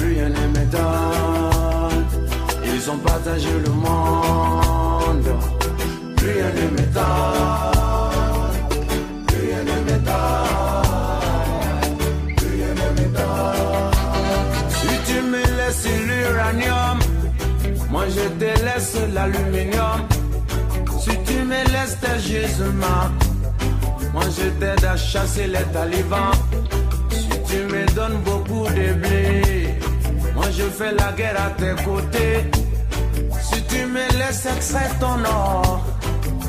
Rien ne m'étonne. Ils ont partagé le monde. Plus rien ne m'étonne. Si tu me laisses tes moi je t'aide à chasser les talibans. Si tu me donnes beaucoup de blé, moi je fais la guerre à tes côtés. Si tu me laisses extraire ton or,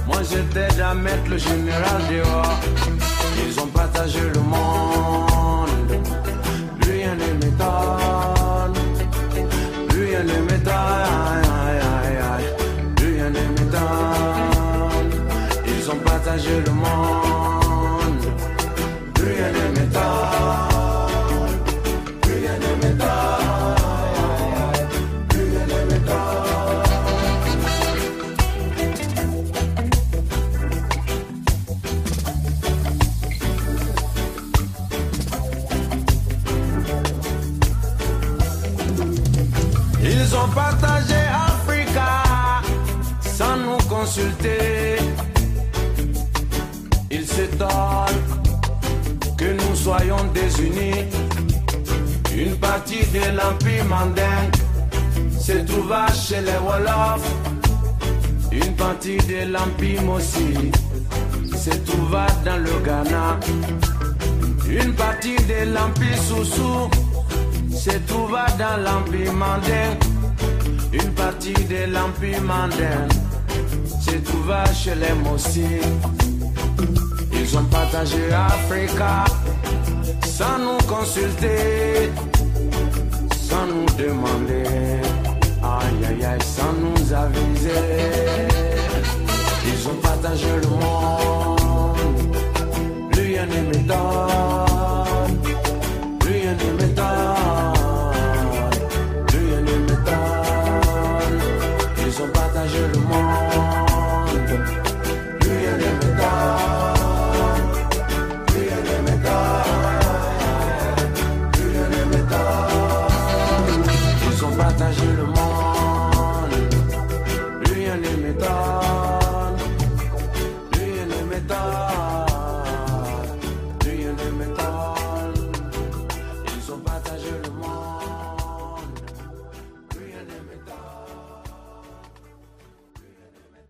moi je t'aide à mettre le général dehors. Ils ont partagé le monde, rien ne m'étonne, rien ne m'étonne, Partagé le monde. Ils ont partagé Africa sans nous consulter. Que nous soyons désunis. Une partie de l'Empire mandingue se trouva chez les Wolofs. Une partie de l'Empire Mossi se trouva dans le Ghana. Une partie de l'Empire Soussou se trouva dans l'Empire mandin. Une partie de l'Empire mandin se trouva chez les Mossi. Ils ont partagé Africa. Sans nous consulter, sans nous demander, aïe aïe aïe, sans nous aviser. Ils ont partagé le monde, plus rien ne m'étonne,